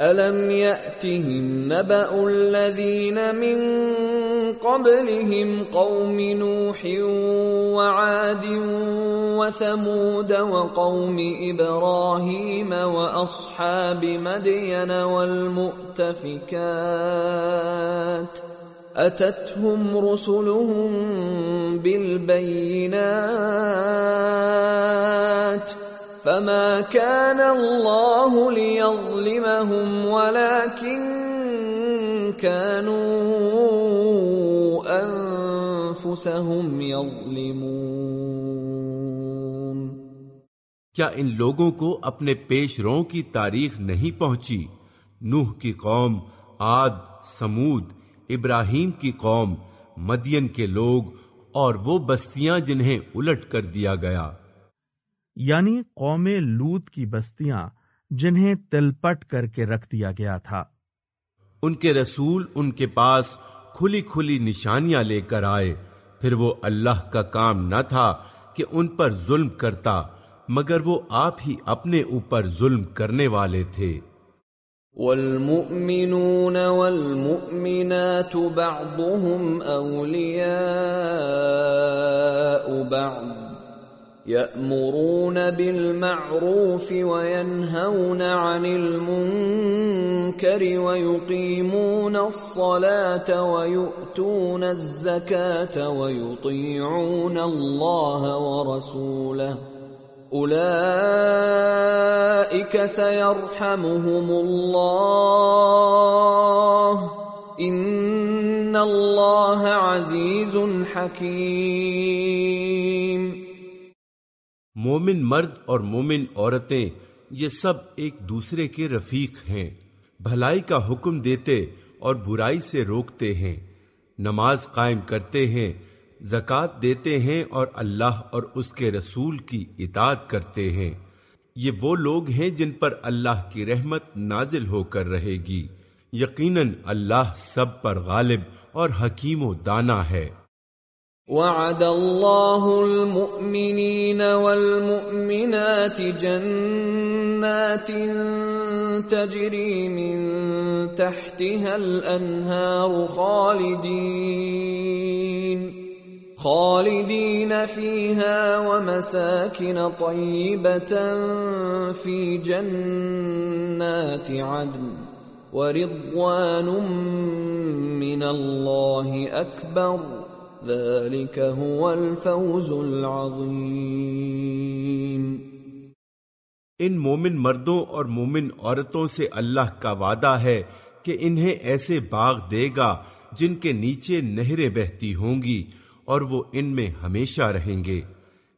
أَلَمْ يَأْتِهِمْ نَبَأُ الَّذِينَ مِن قَبْلِهِمْ قَوْمِ نُوحٍ وَعَادٍ وَثَمُودَ وَقَوْمِ إِبْرَاهِيمَ وَأَصْحَابِ مَدْيَنَ وَالْمُؤْتَفِكَاتِ أَتَتْهُمْ رُسُلُهُم بِالْبَيِّنَاتِ فما كان الله ليظلمهم ولكن كانوا انفسهم يظلمون۔ کیا ان لوگوں کو اپنے پیش رو کی تاریخ نہیں پہنچی؟ نوح کی قوم عاد سمود ابراہیم کی قوم مدین کے لوگ اور وہ بستیاں جنہیں الٹ کر دیا گیا۔ یعنی قوم لوت کی بستیاں جنہیں تلپٹ کر کے رکھ دیا گیا تھا۔ ان کے رسول ان کے پاس کھلی کھلی نشانیاں لے کر آئے۔ پھر وہ اللہ کا کام نہ تھا کہ ان پر ظلم کرتا، مگر وہ آپ ہی اپنے اوپر ظلم کرنے والے تھے۔ والمؤمنون والمؤمنات بعضهم اولیاء بعض يأمرون بالمعروف وينهون عن المنكر ويقيمون الصلاة ويؤتون الزكاة ويطيعون الله ورسوله. أولئك سيرحمهم الله. إن الله عزيز حكيم. مومن مرد اور مومن عورتیں، یہ سب ایک دوسرے کے رفیق ہیں۔ بھلائی کا حکم دیتے اور برائی سے روکتے ہیں۔ نماز قائم کرتے ہیں، زکوٰۃ دیتے ہیں اور اللہ اور اس کے رسول کی اطاعت کرتے ہیں۔ یہ وہ لوگ ہیں جن پر اللہ کی رحمت نازل ہو کر رہے گی۔ یقیناً اللہ سب پر غالب اور حکیم و دانا ہے۔ وعد الله المؤمنين والمؤمنات جنات تجري من تحتها الانهار خالدين خالدين فيها ومساكن طيبه في جنات عدن ورضوان من الله اكبر الفوز ان مومن مردوں اور مومن عورتوں سے اللہ کا وعدہ ہے کہ انہیں ایسے باغ دے گا جن کے نیچے نہریں بہتی ہوں گی اور وہ ان میں ہمیشہ رہیں گے۔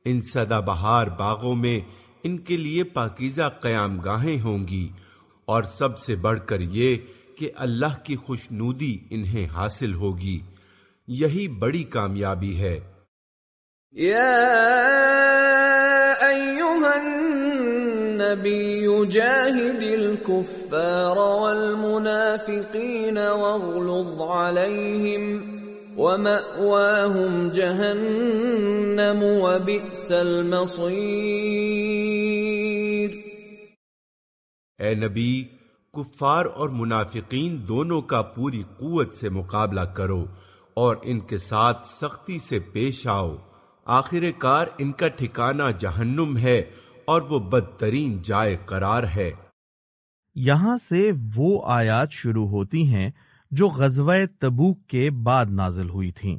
ان سدا بہار باغوں میں ان کے لیے پاکیزہ قیام گاہیں ہوں گی۔ اور سب سے بڑھ کر یہ کہ اللہ کی خوشنودی انہیں حاصل ہوگی۔ یہی بڑی کامیابی ہے۔ النبی جاہد الكفار والمنافقین واغلظ علیہم ومأواہم جہنم وبئس المصیر۔ اے نبی کفار اور منافقین دونوں کا پوری قوت سے مقابلہ کرو۔ اور ان کے ساتھ سختی سے پیش آؤ۔ آخر کار ان کا ٹھکانہ جہنم ہے اور وہ بدترین جائے قرار ہے۔ یہاں سے وہ آیات شروع ہوتی ہیں جو غزوہ تبوک کے بعد نازل ہوئی تھیں۔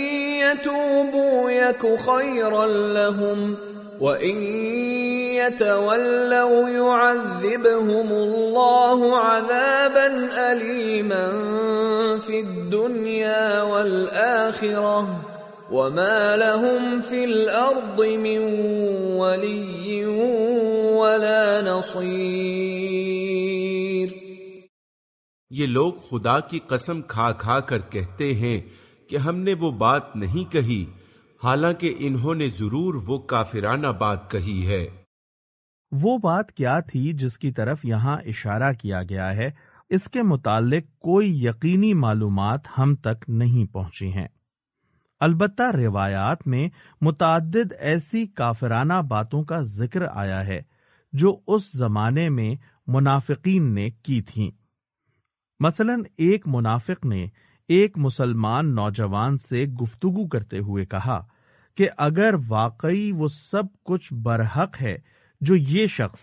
يتوبوا يك خيرا لهم وإن يتولوا يعذبهم الله عذابا أليما في الدنيا والآخرة وما لهم في الأرض من ولي ولا نصير یہ لوگ خدا کی قسم کھا کھا کر کہتے ہیں کہ ہم نے وہ بات نہیں کہی، حالانکہ انہوں نے ضرور وہ کافرانہ بات کہی ہے۔ وہ بات کیا تھی جس کی طرف یہاں اشارہ کیا گیا ہے، اس کے متعلق کوئی یقینی معلومات ہم تک نہیں پہنچی ہیں۔ البتہ روایات میں متعدد ایسی کافرانہ باتوں کا ذکر آیا ہے، جو اس زمانے میں منافقین نے کی تھیں۔ مثلا ایک منافق نے ایک مسلمان نوجوان سے گفتگو کرتے ہوئے کہا کہ اگر واقعی وہ سب کچھ برحق ہے، جو یہ شخص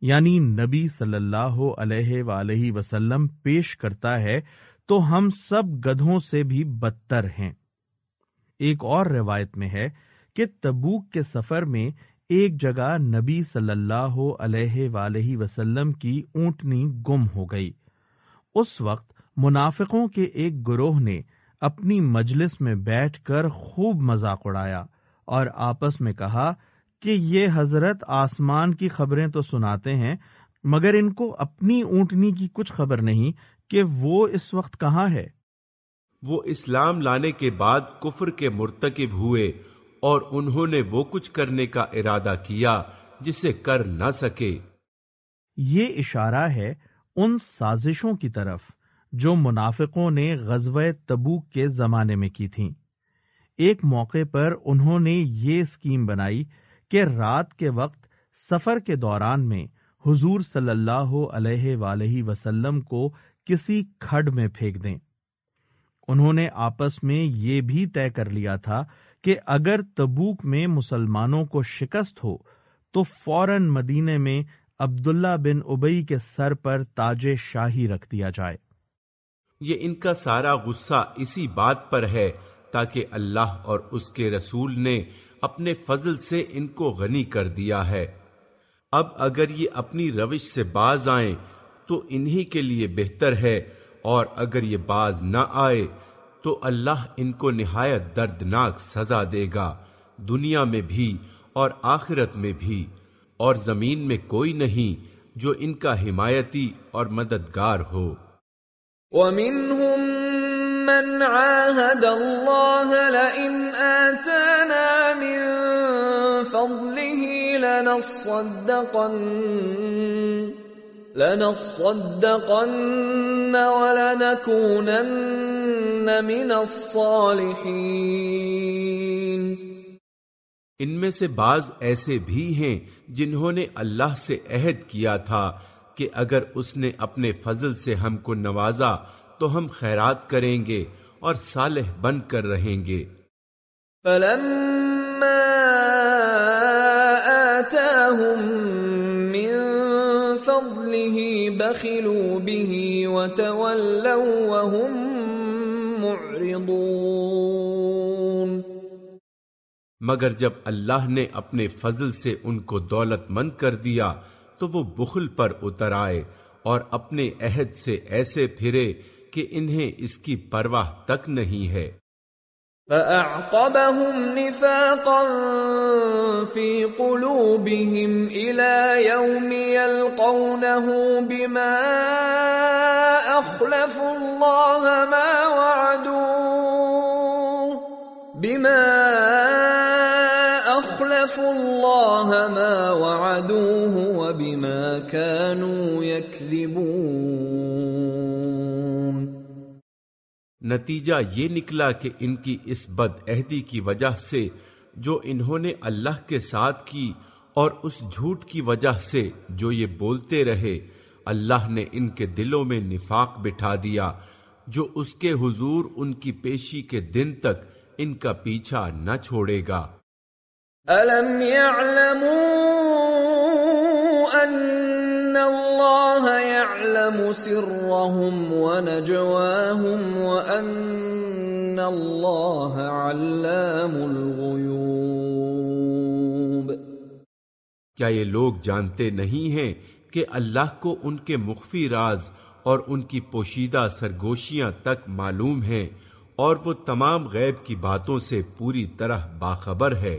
یعنی نبی صلی اللہ علیہ وآلہ وسلم، پیش کرتا ہے، تو ہم سب گدھوں سے بھی بدتر ہیں۔ ایک اور روایت میں ہے کہ تبوک کے سفر میں ایک جگہ نبی صلی اللہ علیہ وآلہ وسلم کی اونٹنی گم ہو گئی۔ اس وقت منافقوں کے ایک گروہ نے اپنی مجلس میں بیٹھ کر خوب مذاق اڑایا اور آپس میں کہا کہ یہ حضرت آسمان کی خبریں تو سناتے ہیں مگر ان کو اپنی اونٹنی کی کچھ خبر نہیں کہ وہ اس وقت کہاں ہے۔ وہ اسلام لانے کے بعد کفر کے مرتکب ہوئے اور انہوں نے وہ کچھ کرنے کا ارادہ کیا جسے کر نہ سکے۔ یہ اشارہ ہے ان سازشوں کی طرف۔ جو منافقوں نے غزو تبوک کے زمانے میں کی تھیں۔ ایک موقع پر انہوں نے یہ اسکیم بنائی کہ رات کے وقت سفر کے دوران میں حضور صلی اللہ علیہ وآلہ وسلم کو کسی کھڈ میں پھینک دیں۔ انہوں نے آپس میں یہ بھی طے کر لیا تھا کہ اگر تبوک میں مسلمانوں کو شکست ہو تو فوراً مدینے میں عبداللہ بن ابئی کے سر پر تاج شاہی رکھ دیا جائے۔ یہ ان کا سارا غصہ اسی بات پر ہے تاکہ اللہ اور اس کے رسول نے اپنے فضل سے ان کو غنی کر دیا ہے۔ اب اگر یہ اپنی روش سے باز آئیں تو انہی کے لیے بہتر ہے، اور اگر یہ باز نہ آئے تو اللہ ان کو نہایت دردناک سزا دے گا، دنیا میں بھی اور آخرت میں بھی۔ اور زمین میں کوئی نہیں جو ان کا حمایتی اور مددگار ہو۔ وَمِنْهُمْ مَنْ عَاهَدَ اللَّهَ لَئِنْ آتَانَا مِنْ فَضْلِهِ لَنَصَّدَّقَنَّ لَنَصَّدَّقَنَّ وَلَنَكُونَنَّ مِنَ الصَّالِحِينَ۔ ان میں سے بعض ایسے بھی ہیں جنہوں نے اللہ سے عہد کیا تھا۔ کہ اگر اس نے اپنے فضل سے ہم کو نوازا تو ہم خیرات کریں گے اور صالح بن کر رہیں گے۔ فلما آتاهم من فضله بخلوا به وتولوا وهم معرضون۔ مگر جب اللہ نے اپنے فضل سے ان کو دولت مند کر دیا تو وہ بخل پر اتر آئے اور اپنے عہد سے ایسے پھرے کہ انہیں اس کی پرواہ تک نہیں ہے۔ فَأَعْقَبَهُمْ نِفَاقًا فِي قُلُوبِهِمْ إِلَى يَوْمِ يَلْقَوْنَهُ بِمَا أَخْلَفُوا اللَّهَ مَا وَعَدُوهُ بِمَا اللہ ما وعدوه وبما كانوا يكذبون۔ نتیجہ یہ نکلا کہ ان کی اس بد عہدی کی وجہ سے جو انہوں نے اللہ کے ساتھ کی اور اس جھوٹ کی وجہ سے جو یہ بولتے رہے، اللہ نے ان کے دلوں میں نفاق بٹھا دیا، جو اس کے حضور ان کی پیشی کے دن تک ان کا پیچھا نہ چھوڑے گا۔ أَلَمْ يَعْلَمُوا أَنَّ الله يعلم سرهم ونجواهم وان الله علام الغيوب کیا یہ لوگ جانتے نہیں ہیں کہ اللہ کو ان کے مخفی راز اور ان کی پوشیدہ سرگوشیاں تک معلوم ہیں اور وہ تمام غیب کی باتوں سے پوری طرح باخبر ہے؟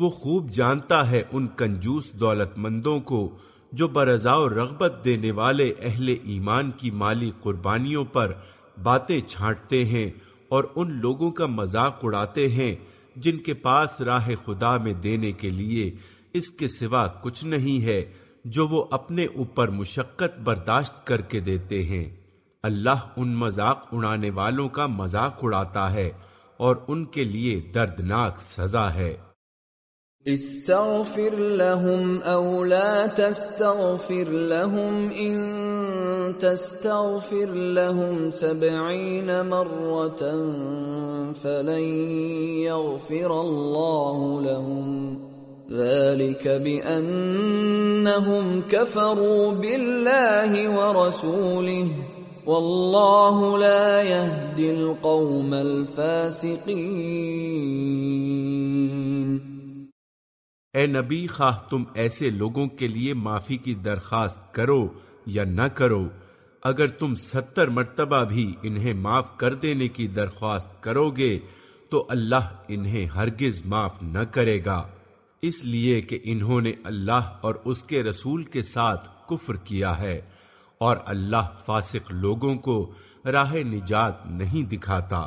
وہ خوب جانتا ہے ان کنجوس دولت مندوں کو جو برضا و رغبت دینے والے اہل ایمان کی مالی قربانیوں پر باتیں چھانٹتے ہیں اور ان لوگوں کا مذاق اڑاتے ہیں جن کے پاس راہ خدا میں دینے کے لیے اس کے سوا کچھ نہیں ہے جو وہ اپنے اوپر مشقت برداشت کر کے دیتے ہیں۔ اللہ ان مذاق اڑانے والوں کا مذاق اڑاتا ہے اور ان کے لیے دردناک سزا ہے۔ استغفر لهم او لا تستغفر لهم ان تستغفر لهم سبعين مرة فلن يغفر الله لهم. ذلك بأنهم كفروا بالله ورسوله. والله لا يهدي القوم الفاسقين. اے نبی خواہ تم ایسے لوگوں کے لیے معافی کی درخواست کرو یا نہ کرو، اگر تم ستر مرتبہ بھی انہیں معاف کر دینے کی درخواست کرو گے تو اللہ انہیں ہرگز معاف نہ کرے گا۔ اس لیے کہ انہوں نے اللہ اور اس کے رسول کے ساتھ کفر کیا ہے اور اللہ فاسق لوگوں کو راہ نجات نہیں دکھاتا۔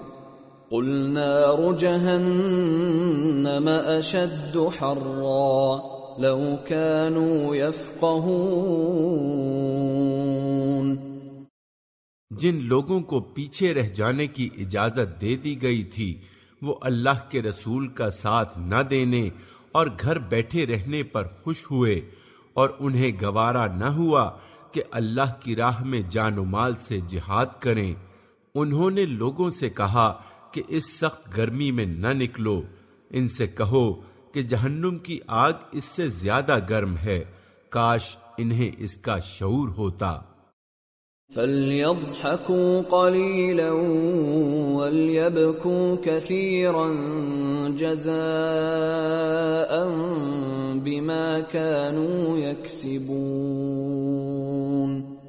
قل نار جهنم اشد حرا لو كانوا يفقهون۔ جن لوگوں کو پیچھے رہ جانے کی اجازت دے دی گئی تھی، وہ اللہ کے رسول کا ساتھ نہ دینے اور گھر بیٹھے رہنے پر خوش ہوئے اور انہیں گوارا نہ ہوا کہ اللہ کی راہ میں جان و مال سے جہاد کریں۔ انہوں نے لوگوں سے کہا کہ اس سخت گرمی میں نہ نکلو۔ ان سے کہو کہ جہنم کی آگ اس سے زیادہ گرم ہے۔ کاش انہیں اس کا شعور ہوتا۔ فَلْيَضْحَكُوا قَلِيلًا وَلْيَبْكُوا كَثِيرًا جَزَاءً بِمَا كَانُوا يَكْسِبُونَ۔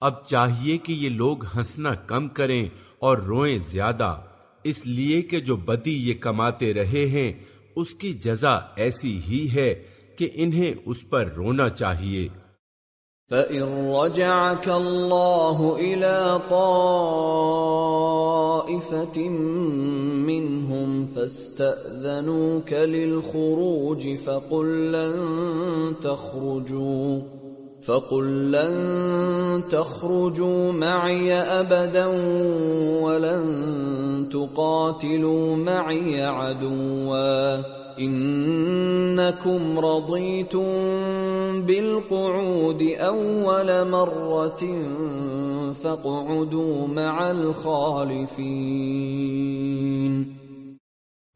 اب چاہیے کہ یہ لوگ ہنسنا کم کریں اور روئیں زیادہ، اس لیے کہ جو بدی یہ کماتے رہے ہیں، اس کی جزا ایسی ہی ہے کہ انہیں اس پر رونا چاہیے۔ فَإِن رَجَعَكَ اللَّهُ إِلَىٰ طَائِفَةٍ مِّنْهُمْ فَاسْتَأْذَنُوكَ لِلْخُرُوجِ فَقُل لَّن تَخْرُجُوا۔ فَقُل لَّن تَخْرُجُوا مَعِيَ أَبَدًا وَلَن تُقَاتِلُوا مَعِيَ عَدُوًّا إِنَّكُمْ رَضِيتُم بِالْقُعُودِ أَوَّلَ مَرَّةٍ فَاقْعُدُوا مَعَ الْخَالِفِينَ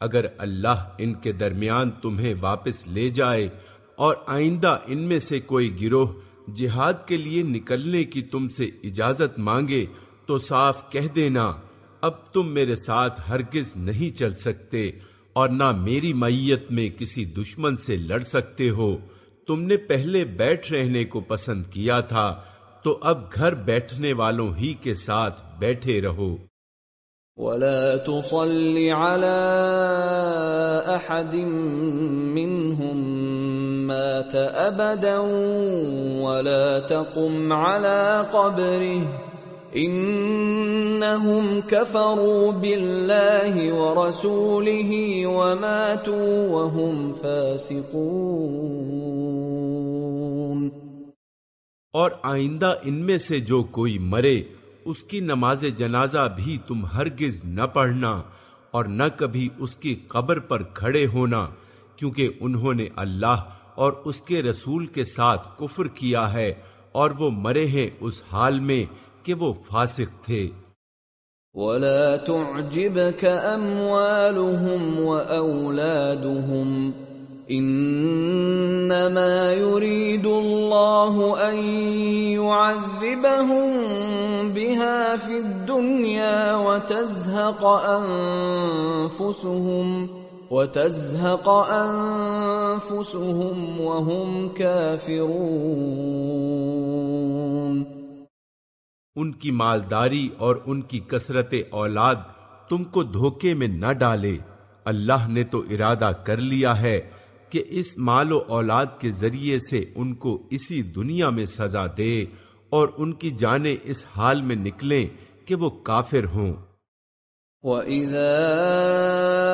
اگر اللہ ان کے درمیان تمہیں واپس لے جائے اور آئندہ ان میں سے کوئی گروہ جہاد کے لیے نکلنے کی تم سے اجازت مانگے تو صاف کہہ دینا، اب تم میرے ساتھ ہرگز نہیں چل سکتے اور نہ میری میت میں کسی دشمن سے لڑ سکتے ہو۔ تم نے پہلے بیٹھ رہنے کو پسند کیا تھا، تو اب گھر بیٹھنے والوں ہی کے ساتھ بیٹھے رہو۔ ولا تصل على احد منهم مات ابدا ولا تقم على قبره. انهم كفروا بالله ورسوله وماتوا وهم فاسقون. اور آئندہ ان میں سے جو کوئی مرے، اس کی نماز جنازہ بھی تم ہرگز نہ پڑھنا اور نہ کبھی اس کی قبر پر کھڑے ہونا، کیونکہ انہوں نے اللہ اور اس کے رسول کے ساتھ کفر کیا ہے، اور وہ مرے ہیں اس حال میں کہ وہ فاسق تھے۔ ولا تعجبك اموالهم واولادهم انما يريد الله ان يعذبهم بها في الدنيا وتزهق انفسهم وتزهق انفسهم وهم كافرون ان کی مالداری اور ان کی کثرت اولاد تم کو دھوکے میں نہ ڈالے۔ اللہ نے تو ارادہ کر لیا ہے کہ اس مال و اولاد کے ذریعے سے ان کو اسی دنیا میں سزا دے اور ان کی جانیں اس حال میں نکلیں کہ وہ کافر ہوں۔ وَإِذَا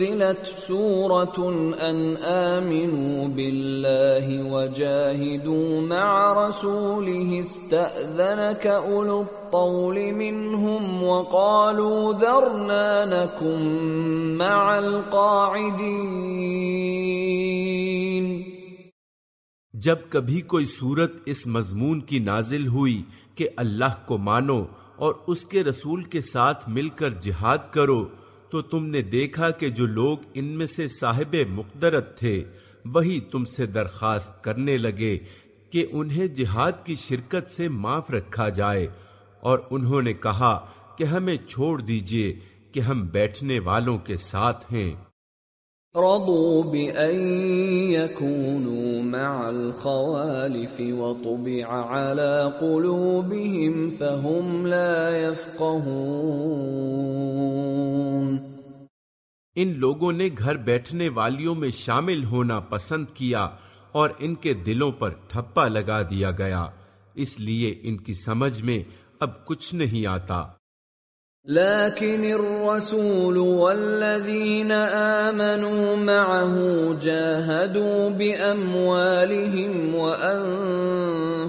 نزلت سورة أن آمنوا بالله وجاهدوا مع رسوله استأذنك أولو الطول منهم وقالوا ذرنا نكن مع القاعدين جب کبھی کوئی صورت اس مضمون کی نازل ہوئی کہ اللہ کو مانو اور اس کے رسول کے ساتھ مل کر جہاد کرو، تو تم نے دیکھا کہ جو لوگ ان میں سے صاحب مقدرت تھے، وہی تم سے درخواست کرنے لگے کہ انہیں جہاد کی شرکت سے معاف رکھا جائے۔ اور انہوں نے کہا کہ ہمیں چھوڑ دیجیے کہ ہم بیٹھنے والوں کے ساتھ ہیں۔ رضوا بأن يكونوا مع الخوالف وطبع على قلوبهم فهم لا يفقهون ان لوگوں نے گھر بیٹھنے والیوں میں شامل ہونا پسند کیا اور ان کے دلوں پر ٹھپا لگا دیا گیا اس لیے ان کی سمجھ میں اب کچھ نہیں آتا۔ لكن الرسول والذين آمنوا معه جاهدوا بأموالهم وأنفسهم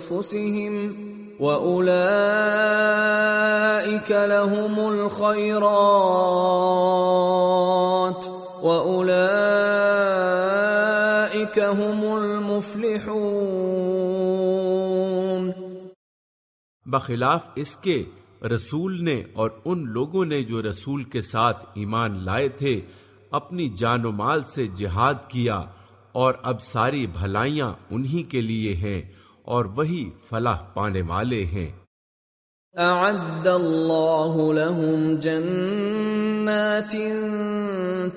وأولئك لهم الخيرات وأولئك هم المفلحون بخلاف اس کے رسول نے اور ان لوگوں نے جو رسول کے ساتھ ایمان لائے تھے، اپنی جان و مال سے جہاد کیا اور اب ساری بھلائیاں انہی کے لیے ہیں اور وہی فلاح پانے والے ہیں۔ اعد اللہ لهم جنات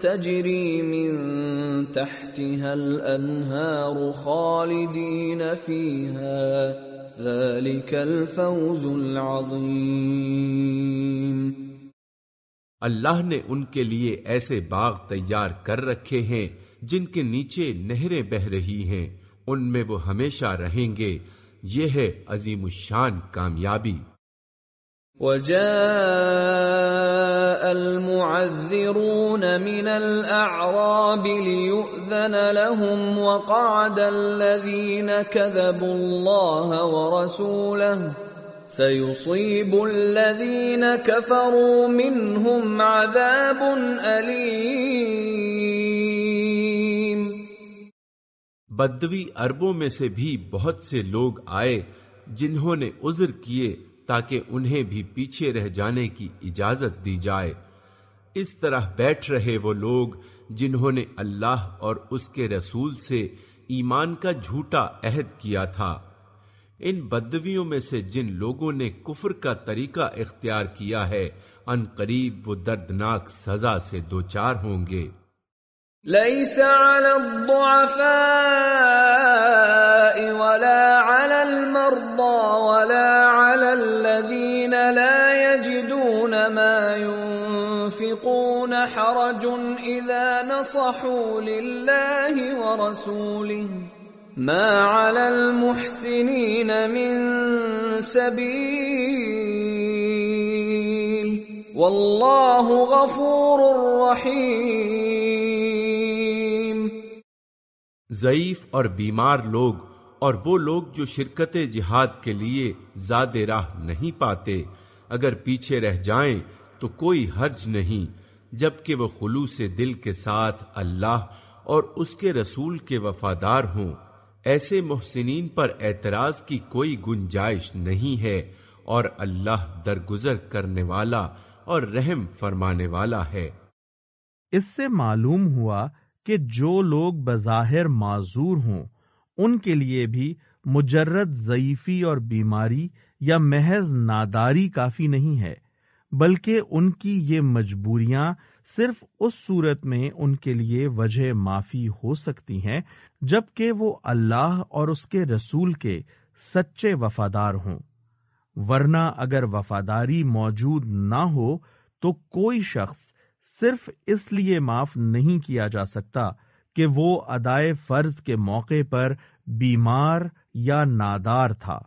تجری من تحتها الانہار خالدین فیہا ذلك الفوز العظیم اللہ نے ان کے لیے ایسے باغ تیار کر رکھے ہیں جن کے نیچے نہریں بہ رہی ہیں۔ ان میں وہ ہمیشہ رہیں گے۔ یہ ہے عظیم الشان کامیابی۔ وجاء المعذرون من الأعراب ليؤذن لهم وقعد الذين كذبوا الله ورسوله سيصيب الذين كفروا منهم عذاب أليم بدوی عربوں میں سے بھی بہت سے لوگ آئے جنہوں نے عذر کیے تاکہ انہیں بھی پیچھے رہ جانے کی اجازت دی جائے۔ اس طرح بیٹھ رہے وہ لوگ جنہوں نے اللہ اور اس کے رسول سے ایمان کا جھوٹا عہد کیا تھا۔ ان بدویوں میں سے جن لوگوں نے کفر کا طریقہ اختیار کیا ہے، ان قریب وہ دردناک سزا سے دوچار ہوں گے۔ ليس على الضعفاء ولا على المرضى ولا لا يجدون ما ينفقون حرج اذا نصحوا لله ورسوله. ما على المحسنين من سبيل. والله غفور رحيم. ضعیف اور بیمار لوگ اور وہ لوگ جو شرکت جہاد کے لیے زیادہ راہ نہیں پاتے، اگر پیچھے رہ جائیں تو کوئی حرج نہیں، جبکہ وہ خلوص دل کے ساتھ اللہ اور اس کے رسول کے وفادار ہوں۔ ایسے محسنین پر اعتراض کی کوئی گنجائش نہیں ہے اور اللہ درگزر کرنے والا اور رحم فرمانے والا ہے۔ اس سے معلوم ہوا کہ جو لوگ بظاہر معذور ہوں ان کے لیے بھی مجرد ضعیفی اور بیماری یا محض ناداری کافی نہیں ہے، بلکہ ان کی یہ مجبوریاں صرف اس صورت میں ان کے لیے وجہ معافی ہو سکتی ہیں جبکہ وہ اللہ اور اس کے رسول کے سچے وفادار ہوں۔ ورنہ اگر وفاداری موجود نہ ہو تو کوئی شخص صرف اس لیے معاف نہیں کیا جا سکتا کہ وہ ادائے فرض کے موقع پر بیمار یا نادار تھا۔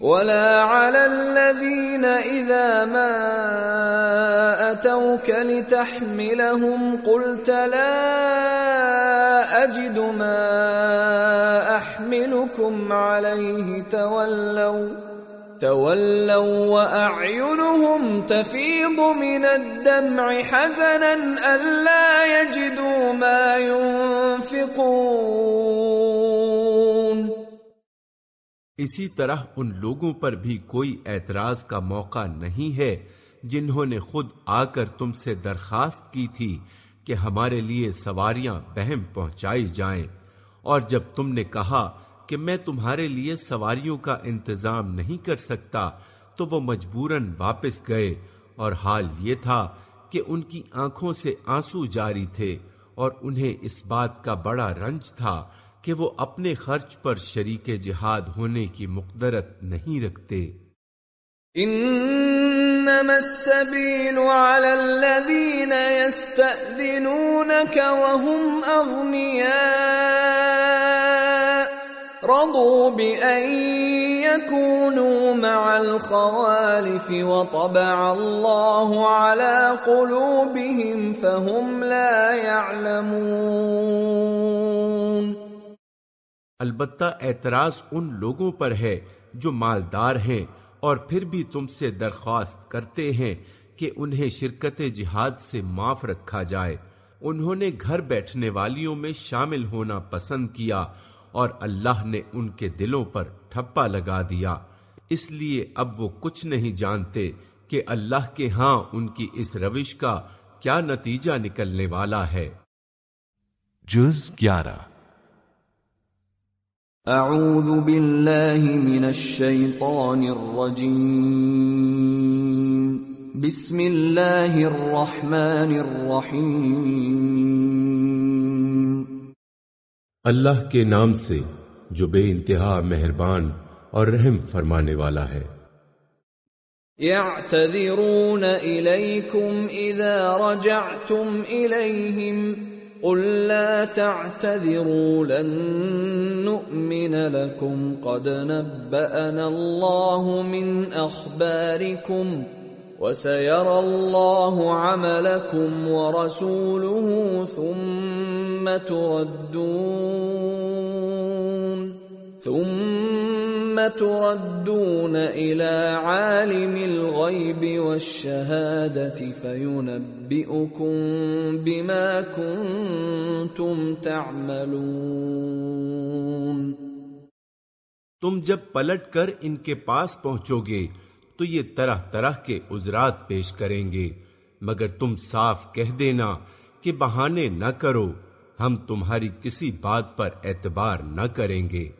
ولا على الذين اذا ما اتوك لتحملهم قلت لا اجد ما احملكم عليه تولوا تولوا واعينهم تفيض من الدمع حزنا الا يجدوا ما ينفقون. اسی طرح ان لوگوں پر بھی کوئی اعتراض کا موقع نہیں ہے جنہوں نے خود آ کر تم سے درخواست کی تھی کہ ہمارے لیے سواریاں بہم پہنچائی جائیں اور جب تم نے کہا کہ میں تمہارے لیے سواریوں کا انتظام نہیں کر سکتا، تو وہ مجبوراً واپس گئے اور حال یہ تھا کہ ان کی آنکھوں سے آنسو جاری تھے اور انہیں اس بات کا بڑا رنج تھا کہ وہ اپنے خرچ پر شریک جہاد ہونے کی مقدرت نہیں رکھتے۔ انما السبيل على الذين يستأذنونك وهم اغنياء رضوا بأن يكونوا مع الخوالف وطبع الله على قلوبهم فهم لا يعلمون۔ البتہ اعتراض ان لوگوں پر ہے جو مالدار ہیں اور پھر بھی تم سے درخواست کرتے ہیں کہ انہیں شرکت جہاد سے معاف رکھا جائے۔ انہوں نے گھر بیٹھنے والیوں میں شامل ہونا پسند کیا اور اللہ نے ان کے دلوں پر ٹھپا لگا دیا۔ اس لیے اب وہ کچھ نہیں جانتے کہ اللہ کے ہاں ان کی اس روش کا کیا نتیجہ نکلنے والا ہے۔ جز گیارہ۔ اعوذ باللہ من الشیطان الرجیم۔ بسم اللہ الرحمن الرحیم۔ اللہ کے نام سے جو بے انتہا مہربان اور رحم فرمانے والا ہے۔ يعتذرون إليكم إذا رجعتم إليهم قل لا تعتذروا لن نؤمن لكم قد نبأنا الله من أخباركم وسيرى الله عملكم ورسوله ثم تردون ثم تردون الى عالم الغيب والشهاده فينبئكم بما كنتم تعملون تم جب پلٹ کر ان کے پاس پہنچو گے تو یہ طرح طرح کے عذرات پیش کریں گے۔ مگر تم صاف کہہ دینا کہ بہانے نہ کرو۔ ہم تمہاری کسی بات پر اعتبار نہ کریں گے۔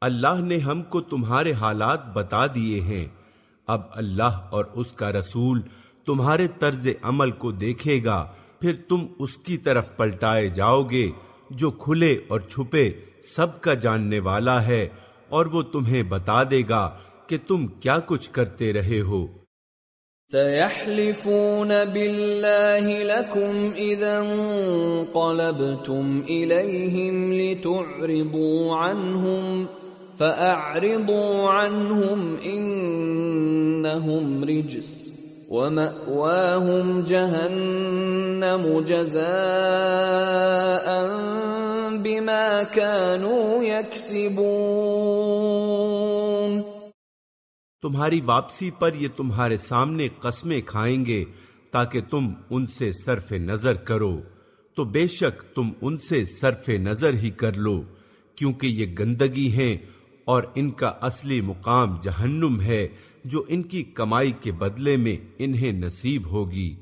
اللہ نے ہم کو تمہارے حالات بتا دیے ہیں۔ اب اللہ اور اس کا رسول تمہارے طرز عمل کو دیکھے گا۔ پھر تم اس کی طرف پلٹائے جاؤ گے۔ جو کھلے اور چھپے سب کا جاننے والا ہے اور وہ تمہیں بتا دے گا۔ کہ تم کیا کچھ کرتے رہے ہو۔ سيحلفون بالله لكم إذا انقلبتم إليهم لتعرضوا عنهم فأعرضوا عنهم إنهم رجس ومأواهم جهنم جزاء بما كانوا يكسبون تمہاری واپسی پر یہ تمہارے سامنے قسمیں کھائیں گے تاکہ تم ان سے صرف نظر کرو۔ تو بے شک تم ان سے صرف نظر ہی کر لو، کیونکہ یہ گندگی ہیں اور ان کا اصلی مقام جہنم ہے، جو ان کی کمائی کے بدلے میں انہیں نصیب ہوگی۔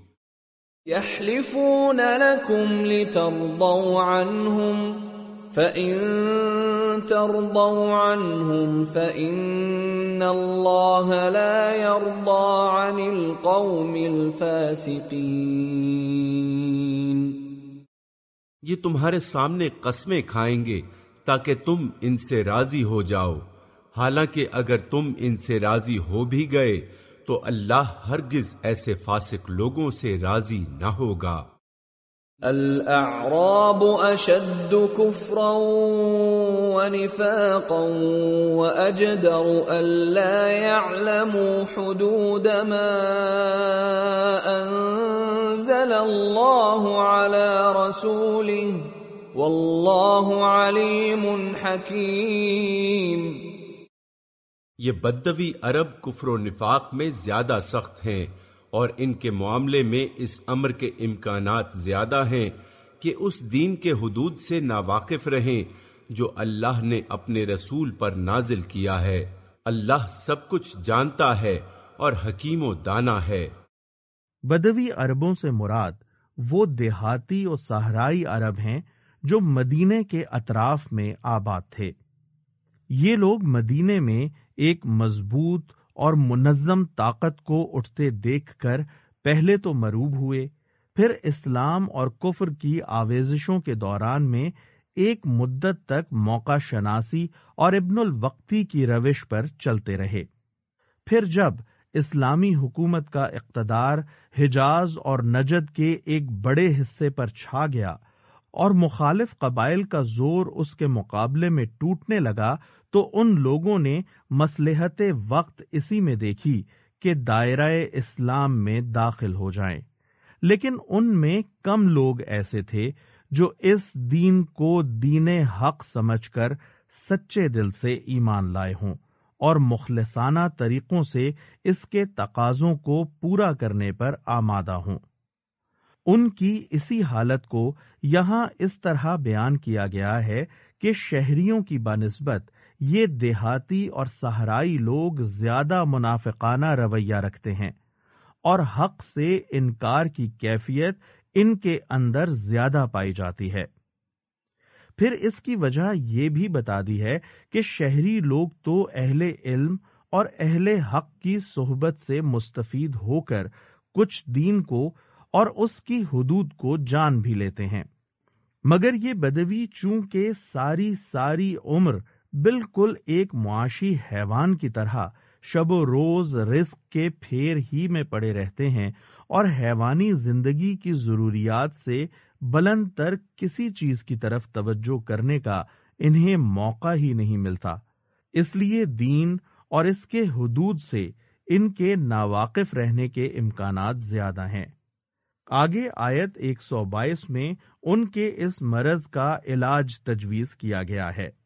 يحلفون لكم لترضوا عنهم فَإِن تَرْضَوْا عَنْهُمْ فَإِنَّ اللَّهَ لَا يَرْضَى عَنِ الْقَوْمِ الْفَاسِقِينَ یہ تمہارے سامنے قسمیں کھائیں گے تاکہ تم ان سے راضی ہو جاؤ۔ حالانکہ اگر تم ان سے راضی ہو بھی گئے، تو اللہ ہرگز ایسے فاسق لوگوں سے راضی نہ ہوگا۔ الاعراب اشد كفرا ونفاقا واجدر الا يعلموا حدود ما انزل الله على رسوله والله عليم حكيم. یہ بدوی عرب کفر و نفاق میں زیادہ سخت ہیں۔ اور ان کے معاملے میں اس امر کے امکانات زیادہ ہیں کہ اس دین کے حدود سے ناواقف رہیں جو اللہ نے اپنے رسول پر نازل کیا ہے۔ اللہ سب کچھ جانتا ہے اور حکیم و دانا ہے۔ بدوی عربوں سے مراد وہ دیہاتی اور صحرائی عرب ہیں جو مدینے کے اطراف میں آباد تھے۔ یہ لوگ مدینے میں ایک مضبوط اور منظم طاقت کو اٹھتے دیکھ کر پہلے تو مروب ہوئے، پھر اسلام اور کفر کی آویزشوں کے دوران میں ایک مدت تک موقع شناسی اور ابن الوقتی کی روش پر چلتے رہے۔ پھر جب اسلامی حکومت کا اقتدار حجاز اور نجد کے ایک بڑے حصے پر چھا گیا اور مخالف قبائل کا زور اس کے مقابلے میں ٹوٹنے لگا تو ان لوگوں نے مسلحت وقت اسی میں دیکھی کہ دائرہ اسلام میں داخل ہو جائیں۔ لیکن ان میں کم لوگ ایسے تھے جو اس دین کو دین حق سمجھ کر سچے دل سے ایمان لائے ہوں اور مخلصانہ طریقوں سے اس کے تقاضوں کو پورا کرنے پر آمادہ ہوں۔ ان کی اسی حالت کو یہاں اس طرح بیان کیا گیا ہے کہ شہریوں کی بنسبت یہ دیہاتی اور صحرائی لوگ زیادہ منافقانہ رویہ رکھتے ہیں اور حق سے انکار کی کیفیت ان کے اندر زیادہ پائی جاتی ہے۔ پھر اس کی وجہ یہ بھی بتا دی ہے کہ شہری لوگ تو اہل علم اور اہل حق کی صحبت سے مستفید ہو کر کچھ دین کو اور اس کی حدود کو جان بھی لیتے ہیں۔ مگر یہ بدوی چونکہ ساری ساری عمر بالکل ایک معاشی حیوان کی طرح شب و روز رزق کے پھیر ہی میں پڑے رہتے ہیں اور حیوانی زندگی کی ضروریات سے بلند تر کسی چیز کی طرف توجہ کرنے کا انہیں موقع ہی نہیں ملتا۔ اس لیے دین اور اس کے حدود سے ان کے ناواقف رہنے کے امکانات زیادہ ہیں۔ آگے آیت 122 میں ان کے اس مرض کا علاج تجویز کیا گیا ہے۔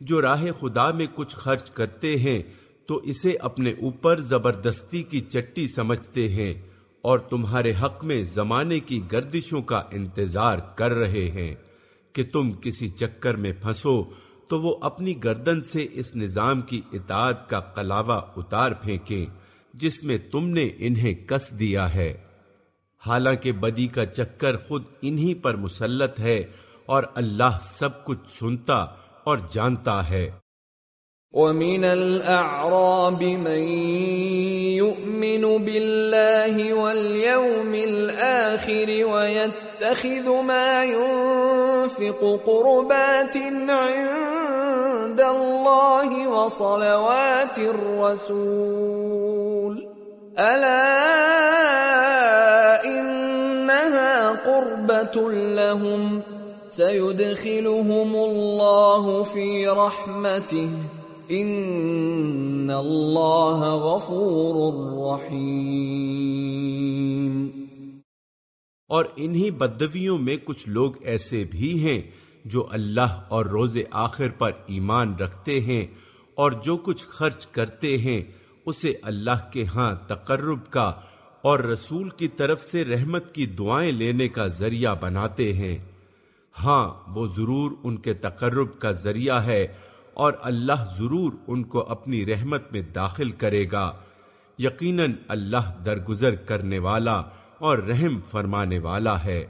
جو راہ خدا میں کچھ خرچ کرتے ہیں، تو اسے اپنے اوپر زبردستی کی چٹی سمجھتے ہیں اور تمہارے حق میں زمانے کی گردشوں کا انتظار کر رہے ہیں کہ تم کسی چکر میں پھنسو تو وہ اپنی گردن سے اس نظام کی اطاعت کا قلاوہ اتار پھینکیں، جس میں تم نے انہیں کس دیا ہے۔ حالانکہ بدی کا چکر خود انہی پر مسلط ہے اور اللہ سب کچھ سنتا اور جانتا ہے۔ وَمِنَ الْأَعْرَابِ مَن يُؤْمِنُ بِاللَّهِ وَالْيَوْمِ الْآخِرِ وَيَتَّخِذُ مَا يُنفِقُ قُرُبَاتٍ عِندَ اللَّهِ وَصَلَوَاتِ الرَّسُولِ أَلَا إِنَّهَا قُرْبَةٌ لَهُمْ سَيُدْخِلُهُمُ اللَّهُ فِي رَحْمَتِهِ ان اللہ غفور رحیم اور انہی بدویوں میں کچھ لوگ ایسے بھی ہیں جو اللہ اور روز آخر پر ایمان رکھتے ہیں اور جو کچھ خرچ کرتے ہیں، اسے اللہ کے ہاں تقرب کا اور رسول کی طرف سے رحمت کی دعائیں لینے کا ذریعہ بناتے ہیں۔ ہاں وہ ضرور ان کے تقرب کا ذریعہ ہے اور اللہ ضرور ان کو اپنی رحمت میں داخل کرے گا۔ یقیناً اللہ درگزر کرنے والا اور رحم فرمانے والا ہے۔